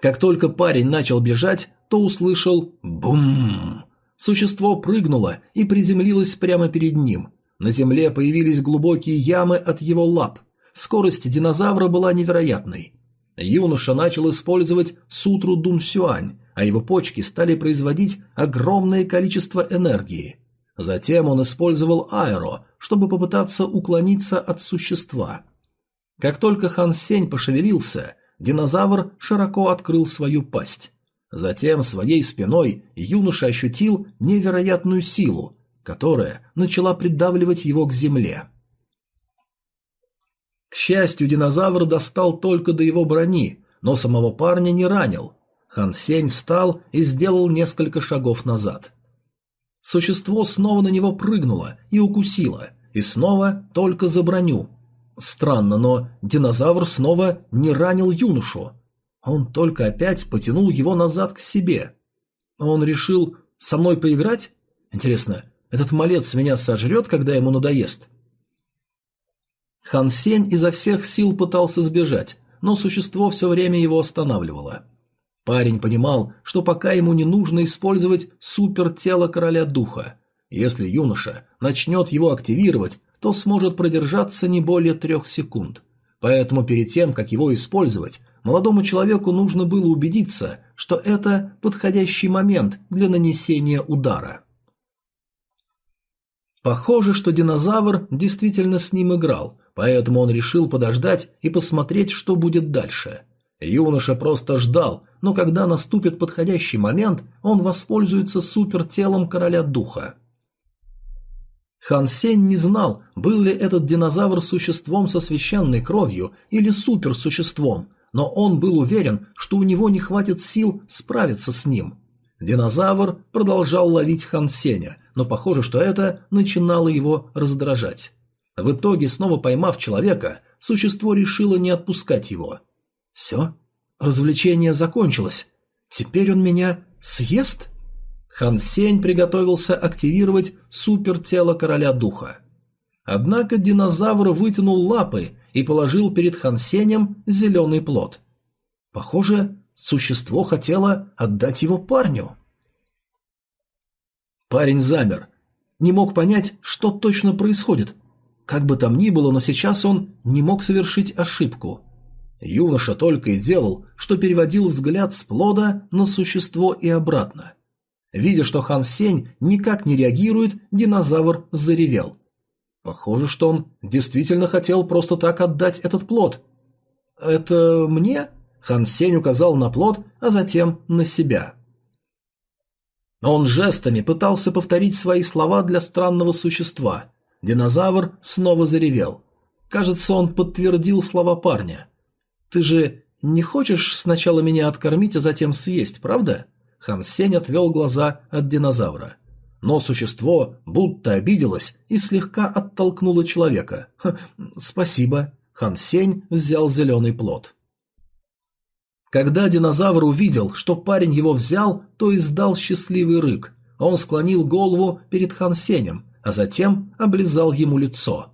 Как только парень начал бежать, то услышал «бум». Существо прыгнуло и приземлилось прямо перед ним. На земле появились глубокие ямы от его лап. Скорость динозавра была невероятной. Юноша начал использовать сутру Дунсюань, а его почки стали производить огромное количество энергии. Затем он использовал аэро, чтобы попытаться уклониться от существа. Как только Хан Сень пошевелился, динозавр широко открыл свою пасть. Затем своей спиной юноша ощутил невероятную силу, которая начала придавливать его к земле. К счастью, динозавр достал только до его брони, но самого парня не ранил. Хан Сень встал и сделал несколько шагов назад. Существо снова на него прыгнуло и укусило, и снова только за броню. Странно, но динозавр снова не ранил юношу. Он только опять потянул его назад к себе. Он решил со мной поиграть? Интересно, этот малец меня сожрет, когда ему надоест? Хан Сень изо всех сил пытался сбежать, но существо все время его останавливало. Парень понимал, что пока ему не нужно использовать супертело короля духа. Если юноша начнет его активировать, то сможет продержаться не более трех секунд. Поэтому перед тем, как его использовать, молодому человеку нужно было убедиться, что это подходящий момент для нанесения удара. Похоже, что динозавр действительно с ним играл, поэтому он решил подождать и посмотреть, что будет дальше – Юноша просто ждал, но когда наступит подходящий момент, он воспользуется супертелом короля духа. Хан Сень не знал, был ли этот динозавр существом со священной кровью или суперсуществом, но он был уверен, что у него не хватит сил справиться с ним. Динозавр продолжал ловить Хан Сеня, но похоже, что это начинало его раздражать. В итоге, снова поймав человека, существо решило не отпускать его – «Все? Развлечение закончилось. Теперь он меня съест?» Хан Сень приготовился активировать супертело короля духа. Однако динозавр вытянул лапы и положил перед Хан Сенем зеленый плод. Похоже, существо хотело отдать его парню. Парень замер. Не мог понять, что точно происходит. Как бы там ни было, но сейчас он не мог совершить ошибку. Юноша только и делал, что переводил взгляд с плода на существо и обратно. Видя, что Хан Сень никак не реагирует, динозавр заревел. Похоже, что он действительно хотел просто так отдать этот плод. «Это мне?» Хан Сень указал на плод, а затем на себя. Он жестами пытался повторить свои слова для странного существа. Динозавр снова заревел. Кажется, он подтвердил слова парня. «Ты же не хочешь сначала меня откормить, а затем съесть, правда?» Хан Сень отвел глаза от динозавра. Но существо будто обиделось и слегка оттолкнуло человека. «Спасибо». Хан Сень взял зеленый плод. Когда динозавр увидел, что парень его взял, то издал счастливый рык. Он склонил голову перед Хан Сенем, а затем облизал ему лицо.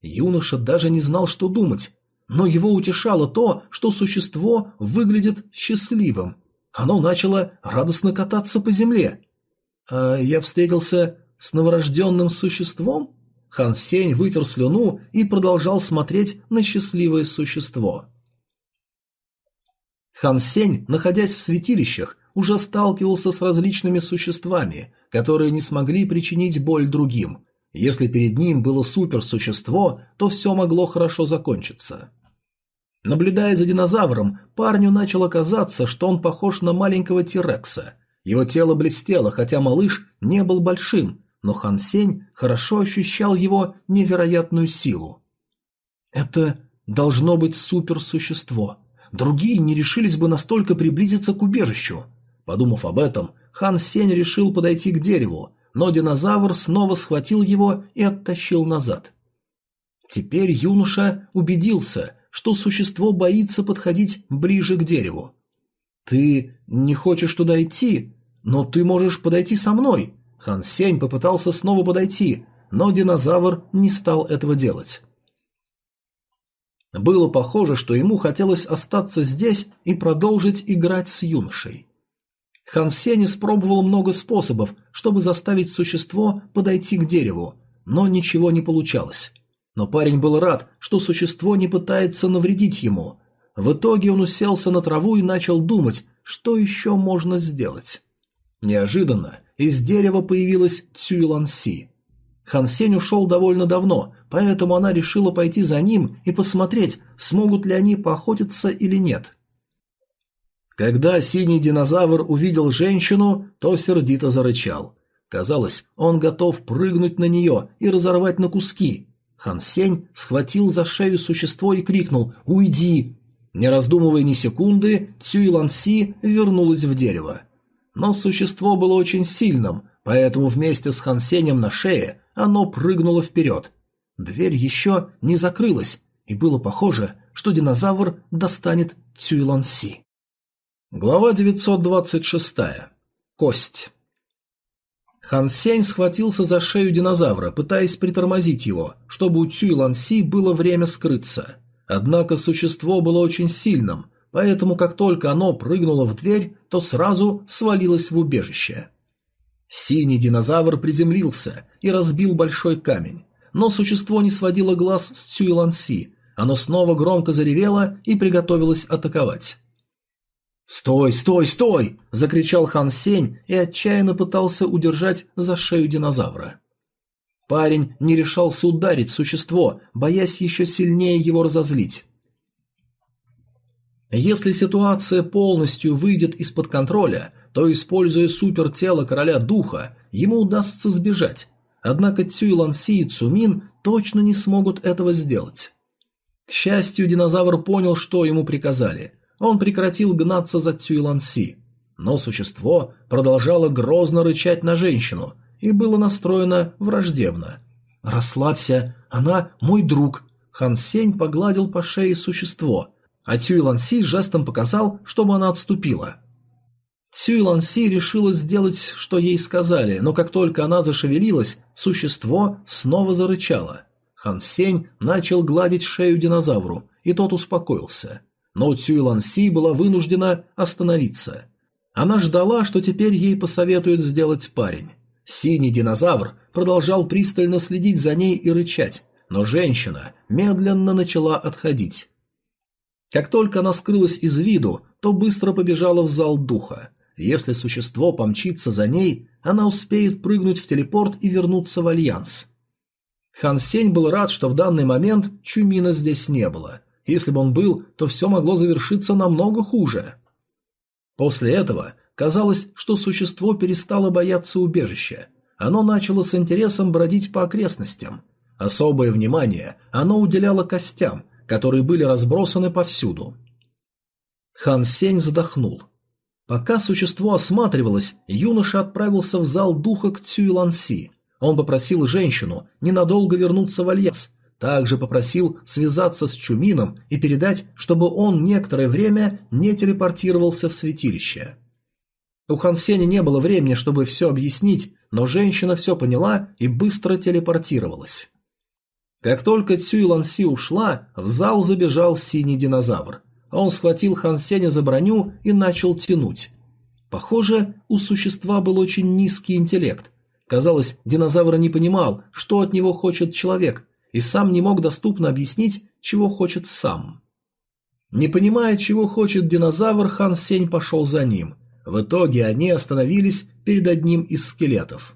Юноша даже не знал, что думать, но его утешало то, что существо выглядит счастливым. Оно начало радостно кататься по земле. «А я встретился с новорожденным существом?» Хан Сень вытер слюну и продолжал смотреть на счастливое существо. Хан Сень, находясь в святилищах, уже сталкивался с различными существами, которые не смогли причинить боль другим. Если перед ним было суперсущество, то все могло хорошо закончиться. Наблюдая за динозавром, парню начало казаться, что он похож на маленького Тирекса. Его тело блестело, хотя малыш не был большим, но Хан Сень хорошо ощущал его невероятную силу. Это должно быть суперсущество. Другие не решились бы настолько приблизиться к убежищу. Подумав об этом, Хан Сень решил подойти к дереву, но динозавр снова схватил его и оттащил назад. Теперь юноша убедился, что существо боится подходить ближе к дереву. «Ты не хочешь туда идти, но ты можешь подойти со мной». Хан Сень попытался снова подойти, но динозавр не стал этого делать. Было похоже, что ему хотелось остаться здесь и продолжить играть с юношей. Хан Сень испробовал много способов, чтобы заставить существо подойти к дереву, но ничего не получалось. Но парень был рад, что существо не пытается навредить ему. В итоге он уселся на траву и начал думать, что еще можно сделать. Неожиданно из дерева появилась Цюйланси. Хан Сень ушел довольно давно, поэтому она решила пойти за ним и посмотреть, смогут ли они поохотиться или нет. Когда синий динозавр увидел женщину, то сердито зарычал. Казалось, он готов прыгнуть на нее и разорвать на куски. Хан Сень схватил за шею существо и крикнул «Уйди!». Не раздумывая ни секунды, Цюй Ланси вернулась в дерево. Но существо было очень сильным, поэтому вместе с Хан Сенем на шее оно прыгнуло вперед. Дверь еще не закрылась, и было похоже, что динозавр достанет Цюйланси. Глава 926. Кость. Хан Сень схватился за шею динозавра, пытаясь притормозить его, чтобы у Цюйланси было время скрыться. Однако существо было очень сильным, поэтому как только оно прыгнуло в дверь, то сразу свалилось в убежище. Синий динозавр приземлился и разбил большой камень. Но существо не сводило глаз с Цюйланси. Оно снова громко заревело и приготовилось атаковать. «Стой, стой, стой!» – закричал Хан Сень и отчаянно пытался удержать за шею динозавра. Парень не решался ударить существо, боясь еще сильнее его разозлить. Если ситуация полностью выйдет из-под контроля, то, используя супертело короля духа, ему удастся сбежать. Однако Цюй Ланси и Цумин точно не смогут этого сделать. К счастью, динозавр понял, что ему приказали. Он прекратил гнаться за Цюй Ланси. Но существо продолжало грозно рычать на женщину и было настроено враждебно. «Расслабься, она мой друг», Хан Сень погладил по шее существо, а Цюй Ланси жестом показал, чтобы она отступила. Цюй Ланси решила сделать, что ей сказали, но как только она зашевелилась, существо снова зарычало. Хан Сень начал гладить шею динозавру, и тот успокоился. Но Цюй Ланси была вынуждена остановиться. Она ждала, что теперь ей посоветует сделать парень. Синий динозавр продолжал пристально следить за ней и рычать, но женщина медленно начала отходить. Как только она скрылась из виду, то быстро побежала в зал духа. Если существо помчится за ней, она успеет прыгнуть в телепорт и вернуться в Альянс. Хан Сень был рад, что в данный момент Чумина здесь не было. Если бы он был, то все могло завершиться намного хуже. После этого Казалось, что существо перестало бояться убежища. Оно начало с интересом бродить по окрестностям. Особое внимание оно уделяло костям, которые были разбросаны повсюду. Хан Сень вздохнул. Пока существо осматривалось, юноша отправился в зал духа к Цюйланси. Он попросил женщину ненадолго вернуться в Альяс, также попросил связаться с Чумином и передать, чтобы он некоторое время не телепортировался в святилище. У Хан Сеня не было времени, чтобы все объяснить, но женщина все поняла и быстро телепортировалась. Как только Цюй Ланси ушла, в зал забежал синий динозавр. Он схватил Хан Сеня за броню и начал тянуть. Похоже, у существа был очень низкий интеллект. Казалось, динозавр не понимал, что от него хочет человек, и сам не мог доступно объяснить, чего хочет сам. Не понимая, чего хочет динозавр, Хан Сень пошел за ним. В итоге они остановились перед одним из скелетов.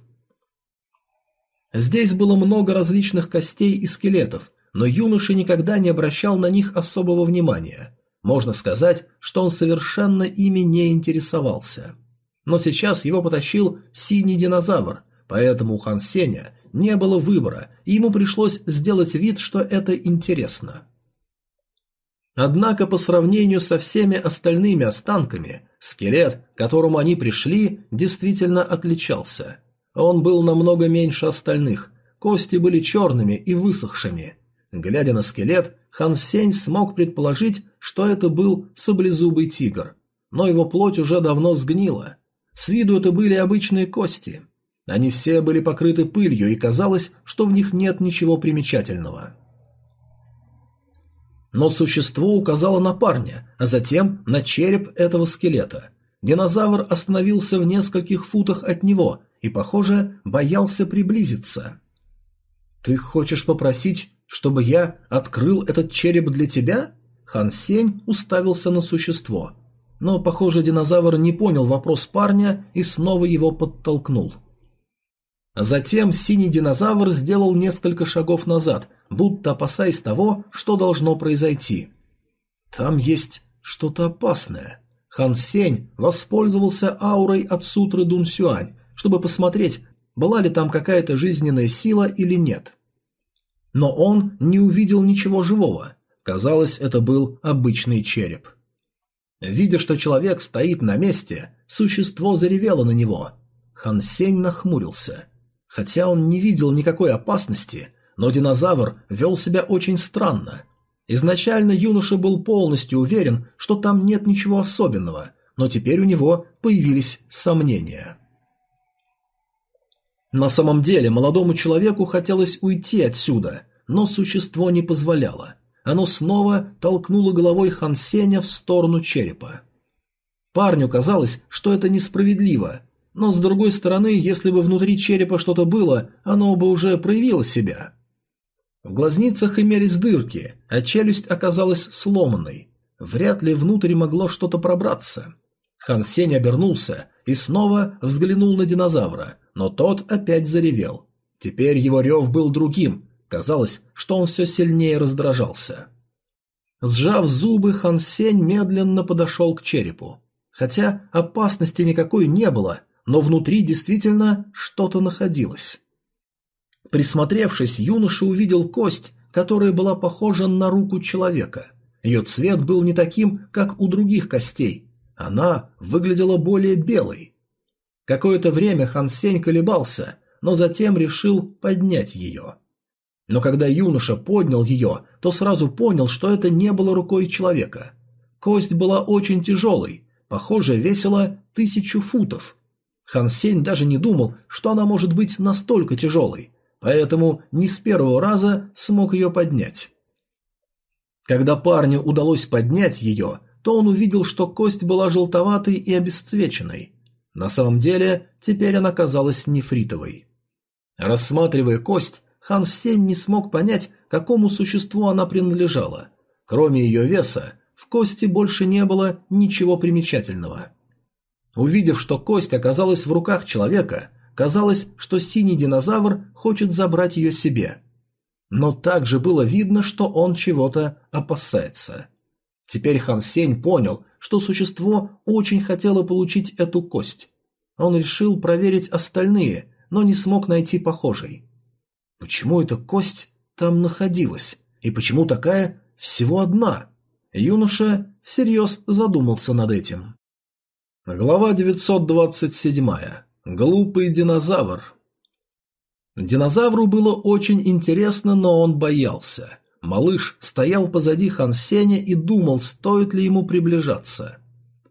Здесь было много различных костей и скелетов, но юноша никогда не обращал на них особого внимания. Можно сказать, что он совершенно ими не интересовался. Но сейчас его потащил синий динозавр, поэтому у Хан Сеня не было выбора, и ему пришлось сделать вид, что это интересно. Однако по сравнению со всеми остальными останками, скелет, к которому они пришли, действительно отличался. Он был намного меньше остальных, кости были черными и высохшими. Глядя на скелет, Хан Сень смог предположить, что это был саблезубый тигр. Но его плоть уже давно сгнила. С виду это были обычные кости. Они все были покрыты пылью, и казалось, что в них нет ничего примечательного. Но существо указало на парня, а затем на череп этого скелета. Динозавр остановился в нескольких футах от него и, похоже, боялся приблизиться. «Ты хочешь попросить, чтобы я открыл этот череп для тебя?» Хан Сень уставился на существо. Но, похоже, динозавр не понял вопрос парня и снова его подтолкнул. Затем синий динозавр сделал несколько шагов назад, будто опасаясь того, что должно произойти. «Там есть что-то опасное». Хан Сень воспользовался аурой от сутры Дун Сюань, чтобы посмотреть, была ли там какая-то жизненная сила или нет. Но он не увидел ничего живого. Казалось, это был обычный череп. Видя, что человек стоит на месте, существо заревело на него. Хан Сень нахмурился. Хотя он не видел никакой опасности, но динозавр вел себя очень странно. Изначально юноша был полностью уверен, что там нет ничего особенного, но теперь у него появились сомнения. На самом деле молодому человеку хотелось уйти отсюда, но существо не позволяло. Оно снова толкнуло головой Хансеня в сторону черепа. Парню казалось, что это несправедливо, но с другой стороны, если бы внутри черепа что-то было, оно бы уже проявило себя. В глазницах имелись дырки, а челюсть оказалась сломанной. Вряд ли внутрь могло что-то пробраться. Хан Сень обернулся и снова взглянул на динозавра, но тот опять заревел. Теперь его рев был другим, казалось, что он все сильнее раздражался. Сжав зубы, Хан Сень медленно подошел к черепу. Хотя опасности никакой не было, но внутри действительно что-то находилось. Присмотревшись, юноша увидел кость, которая была похожа на руку человека. Ее цвет был не таким, как у других костей. Она выглядела более белой. Какое-то время Хан Сень колебался, но затем решил поднять ее. Но когда юноша поднял ее, то сразу понял, что это не было рукой человека. Кость была очень тяжелой, похоже, весила тысячу футов. Хан Сень даже не думал, что она может быть настолько тяжелой, поэтому не с первого раза смог ее поднять. Когда парню удалось поднять ее, то он увидел, что кость была желтоватой и обесцвеченной. На самом деле, теперь она казалась нефритовой. Рассматривая кость, Хан Сень не смог понять, какому существу она принадлежала. Кроме ее веса, в кости больше не было ничего примечательного. Увидев, что кость оказалась в руках человека, казалось, что синий динозавр хочет забрать ее себе. Но также было видно, что он чего-то опасается. Теперь Хан Сень понял, что существо очень хотело получить эту кость. Он решил проверить остальные, но не смог найти похожей. Почему эта кость там находилась? И почему такая всего одна? Юноша всерьез задумался над этим. Глава 927. Глупый динозавр. Динозавру было очень интересно, но он боялся. Малыш стоял позади Хан Сеня и думал, стоит ли ему приближаться.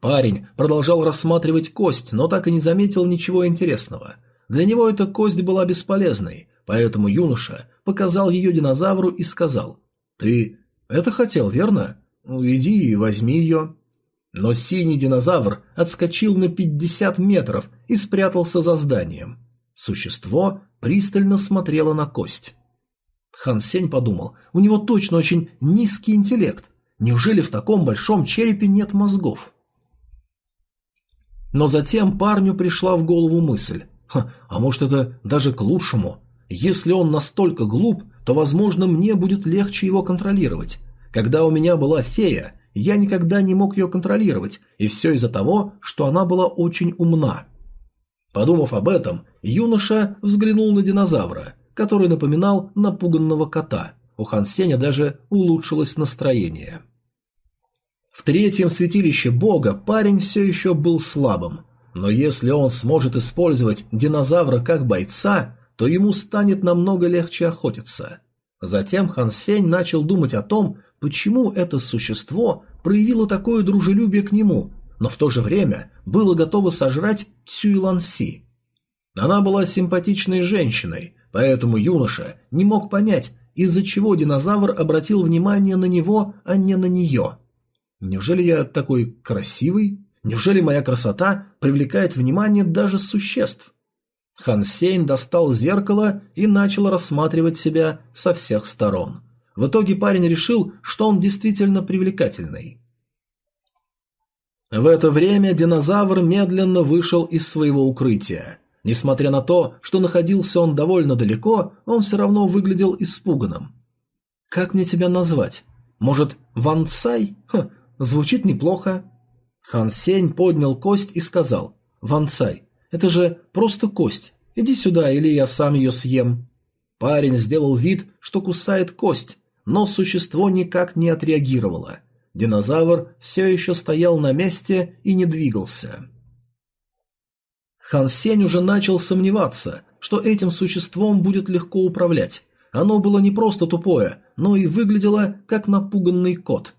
Парень продолжал рассматривать кость, но так и не заметил ничего интересного. Для него эта кость была бесполезной, поэтому юноша показал ее динозавру и сказал «Ты это хотел, верно? Ну, иди и возьми ее». Но синий динозавр отскочил на 50 метров и спрятался за зданием. Существо пристально смотрело на кость. Хан Сень подумал, у него точно очень низкий интеллект. Неужели в таком большом черепе нет мозгов? Но затем парню пришла в голову мысль. Ха, а может это даже к лучшему? Если он настолько глуп, то, возможно, мне будет легче его контролировать. Когда у меня была фея, я никогда не мог ее контролировать, и все из-за того, что она была очень умна. Подумав об этом, юноша взглянул на динозавра, который напоминал напуганного кота. У Хан Сеня даже улучшилось настроение. В третьем святилище бога парень все еще был слабым, но если он сможет использовать динозавра как бойца, то ему станет намного легче охотиться. Затем Хан Сень начал думать о том, почему это существо проявило такое дружелюбие к нему, но в то же время было готово сожрать Цюйлан Си. Она была симпатичной женщиной, поэтому юноша не мог понять, из-за чего динозавр обратил внимание на него, а не на нее. Неужели я такой красивый? Неужели моя красота привлекает внимание даже существ? Хан Сейн достал зеркало и начал рассматривать себя со всех сторон. В итоге парень решил, что он действительно привлекательный. В это время динозавр медленно вышел из своего укрытия. Несмотря на то, что находился он довольно далеко, он все равно выглядел испуганным. «Как мне тебя назвать? Может, Ван Цай? Ха, звучит неплохо». Хан Сень поднял кость и сказал, «Ван Цай, это же просто кость. Иди сюда, или я сам ее съем». Парень сделал вид, что кусает кость, но существо никак не отреагировало. Динозавр все еще стоял на месте и не двигался. Хан Сень уже начал сомневаться, что этим существом будет легко управлять. Оно было не просто тупое, но и выглядело как напуганный кот.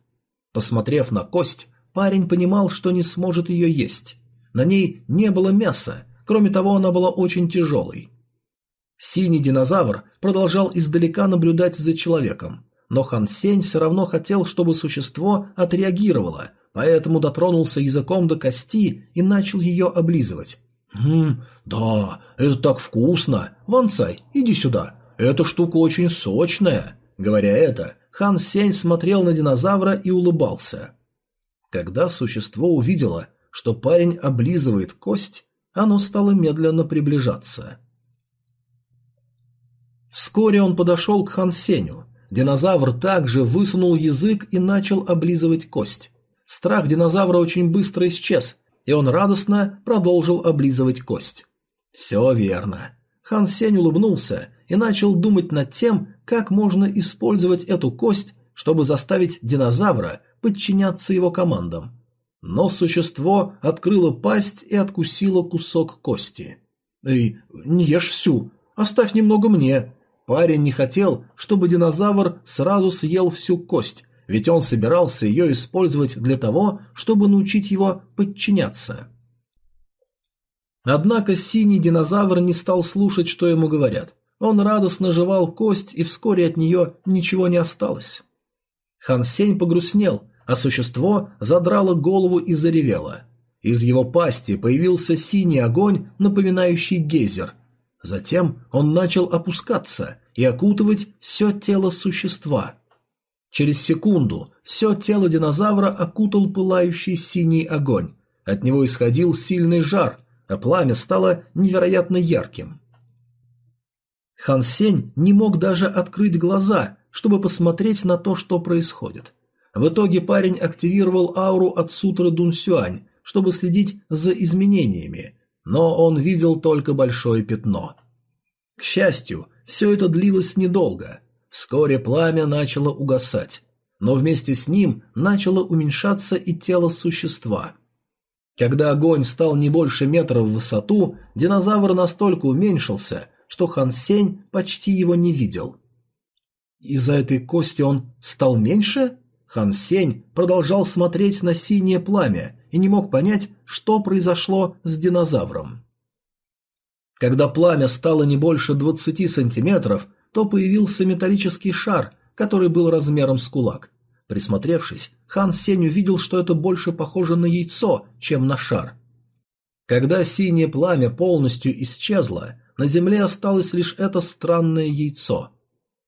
Посмотрев на кость, парень понимал, что не сможет ее есть. На ней не было мяса, кроме того, она была очень тяжелой. Синий динозавр продолжал издалека наблюдать за человеком, но Хан Сень все равно хотел, чтобы существо отреагировало, поэтому дотронулся языком до кости и начал ее облизывать. «Ммм, да, это так вкусно! Ван Цай, иди сюда, эта штука очень сочная!» Говоря это, Хан Сень смотрел на динозавра и улыбался. Когда существо увидело, что парень облизывает кость, оно стало медленно приближаться. Вскоре он подошел к Хан Сеню. Динозавр также высунул язык и начал облизывать кость. Страх динозавра очень быстро исчез, и он радостно продолжил облизывать кость. Все верно. Хан Сень улыбнулся и начал думать над тем, как можно использовать эту кость, чтобы заставить динозавра подчиняться его командам. Но существо открыло пасть и откусило кусок кости. «Эй, не ешь всю, оставь немного мне». Парень не хотел, чтобы динозавр сразу съел всю кость, ведь он собирался ее использовать для того, чтобы научить его подчиняться. Однако синий динозавр не стал слушать, что ему говорят. Он радостно жевал кость, и вскоре от нее ничего не осталось. Хан Сень погрустнел, а существо задрало голову и заревело. Из его пасти появился синий огонь, напоминающий гейзер. Затем он начал опускаться и окутывать все тело существа. Через секунду все тело динозавра окутал пылающий синий огонь. От него исходил сильный жар, а пламя стало невероятно ярким. Хан Сень не мог даже открыть глаза, чтобы посмотреть на то, что происходит. В итоге парень активировал ауру от сутры Дунсюань, чтобы следить за изменениями, но он видел только большое пятно. К счастью, все это длилось недолго. Вскоре пламя начало угасать, но вместе с ним начало уменьшаться и тело существа. Когда огонь стал не больше метра в высоту, динозавр настолько уменьшился, что Хан Сень почти его не видел. Из-за этой кости он стал меньше? Хан Сень продолжал смотреть на синее пламя и не мог понять, что произошло с динозавром. Когда пламя стало не больше 20 сантиметров, то появился металлический шар, который был размером с кулак. Присмотревшись, Хан Сень увидел, что это больше похоже на яйцо, чем на шар. Когда синее пламя полностью исчезло, на земле осталось лишь это странное яйцо.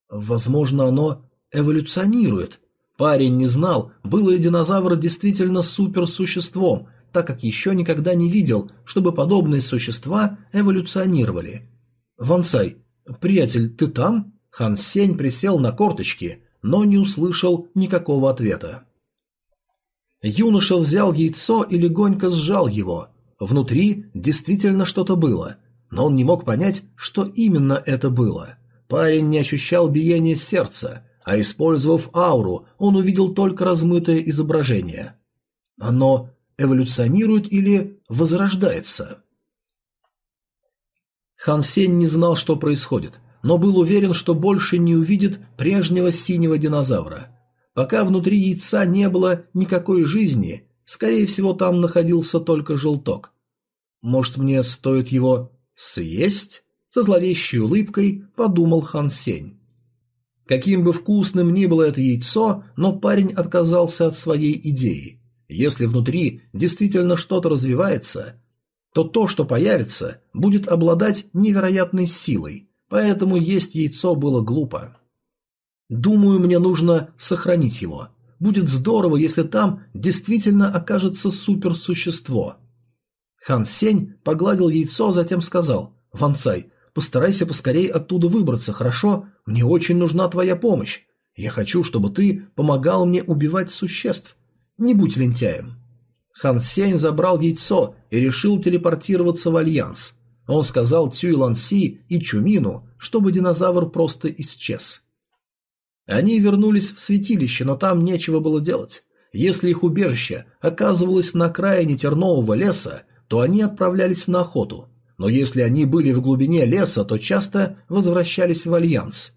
Возможно, оно эволюционирует. Парень не знал, был ли динозавр действительно суперсуществом, так как еще никогда не видел, чтобы подобные существа эволюционировали. «Вансай, приятель, ты там?» Хан Сень присел на корточки, но не услышал никакого ответа. Юноша взял яйцо и легонько сжал его. Внутри действительно что-то было, но он не мог понять, что именно это было. Парень не ощущал биения сердца, а использовав ауру, он увидел только размытое изображение. Оно эволюционирует или возрождается? Хан Сень не знал, что происходит но был уверен, что больше не увидит прежнего синего динозавра. Пока внутри яйца не было никакой жизни, скорее всего, там находился только желток. Может, мне стоит его съесть? Со зловещей улыбкой подумал Хан Сень. Каким бы вкусным ни было это яйцо, но парень отказался от своей идеи. Если внутри действительно что-то развивается, то то, что появится, будет обладать невероятной силой, поэтому есть яйцо было глупо. Думаю, мне нужно сохранить его. Будет здорово, если там действительно окажется суперсущество. Хан Сень погладил яйцо, затем сказал, «Ван Цай, постарайся поскорее оттуда выбраться, хорошо? Мне очень нужна твоя помощь. Я хочу, чтобы ты помогал мне убивать существ. Не будь лентяем». Хан Сень забрал яйцо и решил телепортироваться в Альянс. Он сказал Цюй Ланси и Чумину, чтобы динозавр просто исчез. Они вернулись в святилище, но там нечего было делать. Если их убежище оказывалось на окраине тернового леса, то они отправлялись на охоту. Но если они были в глубине леса, то часто возвращались в Альянс.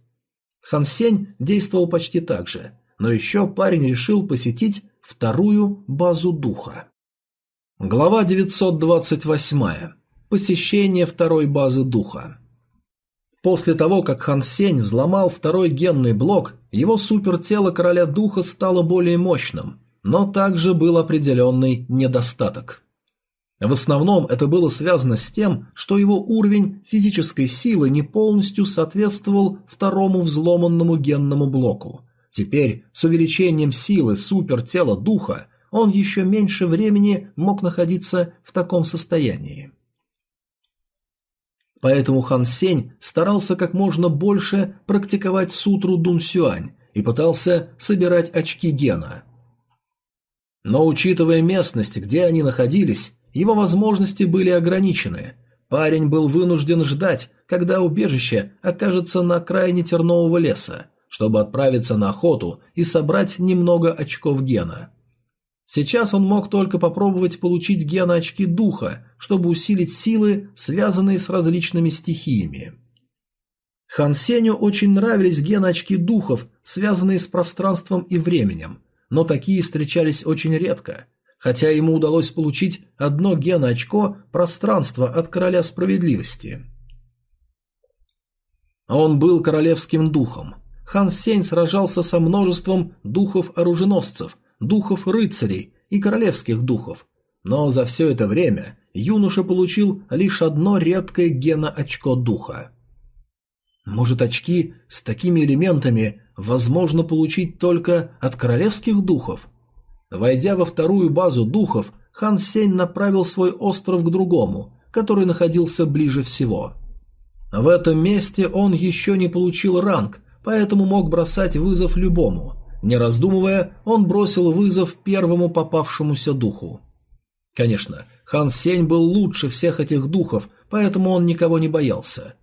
Хан Сень действовал почти так же, но еще парень решил посетить вторую базу духа. Глава 928. Посещение второй базы духа. После того, как Хан Сень взломал второй генный блок, его супертело короля духа стало более мощным, но также был определенный недостаток. В основном это было связано с тем, что его уровень физической силы не полностью соответствовал второму взломанному генному блоку. Теперь, с увеличением силы супертела духа, он еще меньше времени мог находиться в таком состоянии. Поэтому Хан Сень старался как можно больше практиковать сутру Дун Сюань и пытался собирать очки гена. Но учитывая местность, где они находились, его возможности были ограничены. Парень был вынужден ждать, когда убежище окажется на окраине тернового леса, чтобы отправиться на охоту и собрать немного очков гена. Сейчас он мог только попробовать получить геноочки духа, чтобы усилить силы, связанные с различными стихиями. Хан Сеню очень нравились геноочки духов, связанные с пространством и временем, но такие встречались очень редко, хотя ему удалось получить одно геноочко пространства от Короля Справедливости. Он был королевским духом. Хан Сень сражался со множеством духов-оруженосцев – духов рыцарей и королевских духов, но за все это время юноша получил лишь одно редкое гено-очко духа. Может, очки с такими элементами возможно получить только от королевских духов? Войдя во вторую базу духов, Хан Сень направил свой остров к другому, который находился ближе всего. В этом месте он еще не получил ранг, поэтому мог бросать вызов любому. Не раздумывая, он бросил вызов первому попавшемуся духу. Конечно, Хан Сень был лучше всех этих духов, поэтому он никого не боялся.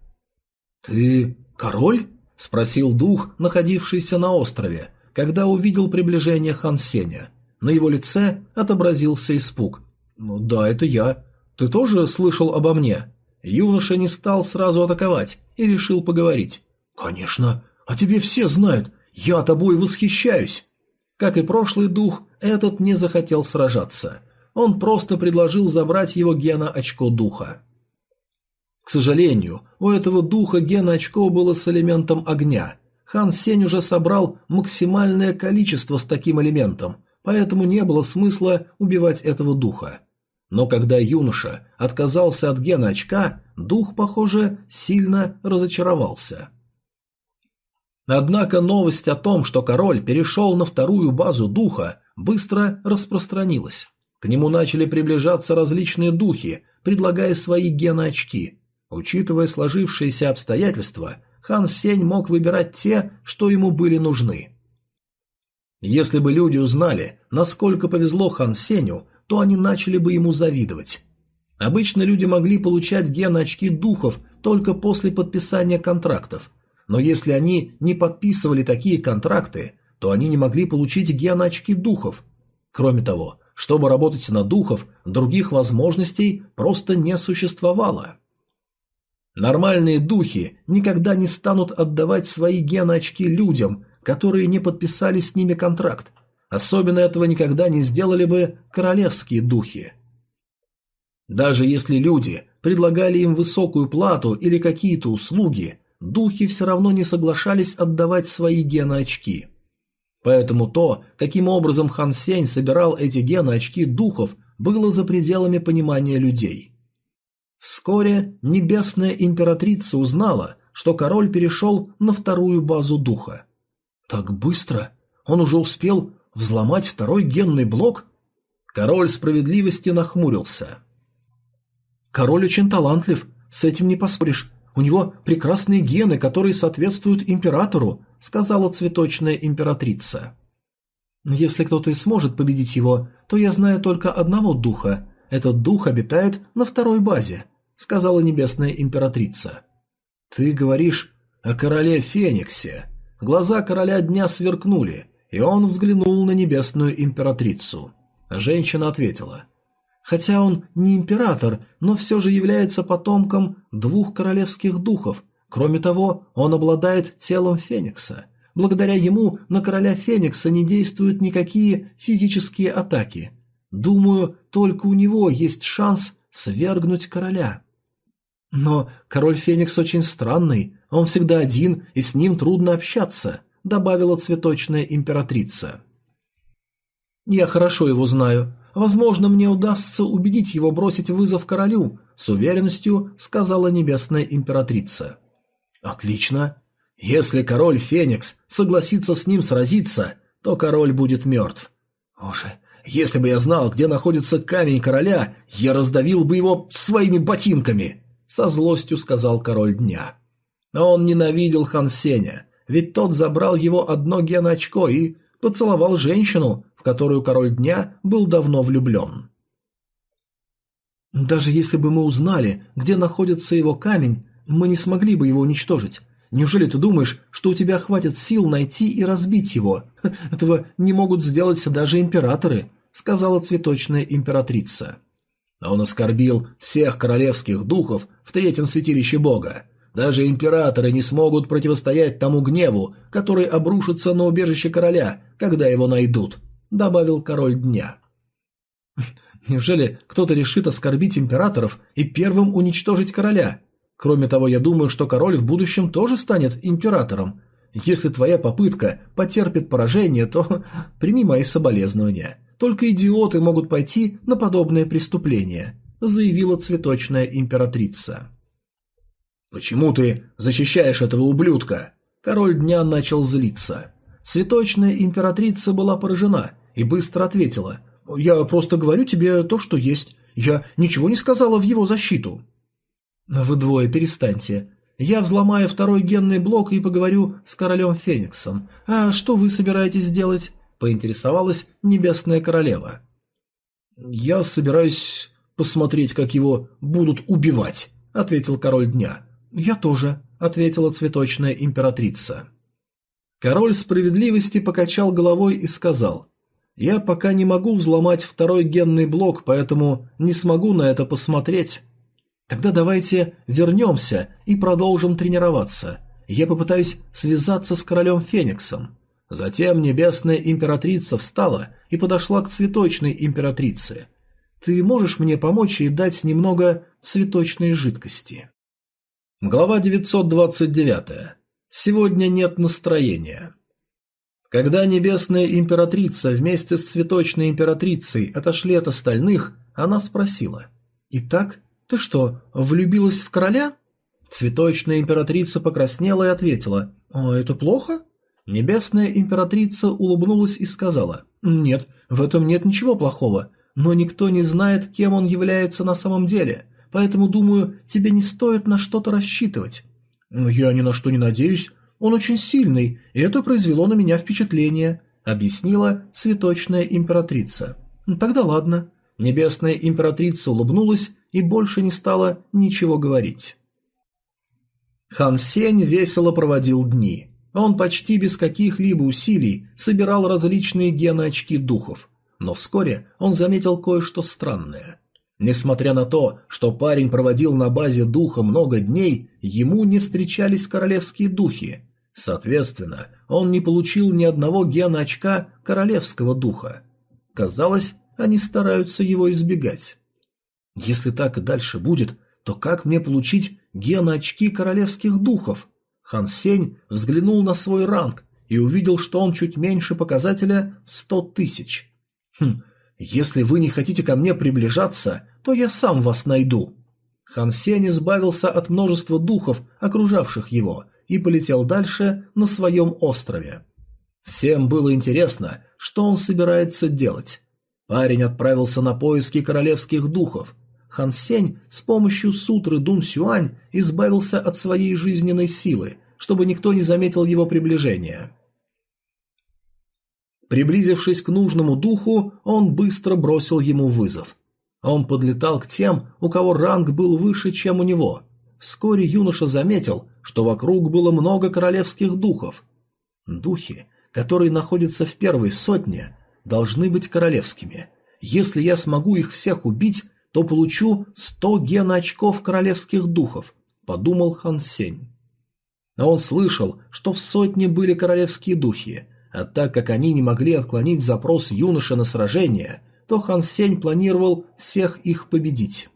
«Ты король?» – спросил дух, находившийся на острове, когда увидел приближение Хан Сеня. На его лице отобразился испуг. «Ну да, это я. Ты тоже слышал обо мне?» Юноша не стал сразу атаковать и решил поговорить. «Конечно. О тебе все знают. Я тобой восхищаюсь». Как и прошлый дух, этот не захотел сражаться. Он просто предложил забрать его гена очко духа. К сожалению, у этого духа гена очко было с элементом огня. Хан Сень уже собрал максимальное количество с таким элементом, поэтому не было смысла убивать этого духа. Но когда юноша отказался от гена очка, дух, похоже, сильно разочаровался. Однако новость о том, что король перешел на вторую базу духа, быстро распространилась. К нему начали приближаться различные духи, предлагая свои геноочки. Учитывая сложившиеся обстоятельства, Хан Сень мог выбирать те, что ему были нужны. Если бы люди узнали, насколько повезло Хан Сенью, то они начали бы ему завидовать. Обычно люди могли получать геноочки духов только после подписания контрактов, но если они не подписывали такие контракты, то они не могли получить геноочки духов. Кроме того, чтобы работать на духов, других возможностей просто не существовало. Нормальные духи никогда не станут отдавать свои геноочки людям, которые не подписали с ними контракт. Особенно этого никогда не сделали бы королевские духи. Даже если люди предлагали им высокую плату или какие-то услуги, духи все равно не соглашались отдавать свои геноочки. Поэтому то, каким образом Хан Сень собирал эти геноочки духов, было за пределами понимания людей. Вскоре небесная императрица узнала, что король перешел на вторую базу духа. Так быстро? Он уже успел взломать второй генный блок? Король справедливости нахмурился. Король очень талантлив, с этим не поспоришь. У него прекрасные гены, которые соответствуют императору, сказала цветочная императрица. Если кто-то и сможет победить его, то я знаю только одного духа. Этот дух обитает на второй базе, сказала небесная императрица. Ты говоришь о короле Фениксе. Глаза короля дня сверкнули, и он взглянул на небесную императрицу. Женщина ответила: Хотя он не император, но все же является потомком двух королевских духов. Кроме того, он обладает телом Феникса. Благодаря ему на короля Феникса не действуют никакие физические атаки. Думаю, только у него есть шанс свергнуть короля. Но король Феникс очень странный, он всегда один, и с ним трудно общаться, добавила цветочная императрица. Я хорошо его знаю. Возможно, мне удастся убедить его бросить вызов королю, с уверенностью сказала небесная императрица. Отлично. Если король Феникс согласится с ним сразиться, то король будет мертв. Боже, если бы я знал, где находится камень короля, я раздавил бы его своими ботинками, со злостью сказал король дня. Но он ненавидел Хан Сеня, ведь тот забрал его одно геноочко и поцеловал женщину, которую король дня был давно влюблен. Даже если бы мы узнали, где находится его камень, мы не смогли бы его уничтожить. Неужели ты думаешь, что у тебя хватит сил найти и разбить его? Этого не могут сделать даже императоры, сказала цветочная императрица. Он оскорбил всех королевских духов в третьем святилище бога. Даже императоры не смогут противостоять тому гневу, который обрушится на убежище короля, когда его найдут добавил король дня. Неужели кто-то решит оскорбить императоров и первым уничтожить короля? Кроме того, я думаю, что король в будущем тоже станет императором. Если твоя попытка потерпит поражение, то прими мои соболезнования. Только идиоты могут пойти на подобное преступление, заявила цветочная императрица. Почему ты защищаешь этого ублюдка? Король дня начал злиться. Цветочная императрица была поражена и быстро ответила. «Я просто говорю тебе то, что есть. Я ничего не сказала в его защиту». «Вы двое перестаньте. Я взломаю второй генный блок и поговорю с королем Фениксом. А что вы собираетесь делать?» – поинтересовалась Небесная Королева. «Я собираюсь посмотреть, как его будут убивать», – ответил король дня. «Я тоже», – ответила цветочная императрица. Король справедливости покачал головой и сказал, «Я пока не могу взломать второй генный блок, поэтому не смогу на это посмотреть». «Тогда давайте вернемся и продолжим тренироваться. Я попытаюсь связаться с королем Фениксом». Затем небесная императрица встала и подошла к цветочной императрице. «Ты можешь мне помочь и дать немного цветочной жидкости?» Глава 929. Сегодня нет настроения. Когда небесная императрица вместе с цветочной императрицей отошли от остальных, она спросила. «Итак, ты что, влюбилась в короля?» Цветочная императрица покраснела и ответила. «О, это плохо?» Небесная императрица улыбнулась и сказала. «Нет, в этом нет ничего плохого, но никто не знает, кем он является на самом деле, поэтому, думаю, тебе не стоит на что-то рассчитывать. «Я ни на что не надеюсь. Он очень сильный, и это произвело на меня впечатление», — объяснила цветочная императрица. «Тогда ладно». Небесная императрица улыбнулась и больше не стала ничего говорить. Хан Сень весело проводил дни. Он почти без каких-либо усилий собирал различные гены-очки духов. Но вскоре он заметил кое-что странное. Несмотря на то, что парень проводил на базе духа много дней, ему не встречались королевские духи. Соответственно, он не получил ни одного гена очка королевского духа. Казалось, они стараются его избегать. Если так и дальше будет, то как мне получить гена очки королевских духов? Хан Сень взглянул на свой ранг и увидел, что он чуть меньше показателя 100 тысяч. Хм, если вы не хотите ко мне приближаться, то я сам вас найду. Хан Сень избавился от множества духов, окружавших его, и полетел дальше на своем острове. Всем было интересно, что он собирается делать. Парень отправился на поиски королевских духов. Хан Сень с помощью сутры Дун Сюань избавился от своей жизненной силы, чтобы никто не заметил его приближения. Приблизившись к нужному духу, он быстро бросил ему вызов. Он подлетал к тем, у кого ранг был выше, чем у него. Вскоре юноша заметил, что вокруг было много королевских духов. Духи, которые находятся в первой сотне, должны быть королевскими. Если я смогу их всех убить, то получу сто гена очков королевских духов, подумал Хан Сень. Но он слышал, что в сотне были королевские духи, а так как они не могли отклонить запрос юноши на сражение, то Хан Сень планировал всех их победить.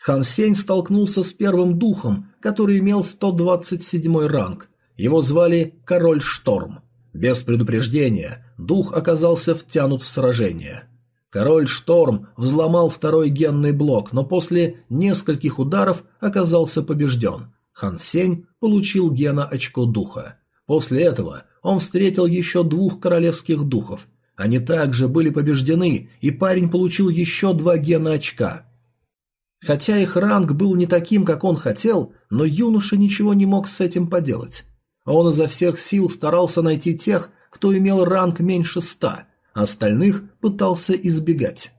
Хан Сень столкнулся с первым духом, который имел 127 ранг. Его звали Король Шторм. Без предупреждения дух оказался втянут в сражение. Король Шторм взломал второй генный блок, но после нескольких ударов оказался побежден. Хан Сень получил гена очко духа. После этого он встретил еще двух королевских духов. Они также были побеждены, и парень получил еще два гена очка. Хотя их ранг был не таким, как он хотел, но юноша ничего не мог с этим поделать. Он изо всех сил старался найти тех, кто имел ранг меньше ста, а остальных пытался избегать.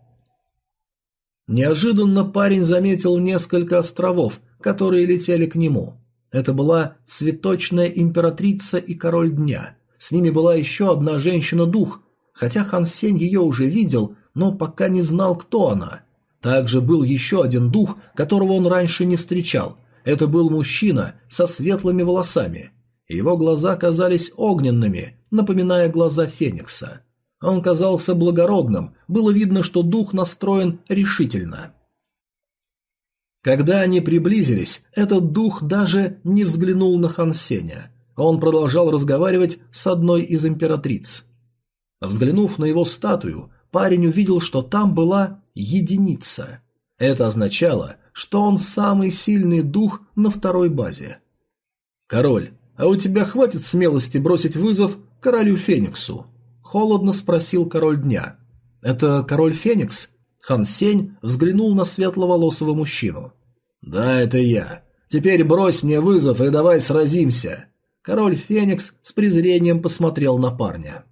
Неожиданно парень заметил несколько островов, которые летели к нему. Это была цветочная императрица и король дня. С ними была еще одна женщина-дух, хотя Хан Сень ее уже видел, но пока не знал, кто она. Также был еще один дух, которого он раньше не встречал. Это был мужчина со светлыми волосами. Его глаза казались огненными, напоминая глаза Феникса. Он казался благородным, было видно, что дух настроен решительно. Когда они приблизились, этот дух даже не взглянул на Хан Сеня. Он продолжал разговаривать с одной из императриц. Взглянув на его статую, парень увидел, что там была единица. Это означало, что он самый сильный дух на второй базе. «Король, а у тебя хватит смелости бросить вызов королю Фениксу?» – холодно спросил король дня. «Это король Феникс?» Хан Сень взглянул на светловолосого мужчину. «Да, это я. Теперь брось мне вызов и давай сразимся!» Король Феникс с презрением посмотрел на парня.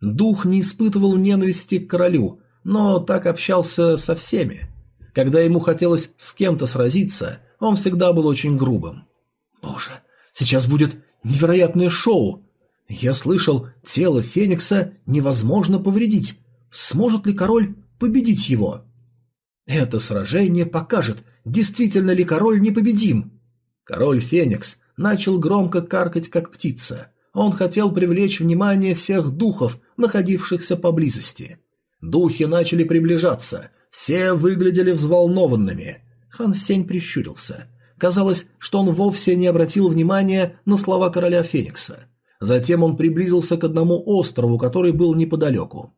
Дух не испытывал ненависти к королю, но так общался со всеми. Когда ему хотелось с кем-то сразиться, он всегда был очень грубым. «Боже, сейчас будет невероятное шоу! Я слышал, тело Феникса невозможно повредить. Сможет ли король победить его?» «Это сражение покажет, действительно ли король непобедим». Король Феникс начал громко каркать, как птица. Он хотел привлечь внимание всех духов, находившихся поблизости. Духи начали приближаться, все выглядели взволнованными. Хан Сень прищурился. Казалось, что он вовсе не обратил внимания на слова короля Феникса. Затем он приблизился к одному острову, который был неподалеку.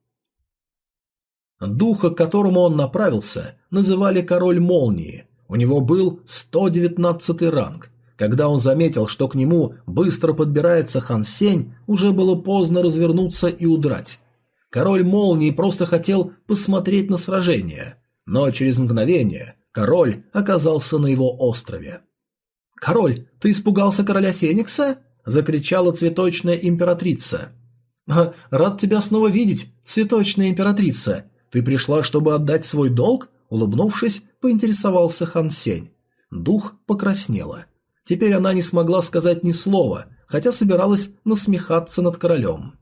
Духа, к которому он направился, называли Король Молнии. У него был 119 ранг. Когда он заметил, что к нему быстро подбирается Хан Сень, уже было поздно развернуться и удрать. Король Молнии просто хотел посмотреть на сражение, но через мгновение король оказался на его острове. «Король, ты испугался короля Феникса?» – закричала цветочная императрица. «А, «Рад тебя снова видеть, цветочная императрица. Ты пришла, чтобы отдать свой долг?» – улыбнувшись, поинтересовался Хан Сень. Дух покраснела. Теперь она не смогла сказать ни слова, хотя собиралась насмехаться над королем.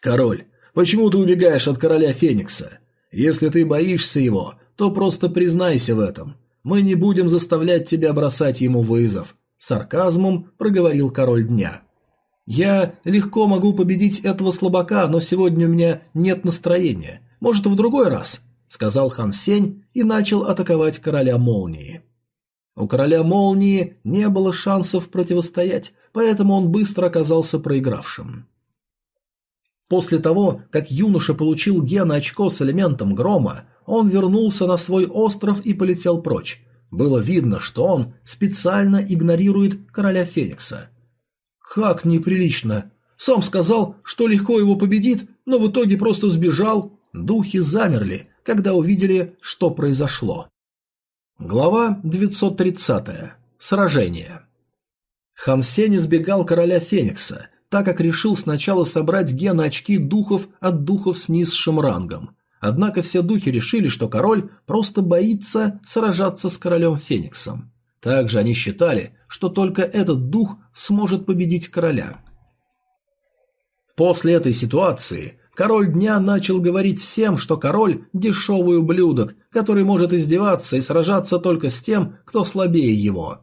«Король, почему ты убегаешь от короля Феникса? Если ты боишься его, то просто признайся в этом. Мы не будем заставлять тебя бросать ему вызов», – сарказмом проговорил король дня. «Я легко могу победить этого слабака, но сегодня у меня нет настроения. Может, в другой раз?» – сказал Хан Сень и начал атаковать короля молнии. У короля молнии не было шансов противостоять, поэтому он быстро оказался проигравшим. После того, как юноша получил геноочко с элементом грома, он вернулся на свой остров и полетел прочь. Было видно, что он специально игнорирует короля Феникса. Как неприлично. Сам сказал, что легко его победит, но в итоге просто сбежал. Духи замерли, когда увидели, что произошло. Глава 930. Сражение. Хан Сень избегал короля Феникса, так как решил сначала собрать гены-очки духов от духов с низшим рангом. Однако все духи решили, что король просто боится сражаться с королем Фениксом. Также они считали, что только этот дух сможет победить короля. После этой ситуации король дня начал говорить всем, что король – дешевый ублюдок, который может издеваться и сражаться только с тем, кто слабее его.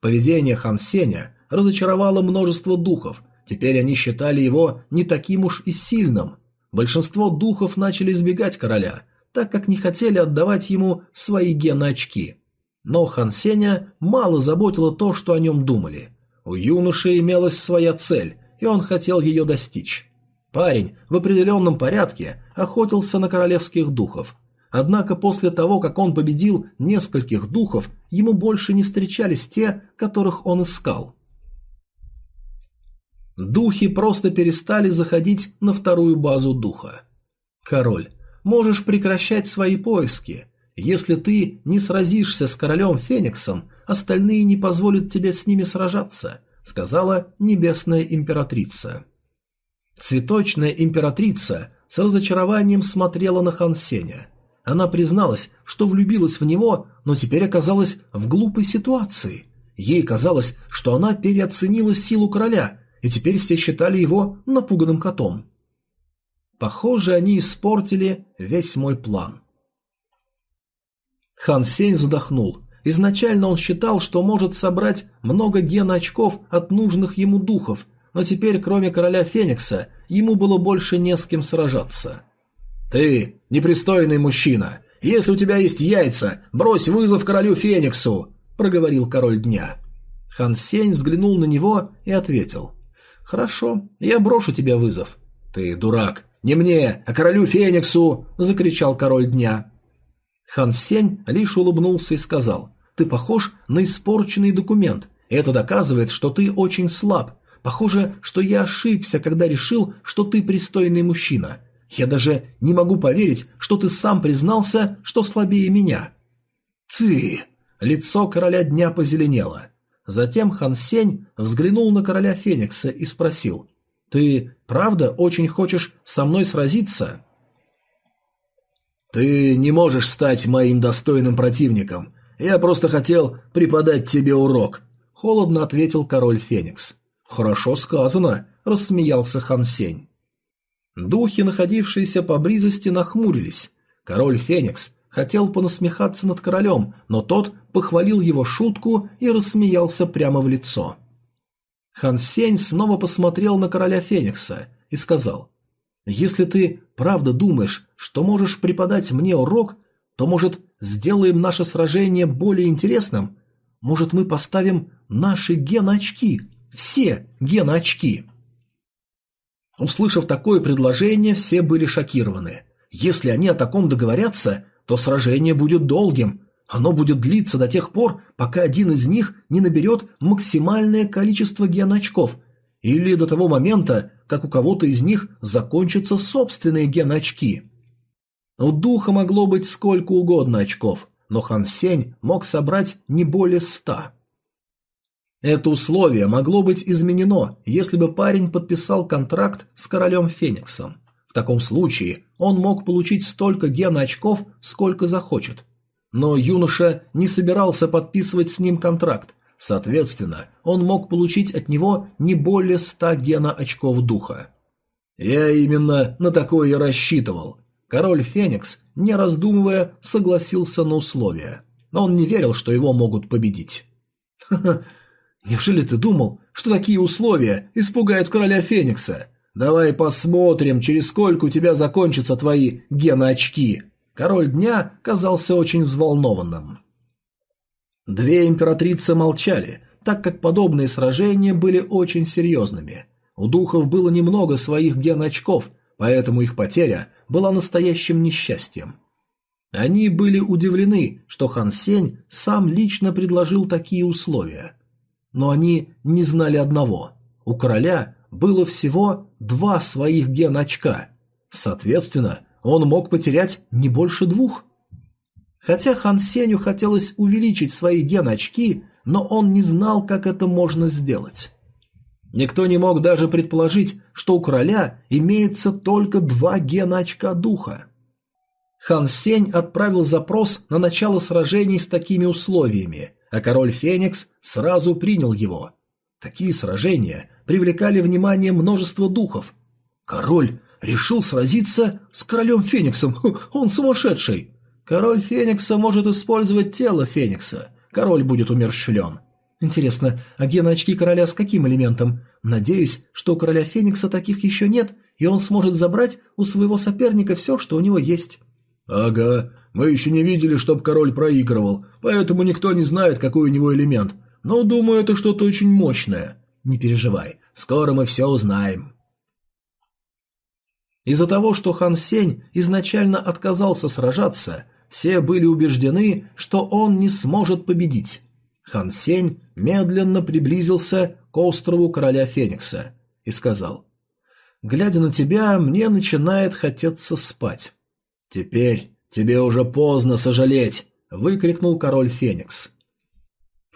Поведение Хан Сеня разочаровало множество духов, Теперь они считали его не таким уж и сильным. Большинство духов начали избегать короля, так как не хотели отдавать ему свои гены-очки. Но Хан Сеня мало заботило то, что о нем думали. У юноши имелась своя цель, и он хотел ее достичь. Парень в определенном порядке охотился на королевских духов. Однако после того, как он победил нескольких духов, ему больше не встречались те, которых он искал. Духи просто перестали заходить на вторую базу духа. Король, можешь прекращать свои поиски. Если ты не сразишься с королем Фениксом, остальные не позволят тебе с ними сражаться, сказала небесная императрица. Цветочная императрица с разочарованием смотрела на Хансеня. Она призналась, что влюбилась в него, но теперь оказалась в глупой ситуации. Ей казалось, что она переоценила силу короля и теперь все считали его напуганным котом. Похоже, они испортили весь мой план. Хан Сень вздохнул. Изначально он считал, что может собрать много геноочков от нужных ему духов, но теперь, кроме короля Феникса, ему было больше не с кем сражаться. «Ты непристойный мужчина. Если у тебя есть яйца, брось вызов королю Фениксу», — проговорил король дня. Хан Сень взглянул на него и ответил. «Хорошо, я брошу тебе вызов». «Ты дурак! Не мне, а королю Фениксу!» – закричал король дня. Хан Сень лишь улыбнулся и сказал, «Ты похож на испорченный документ. Это доказывает, что ты очень слаб. Похоже, что я ошибся, когда решил, что ты пристойный мужчина. Я даже не могу поверить, что ты сам признался, что слабее меня». «Ты...» лицо короля дня позеленело. Затем Хан Сень взглянул на короля Феникса и спросил, «Ты правда очень хочешь со мной сразиться?» «Ты не можешь стать моим достойным противником. Я просто хотел преподать тебе урок», — холодно ответил король Феникс. «Хорошо сказано», — рассмеялся Хан Сень. Духи, находившиеся поблизости, нахмурились. Король Феникс хотел понасмехаться над королем, но тот похвалил его шутку и рассмеялся прямо в лицо. Хан Сень снова посмотрел на короля Феникса и сказал, «Если ты правда думаешь, что можешь преподать мне урок, то, может, сделаем наше сражение более интересным? Может, мы поставим наши геноочки, все геноочки?» Услышав такое предложение, все были шокированы. Если они о таком договорятся, то сражение будет долгим. Оно будет длиться до тех пор, пока один из них не наберет максимальное количество геноочков, или до того момента, как у кого-то из них закончатся собственные геноочки. У духа могло быть сколько угодно очков, но Хан Сень мог собрать не более ста. Это условие могло быть изменено, если бы парень подписал контракт с королем Фениксом. В таком случае он мог получить столько геноочков, сколько захочет. Но юноша не собирался подписывать с ним контракт, соответственно, он мог получить от него не более 100 геноочков духа. «Я именно на такое и рассчитывал». Король Феникс, не раздумывая, согласился на условия. Но он не верил, что его могут победить. «Ха-ха, неужели ты думал, что такие условия испугают короля Феникса? Давай посмотрим, через сколько у тебя закончатся твои геноочки. Король дня казался очень взволнованным. Две императрицы молчали, так как подобные сражения были очень серьезными. У духов было немного своих геноочков, поэтому их потеря была настоящим несчастьем. Они были удивлены, что Хан Сень сам лично предложил такие условия. Но они не знали одного. У короля было всего два своих ген-очка. Соответственно, он мог потерять не больше двух. Хотя Хан Сеню хотелось увеличить свои ген-очки, но он не знал, как это можно сделать. Никто не мог даже предположить, что у короля имеется только два гена-очка духа. Хан Сень отправил запрос на начало сражений с такими условиями, а король Феникс сразу принял его. Такие сражения привлекали внимание множества духов. Король решил сразиться с королем Фениксом. Он сумасшедший. Король Феникса может использовать тело Феникса. Король будет умерщвлен. Интересно, а геноочки короля с каким элементом? Надеюсь, что у короля Феникса таких еще нет, и он сможет забрать у своего соперника все, что у него есть. Ага, мы еще не видели, чтоб король проигрывал, поэтому никто не знает, какой у него элемент. Но думаю, это что-то очень мощное. Не переживай, скоро мы все узнаем. Из-за того, что Хан Сень изначально отказался сражаться, все были убеждены, что он не сможет победить. Хан Сень медленно приблизился к острову Короля Феникса и сказал, «Глядя на тебя, мне начинает хотеться спать». «Теперь тебе уже поздно сожалеть!» — выкрикнул Король Феникс.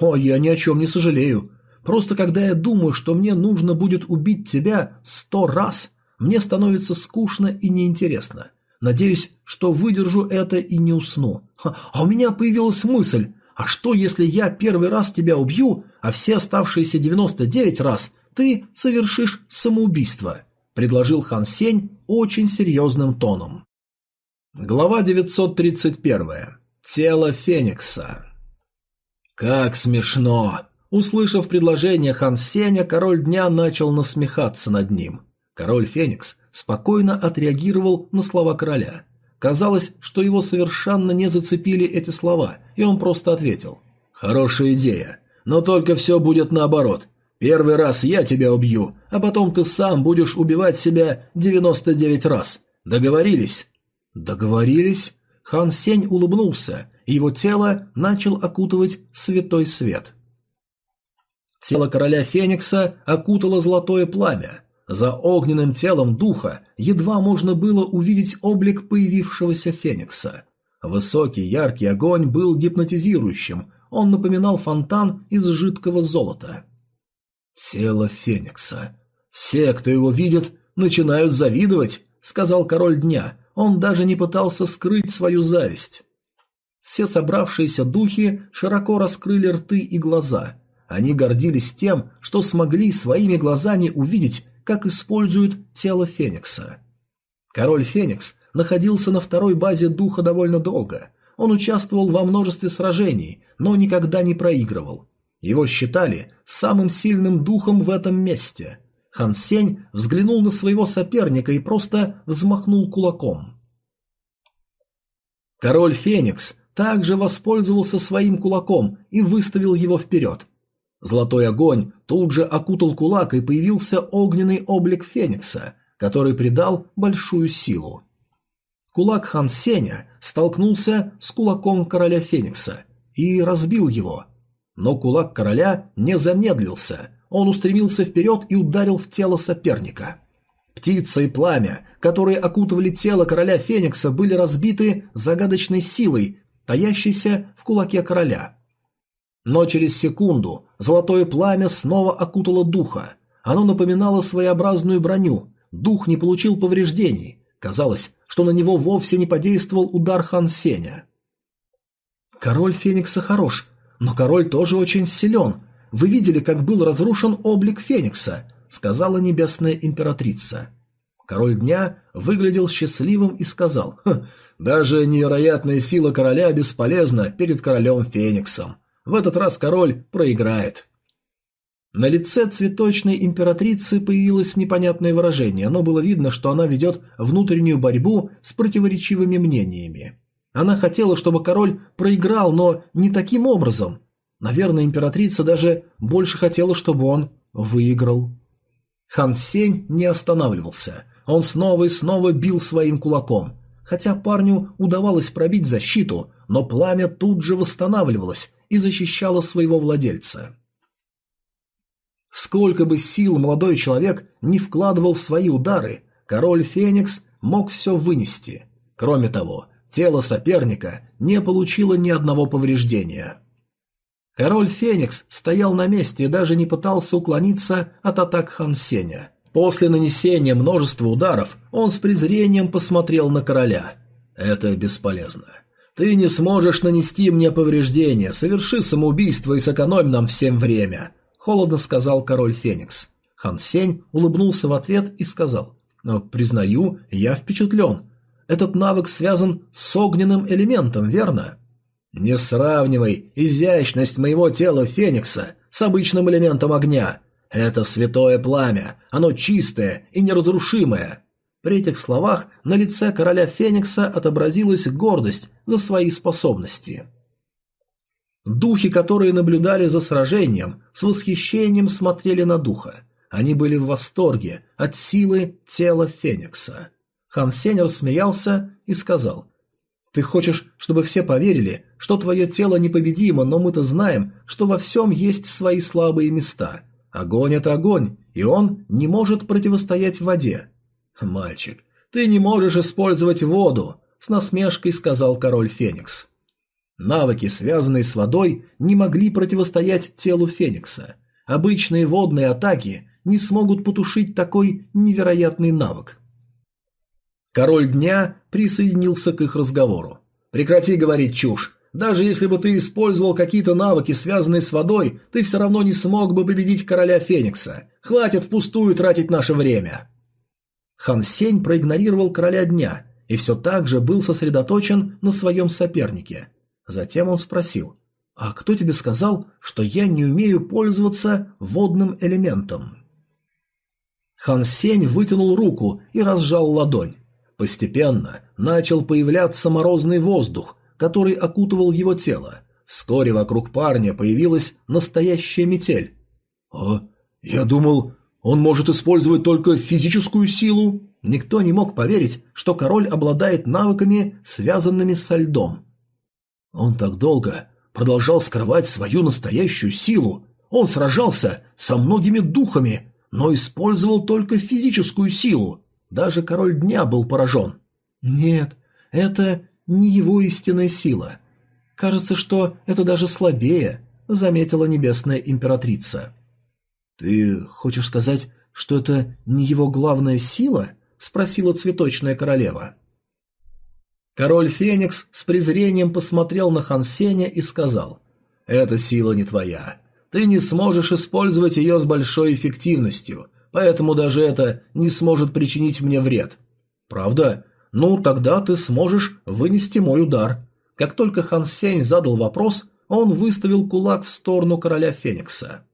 «О, я ни о чем не сожалею. Просто когда я думаю, что мне нужно будет убить тебя сто раз, мне становится скучно и неинтересно. Надеюсь, что выдержу это и не усну. А у меня появилась мысль, а что если я первый раз тебя убью, а все оставшиеся 99 раз ты совершишь самоубийство? Предложил Хан Сень очень серьезным тоном. Глава 931. Тело Феникса. Как смешно! Услышав предложение Хан Сеня, король дня начал насмехаться над ним. Король Феникс спокойно отреагировал на слова короля. Казалось, что его совершенно не зацепили эти слова, и он просто ответил. «Хорошая идея, но только все будет наоборот. Первый раз я тебя убью, а потом ты сам будешь убивать себя 99 раз. Договорились?» «Договорились?» Хан Сень улыбнулся, и его тело начал окутывать святой свет. Тело короля Феникса окутало золотое пламя. За огненным телом духа едва можно было увидеть облик появившегося Феникса. Высокий яркий огонь был гипнотизирующим, Он напоминал фонтан из жидкого золота. «Тело Феникса. Все, кто его видит, начинают завидовать», — сказал король дня. Он даже не пытался скрыть свою зависть. Все собравшиеся духи широко раскрыли рты и глаза. Они гордились тем, что смогли своими глазами увидеть, как используют тело Феникса. Король Феникс находился на второй базе духа довольно долго. Он участвовал во множестве сражений, но никогда не проигрывал. Его считали самым сильным духом в этом месте. Хан Сень взглянул на своего соперника и просто взмахнул кулаком. Король Феникс также воспользовался своим кулаком и выставил его вперед. Золотой огонь тут же окутал кулак и появился огненный облик Феникса, который придал большую силу. Кулак Хан Сеня столкнулся с кулаком короля Феникса и разбил его. Но кулак короля не замедлился, он устремился вперед и ударил в тело соперника. Птица и пламя, которые окутывали тело короля Феникса, были разбиты загадочной силой, таящейся в кулаке короля. Но через секунду золотое пламя снова окутало духа. Оно напоминало своеобразную броню. Дух не получил повреждений. Казалось, что на него вовсе не подействовал удар Хан Сеня. «Король Феникса хорош, но король тоже очень силен. Вы видели, как был разрушен облик Феникса», — сказала небесная императрица. Король дня выглядел счастливым и сказал, «Хм, «Даже невероятная сила короля бесполезна перед королем Фениксом. В этот раз король проиграет». На лице цветочной императрицы появилось непонятное выражение, но было видно, что она ведет внутреннюю борьбу с противоречивыми мнениями. Она хотела, чтобы король проиграл, но не таким образом. Наверное, императрица даже больше хотела, чтобы он выиграл. Хан Сень не останавливался. Он снова и снова бил своим кулаком. Хотя парню удавалось пробить защиту, но пламя тут же восстанавливалось и защищало своего владельца. Сколько бы сил молодой человек не вкладывал в свои удары, король Феникс мог все вынести. Кроме того, тело соперника не получило ни одного повреждения. Король Феникс стоял на месте и даже не пытался уклониться от атак Хан Сеня. После нанесения множества ударов он с презрением посмотрел на короля. «Это бесполезно. Ты не сможешь нанести мне повреждения, соверши самоубийство и сэкономь нам всем время холодно сказал король Феникс. Хан Сень улыбнулся в ответ и сказал, «Но, признаю, я впечатлен. Этот навык связан с огненным элементом, верно?» «Не сравнивай изящность моего тела Феникса с обычным элементом огня. Это святое пламя, оно чистое и неразрушимое». При этих словах на лице короля Феникса отобразилась гордость за свои способности. Духи, которые наблюдали за сражением, с восхищением смотрели на духа. Они были в восторге от силы тела Феникса. Хан Сень смеялся и сказал, «Ты хочешь, чтобы все поверили, что твое тело непобедимо, но мы-то знаем, что во всем есть свои слабые места. Огонь — это огонь, и он не может противостоять воде». «Мальчик, ты не можешь использовать воду», — с насмешкой сказал король Феникс. Навыки, связанные с водой, не могли противостоять телу Феникса. Обычные водные атаки не смогут потушить такой невероятный навык. Король дня присоединился к их разговору. «Прекрати говорить чушь. Даже если бы ты использовал какие-то навыки, связанные с водой, ты все равно не смог бы победить короля Феникса. Хватит впустую тратить наше время». Хан Сень проигнорировал короля дня и все так же был сосредоточен на своем сопернике – Затем он спросил, «А кто тебе сказал, что я не умею пользоваться водным элементом?» Хан Сень вытянул руку и разжал ладонь. Постепенно начал появляться морозный воздух, который окутывал его тело. Вскоре вокруг парня появилась настоящая метель. «А, я думал, он может использовать только физическую силу?» Никто не мог поверить, что король обладает навыками, связанными со льдом. Он так долго продолжал скрывать свою настоящую силу. Он сражался со многими духами, но использовал только физическую силу. Даже король дня был поражен. Нет, это не его истинная сила. Кажется, что это даже слабее, заметила небесная императрица. Ты хочешь сказать, что это не его главная сила? спросила цветочная королева. Король Феникс с презрением посмотрел на Хансеня и сказал: "Эта сила не твоя. Ты не сможешь использовать ее с большой эффективностью, поэтому даже это не сможет причинить мне вред. Правда? Ну, тогда ты сможешь вынести мой удар. Как только Хан Сень задал вопрос, он выставил кулак в сторону короля Феникса.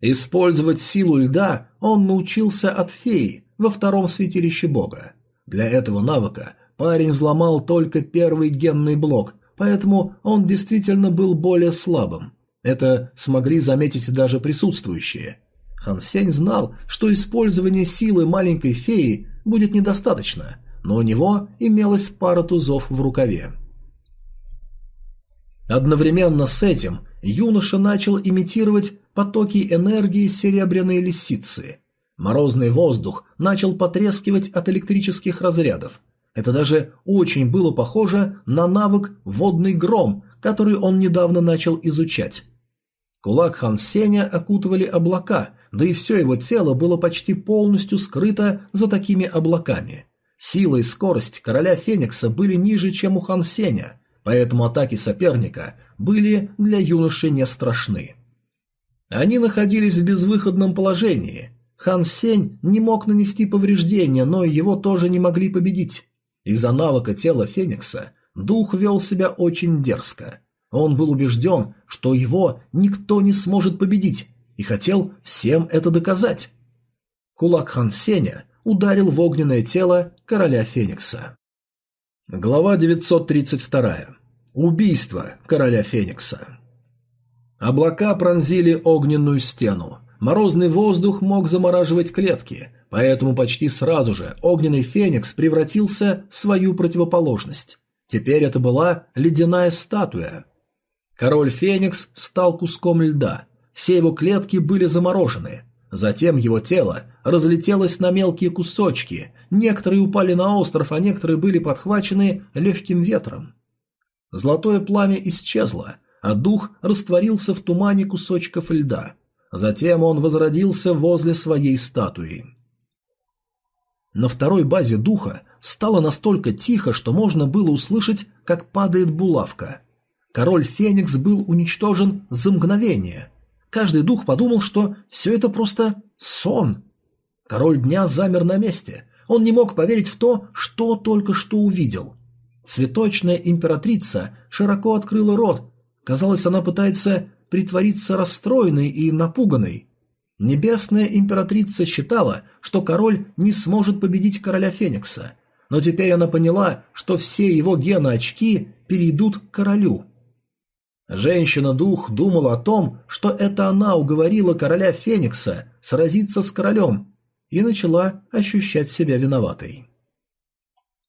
Использовать силу льда он научился от феи во втором святилище бога. Для этого навыка парень взломал только первый генный блок, поэтому он действительно был более слабым. Это смогли заметить даже присутствующие. Хан Сень знал, что использование силы маленькой феи будет недостаточно, но у него имелась пара тузов в рукаве. Одновременно с этим юноша начал имитировать потоки энергии серебряной лисицы. Морозный воздух начал потрескивать от электрических разрядов. Это даже очень было похоже на навык «водный гром», который он недавно начал изучать. Кулак Хан Сеня окутывали облака, да и все его тело было почти полностью скрыто за такими облаками. Сила и скорость короля Феникса были ниже, чем у Хан Сеня, поэтому атаки соперника были для юноши не страшны. Они находились в безвыходном положении. Хан Сень не мог нанести повреждения, но его тоже не могли победить. Из-за навыка тела Феникса дух вел себя очень дерзко. Он был убежден, что его никто не сможет победить, и хотел всем это доказать. Кулак Хан Сеня ударил в огненное тело короля Феникса. Глава 932. Убийство короля Феникса. Облака пронзили огненную стену. Морозный воздух мог замораживать клетки, поэтому почти сразу же огненный феникс превратился в свою противоположность. Теперь это была ледяная статуя. Король Феникс стал куском льда. Все его клетки были заморожены. Затем его тело разлетелось на мелкие кусочки. Некоторые упали на остров, а некоторые были подхвачены легким ветром. Золотое пламя исчезло, а дух растворился в тумане кусочков льда. Затем он возродился возле своей статуи. На второй базе духа стало настолько тихо, что можно было услышать, как падает булавка. Король Феникс был уничтожен за мгновение. Каждый дух подумал, что все это просто сон. Король дня замер на месте. Он не мог поверить в то, что только что увидел. Цветочная императрица широко открыла рот. Казалось, она пытается притвориться расстроенной и напуганной. Небесная императрица считала, что король не сможет победить короля Феникса, но теперь она поняла, что все его геноочки перейдут к королю. Женщина-дух думала о том, что это она уговорила короля Феникса сразиться с королем, и начала ощущать себя виноватой.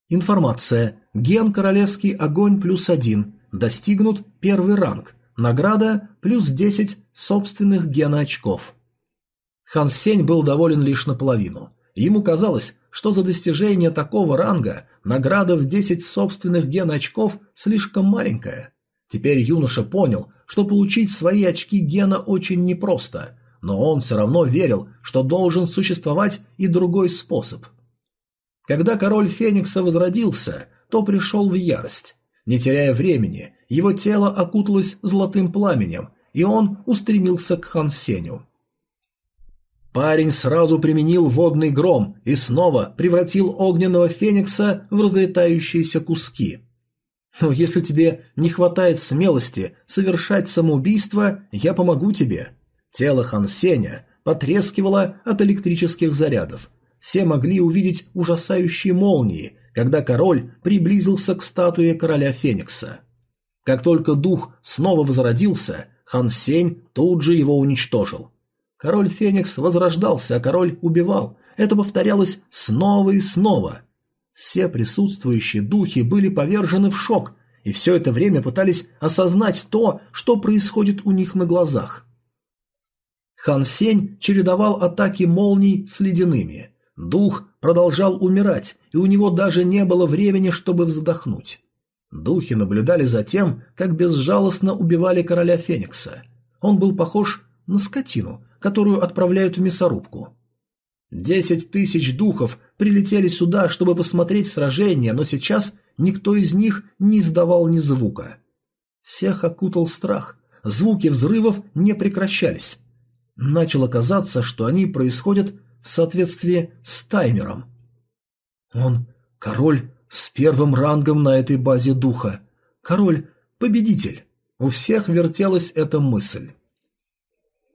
Информация. Ген Королевский Огонь плюс один. Достигнут первый ранг. Награда плюс 10 собственных геноочков. Хан Сень был доволен лишь наполовину. Ему казалось, что за достижение такого ранга награда в 10 собственных геноочков слишком маленькая. Теперь юноша понял, что получить свои очки гена очень непросто, но он все равно верил, что должен существовать и другой способ. Когда король Феникса возродился, то пришел в ярость. Не теряя времени, его тело окуталось золотым пламенем, и он устремился к Хан Сеню. Парень сразу применил водный гром и снова превратил огненного феникса в разлетающиеся куски – но если тебе не хватает смелости совершать самоубийство, я помогу тебе. Тело Хан Сеня потрескивало от электрических зарядов. Все могли увидеть ужасающие молнии, когда король приблизился к статуе короля Феникса. Как только дух снова возродился, Хан Сень тут же его уничтожил. Король Феникс возрождался, а король убивал. Это повторялось снова и снова – все присутствующие духи были повержены в шок, и все это время пытались осознать то, что происходит у них на глазах. Хан Сень чередовал атаки молний с ледяными. Дух продолжал умирать, и у него даже не было времени, чтобы вздохнуть. Духи наблюдали за тем, как безжалостно убивали короля Феникса. Он был похож на скотину, которую отправляют в мясорубку. Десять тысяч духов прилетели сюда, чтобы посмотреть сражение, но сейчас никто из них не издавал ни звука. Всех окутал страх. Звуки взрывов не прекращались. Начало казаться, что они происходят в соответствии с таймером. Он король с первым рангом на этой базе духа. Король-победитель. У всех вертелась эта мысль.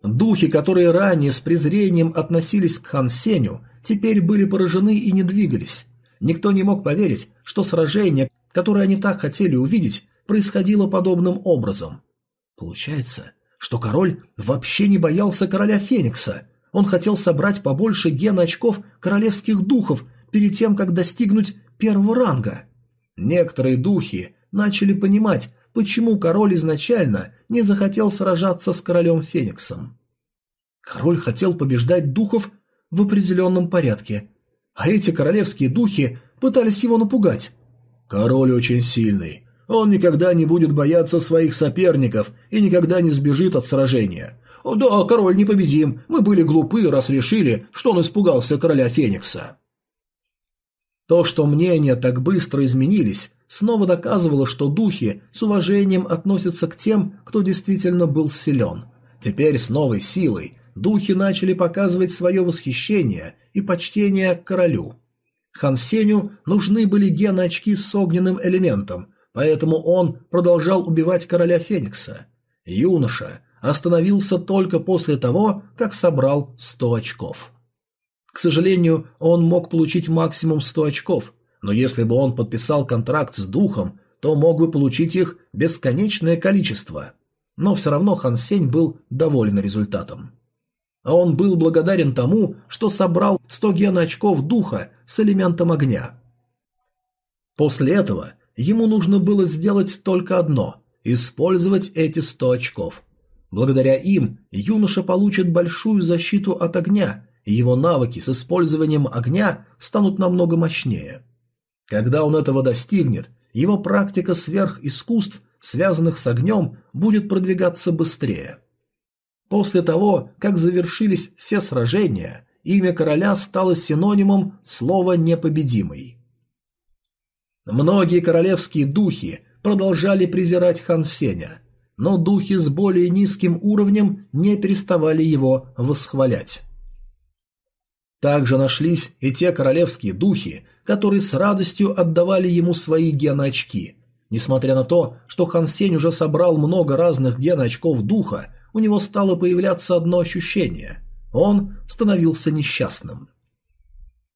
Духи, которые ранее с презрением относились к Хан Сеню, теперь были поражены и не двигались. Никто не мог поверить, что сражение, которое они так хотели увидеть, происходило подобным образом. Получается, что король вообще не боялся короля Феникса. Он хотел собрать побольше ген очков королевских духов перед тем, как достигнуть первого ранга. Некоторые духи начали понимать, почему король изначально не захотел сражаться с королем Фениксом. Король хотел побеждать духов в определенном порядке, а эти королевские духи пытались его напугать. Король очень сильный. Он никогда не будет бояться своих соперников и никогда не сбежит от сражения. Да, король непобедим. Мы были глупы, раз решили, что он испугался короля Феникса. То, что мнения так быстро изменились, снова доказывало, что духи с уважением относятся к тем, кто действительно был силен. Теперь с новой силой духи начали показывать свое восхищение и почтение к королю. Хан Сеню нужны были гены-очки с огненным элементом, поэтому он продолжал убивать короля Феникса. Юноша остановился только после того, как собрал 100 очков. К сожалению, он мог получить максимум 100 очков, но если бы он подписал контракт с духом, то мог бы получить их бесконечное количество. Но все равно Хан Сень был доволен результатом. А он был благодарен тому, что собрал 100 гена очков духа с элементом огня. После этого ему нужно было сделать только одно – использовать эти 100 очков. Благодаря им юноша получит большую защиту от огня его навыки с использованием огня станут намного мощнее. Когда он этого достигнет, его практика сверхискусств, связанных с огнем, будет продвигаться быстрее. После того, как завершились все сражения, имя короля стало синонимом слова «непобедимый». Многие королевские духи продолжали презирать Хан Сеня, но духи с более низким уровнем не переставали его восхвалять. Также нашлись и те королевские духи, которые с радостью отдавали ему свои геноочки. Несмотря на то, что Хан Сень уже собрал много разных геноочков духа, у него стало появляться одно ощущение – он становился несчастным.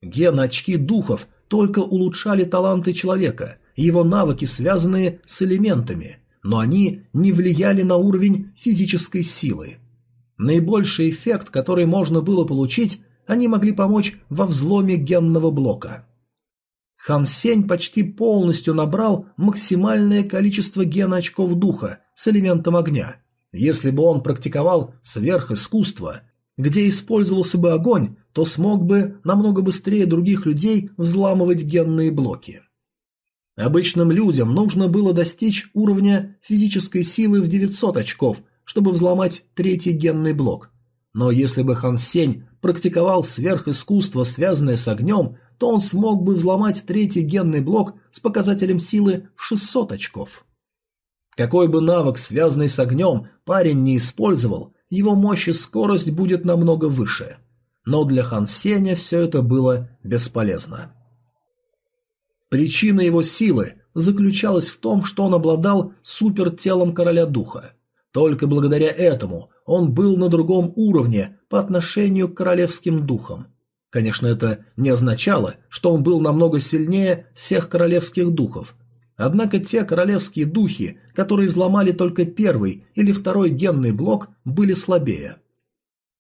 Геноочки духов только улучшали таланты человека, его навыки, связанные с элементами, но они не влияли на уровень физической силы. Наибольший эффект, который можно было получить, они могли помочь во взломе генного блока. Хан Сень почти полностью набрал максимальное количество гена очков духа с элементом огня. Если бы он практиковал сверхискусство, где использовался бы огонь, то смог бы намного быстрее других людей взламывать генные блоки. Обычным людям нужно было достичь уровня физической силы в 900 очков, чтобы взломать третий генный блок. Но если бы Хан Сень практиковал сверхискусство, связанное с огнем, то он смог бы взломать третий генный блок с показателем силы в 600 очков. Какой бы навык, связанный с огнем, парень не использовал, его мощь и скорость будет намного выше. Но для Хан Сеня все это было бесполезно. Причина его силы заключалась в том, что он обладал супертелом короля духа. Только благодаря этому он был на другом уровне по отношению к королевским духам. Конечно, это не означало, что он был намного сильнее всех королевских духов. Однако те королевские духи, которые взломали только первый или второй генный блок, были слабее.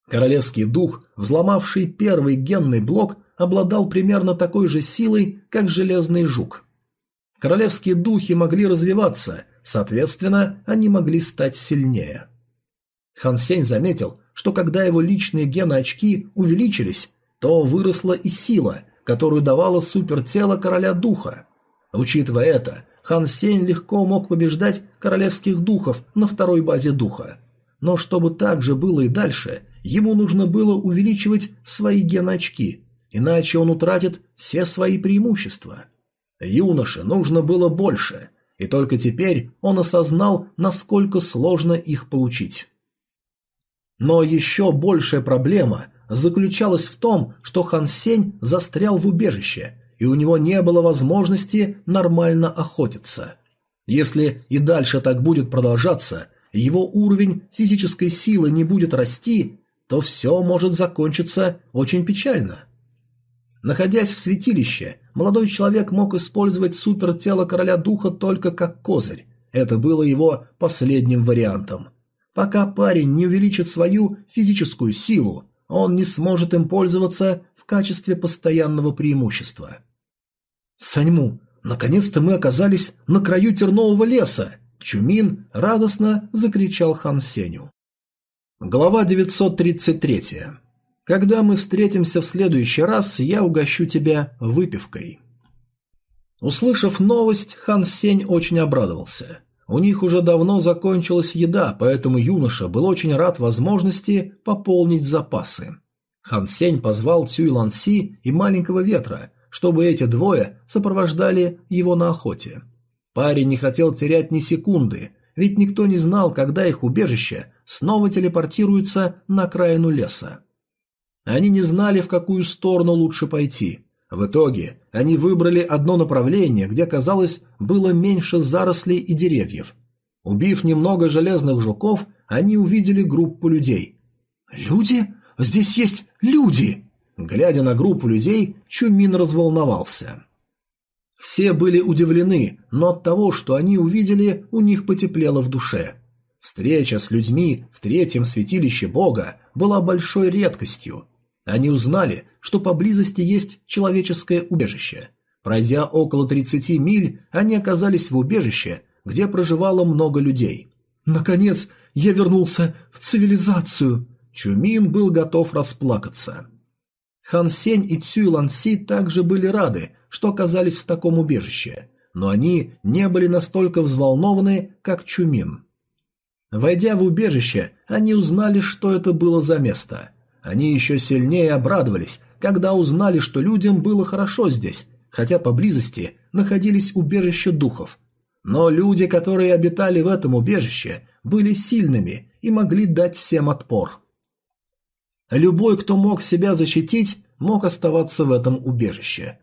Королевский дух, взломавший первый генный блок, обладал примерно такой же силой, как железный жук. Королевские духи могли развиваться, соответственно, они могли стать сильнее. Хан Сень заметил, что когда его личные гены-очки увеличились, то выросла и сила, которую давало супертело короля духа. Учитывая это, Хан Сень легко мог побеждать королевских духов на второй базе духа. Но чтобы так же было и дальше, ему нужно было увеличивать свои геноочки, иначе он утратит все свои преимущества. Юноше нужно было больше, и только теперь он осознал, насколько сложно их получить. Но еще большая проблема заключалась в том, что Хан Сень застрял в убежище, и у него не было возможности нормально охотиться. Если и дальше так будет продолжаться, его уровень физической силы не будет расти, то все может закончиться очень печально. Находясь в святилище, молодой человек мог использовать супертело короля духа только как козырь. Это было его последним вариантом. Пока парень не увеличит свою физическую силу, он не сможет им пользоваться в качестве постоянного преимущества. «Саньму, наконец-то мы оказались на краю тернового леса!» Чумин радостно закричал Хан Сеню. Глава 933. Когда мы встретимся в следующий раз, я угощу тебя выпивкой. Услышав новость, Хан Сень очень обрадовался. У них уже давно закончилась еда, поэтому юноша был очень рад возможности пополнить запасы. Хан Сень позвал Цюй Лан Си и Маленького Ветра, чтобы эти двое сопровождали его на охоте. Парень не хотел терять ни секунды, ведь никто не знал, когда их убежище снова телепортируется на окраину леса. Они не знали, в какую сторону лучше пойти. В итоге они выбрали одно направление, где, казалось, было меньше зарослей и деревьев. Убив немного железных жуков, они увидели группу людей. «Люди? Здесь есть люди!» Глядя на группу людей, Чумин разволновался. Все были удивлены, но от того, что они увидели, у них потеплело в душе. Встреча с людьми в третьем святилище Бога была большой редкостью. Они узнали, что поблизости есть человеческое убежище. Пройдя около 30 миль, они оказались в убежище, где проживало много людей. «Наконец, я вернулся в цивилизацию!» Чумин был готов расплакаться. Хан Сень и Цюй Лан Си также были рады, что оказались в таком убежище, но они не были настолько взволнованы, как Чумин. Войдя в убежище, они узнали, что это было за место. Они еще сильнее обрадовались, когда узнали, что людям было хорошо здесь, хотя поблизости находились убежища духов. Но люди, которые обитали в этом убежище, были сильными и могли дать всем отпор. Любой, кто мог себя защитить, мог оставаться в этом убежище.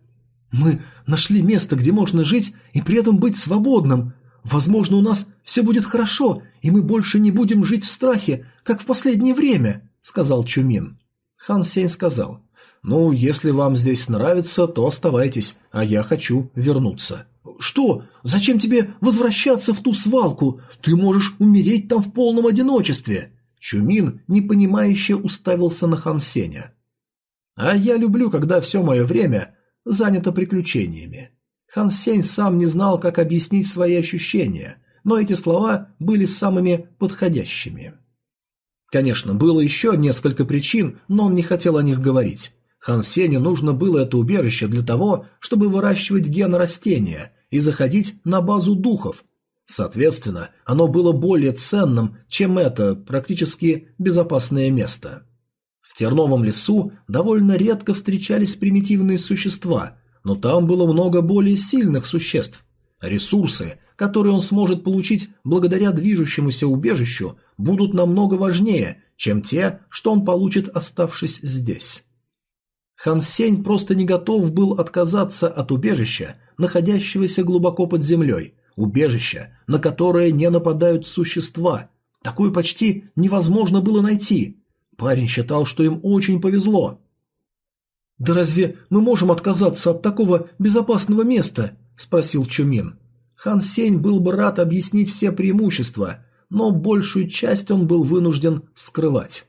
«Мы нашли место, где можно жить и при этом быть свободным. Возможно, у нас все будет хорошо, и мы больше не будем жить в страхе, как в последнее время», — сказал Чумин. Хан Сень сказал, «Ну, если вам здесь нравится, то оставайтесь, а я хочу вернуться». «Что? Зачем тебе возвращаться в ту свалку? Ты можешь умереть там в полном одиночестве!» Чумин, непонимающе, уставился на Хан Сеня. «А я люблю, когда все мое время занято приключениями». Хан Сень сам не знал, как объяснить свои ощущения, но эти слова были самыми подходящими. Конечно, было еще несколько причин, но он не хотел о них говорить. Хан Сеню нужно было это убежище для того, чтобы выращивать ген растения и заходить на базу духов, Соответственно, оно было более ценным, чем это практически безопасное место. В терновом лесу довольно редко встречались примитивные существа, но там было много более сильных существ. Ресурсы, которые он сможет получить благодаря движущемуся убежищу, будут намного важнее, чем те, что он получит, оставшись здесь. Хан Сень просто не готов был отказаться от убежища, находящегося глубоко под землей, убежище, на которое не нападают существа. Такое почти невозможно было найти. Парень считал, что им очень повезло. «Да разве мы можем отказаться от такого безопасного места?» – спросил Чумин. Хан Сень был бы рад объяснить все преимущества, но большую часть он был вынужден скрывать.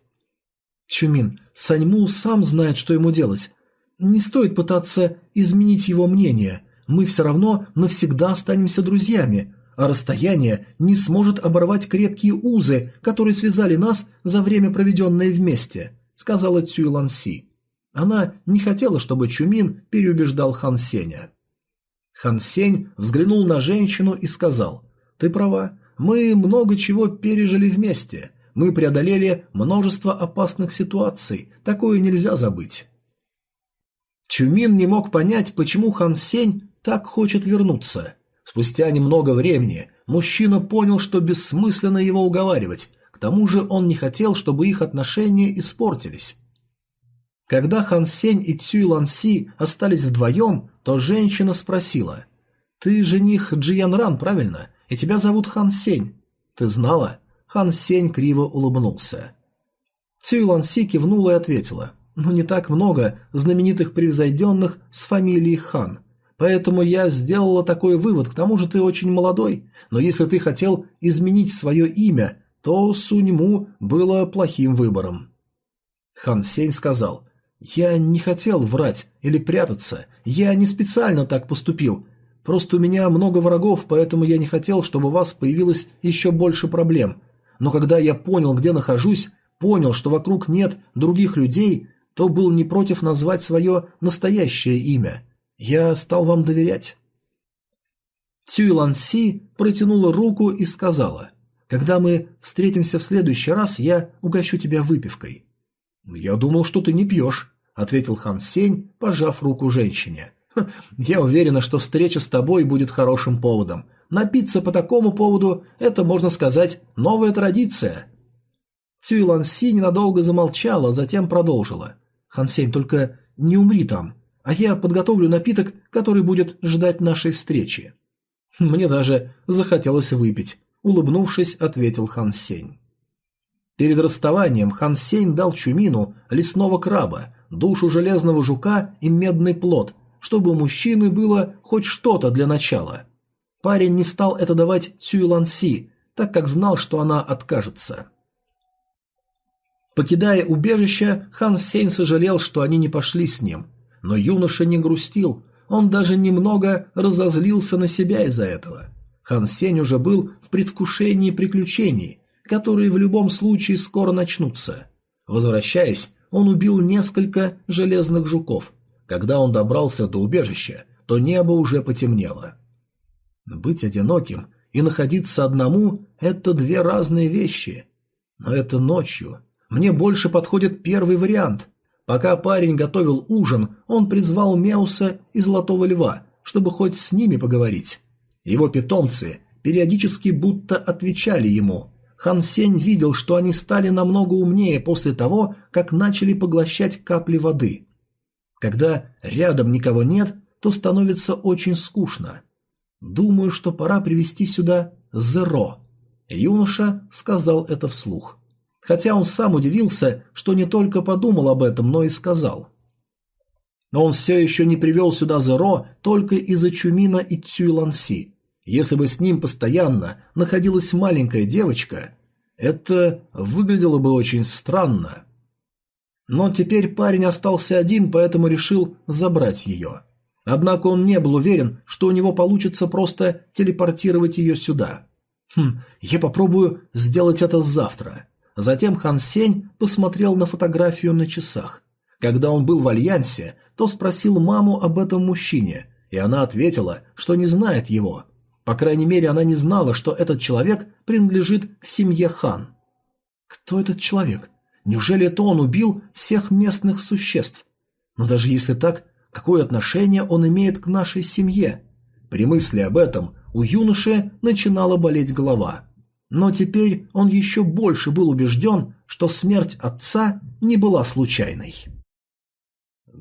Чумин, Саньму сам знает, что ему делать. Не стоит пытаться изменить его мнение мы все равно навсегда останемся друзьями, а расстояние не сможет оборвать крепкие узы, которые связали нас за время, проведенное вместе», — сказала Цюй Ланси. Она не хотела, чтобы Чумин переубеждал Хан Сеня. Хан Сень взглянул на женщину и сказал, «Ты права, мы много чего пережили вместе, мы преодолели множество опасных ситуаций, такое нельзя забыть». Чумин не мог понять, почему Хан Сень так хочет вернуться. Спустя немного времени мужчина понял, что бессмысленно его уговаривать, к тому же он не хотел, чтобы их отношения испортились. Когда Хан Сень и Цюй Лан Си остались вдвоем, то женщина спросила, «Ты жених Джиян Ран, правильно? И тебя зовут Хан Сень. Ты знала?» Хан Сень криво улыбнулся. Цюй Лан Си кивнула и ответила, «Ну не так много знаменитых превзойденных с фамилией Хан. Поэтому я сделала такой вывод, к тому же ты очень молодой, но если ты хотел изменить свое имя, то Суньму было плохим выбором». Хан Сень сказал, «Я не хотел врать или прятаться, я не специально так поступил, просто у меня много врагов, поэтому я не хотел, чтобы у вас появилось еще больше проблем. Но когда я понял, где нахожусь, понял, что вокруг нет других людей, то был не против назвать свое настоящее имя. Я стал вам доверять». Цюй Лан Си протянула руку и сказала, «Когда мы встретимся в следующий раз, я угощу тебя выпивкой». «Я думал, что ты не пьешь», — ответил Хан Сень, пожав руку женщине. «Я уверена, что встреча с тобой будет хорошим поводом. Напиться по такому поводу – это, можно сказать, новая традиция». Цюй Лан Си ненадолго замолчала, затем продолжила. «Хан Сень, только не умри там а я подготовлю напиток, который будет ждать нашей встречи. Мне даже захотелось выпить, улыбнувшись, ответил Хан Сень. Перед расставанием Хан Сень дал Чумину лесного краба, душу железного жука и медный плод, чтобы у мужчины было хоть что-то для начала. Парень не стал это давать Цюйланси, так как знал, что она откажется. Покидая убежище, Хан Сень сожалел, что они не пошли с ним, но юноша не грустил, он даже немного разозлился на себя из-за этого. Хан Сень уже был в предвкушении приключений, которые в любом случае скоро начнутся. Возвращаясь, он убил несколько железных жуков. Когда он добрался до убежища, то небо уже потемнело. Быть одиноким и находиться одному – это две разные вещи. Но это ночью. Мне больше подходит первый вариант. Пока парень готовил ужин, он призвал Меуса и Золотого Льва, чтобы хоть с ними поговорить. Его питомцы периодически будто отвечали ему. Хан Сень видел, что они стали намного умнее после того, как начали поглощать капли воды. Когда рядом никого нет, то становится очень скучно. Думаю, что пора привести сюда Зеро. Юноша сказал это вслух хотя он сам удивился, что не только подумал об этом, но и сказал. Но он все еще не привел сюда Зеро только из-за Чумина и Цюйланси. Если бы с ним постоянно находилась маленькая девочка, это выглядело бы очень странно. Но теперь парень остался один, поэтому решил забрать ее. Однако он не был уверен, что у него получится просто телепортировать ее сюда. Хм, я попробую сделать это завтра. Затем Хан Сень посмотрел на фотографию на часах. Когда он был в Альянсе, то спросил маму об этом мужчине, и она ответила, что не знает его. По крайней мере, она не знала, что этот человек принадлежит к семье Хан. Кто этот человек? Неужели это он убил всех местных существ? Но даже если так, какое отношение он имеет к нашей семье? При мысли об этом у юноши начинала болеть голова. Но теперь он еще больше был убежден, что смерть отца не была случайной.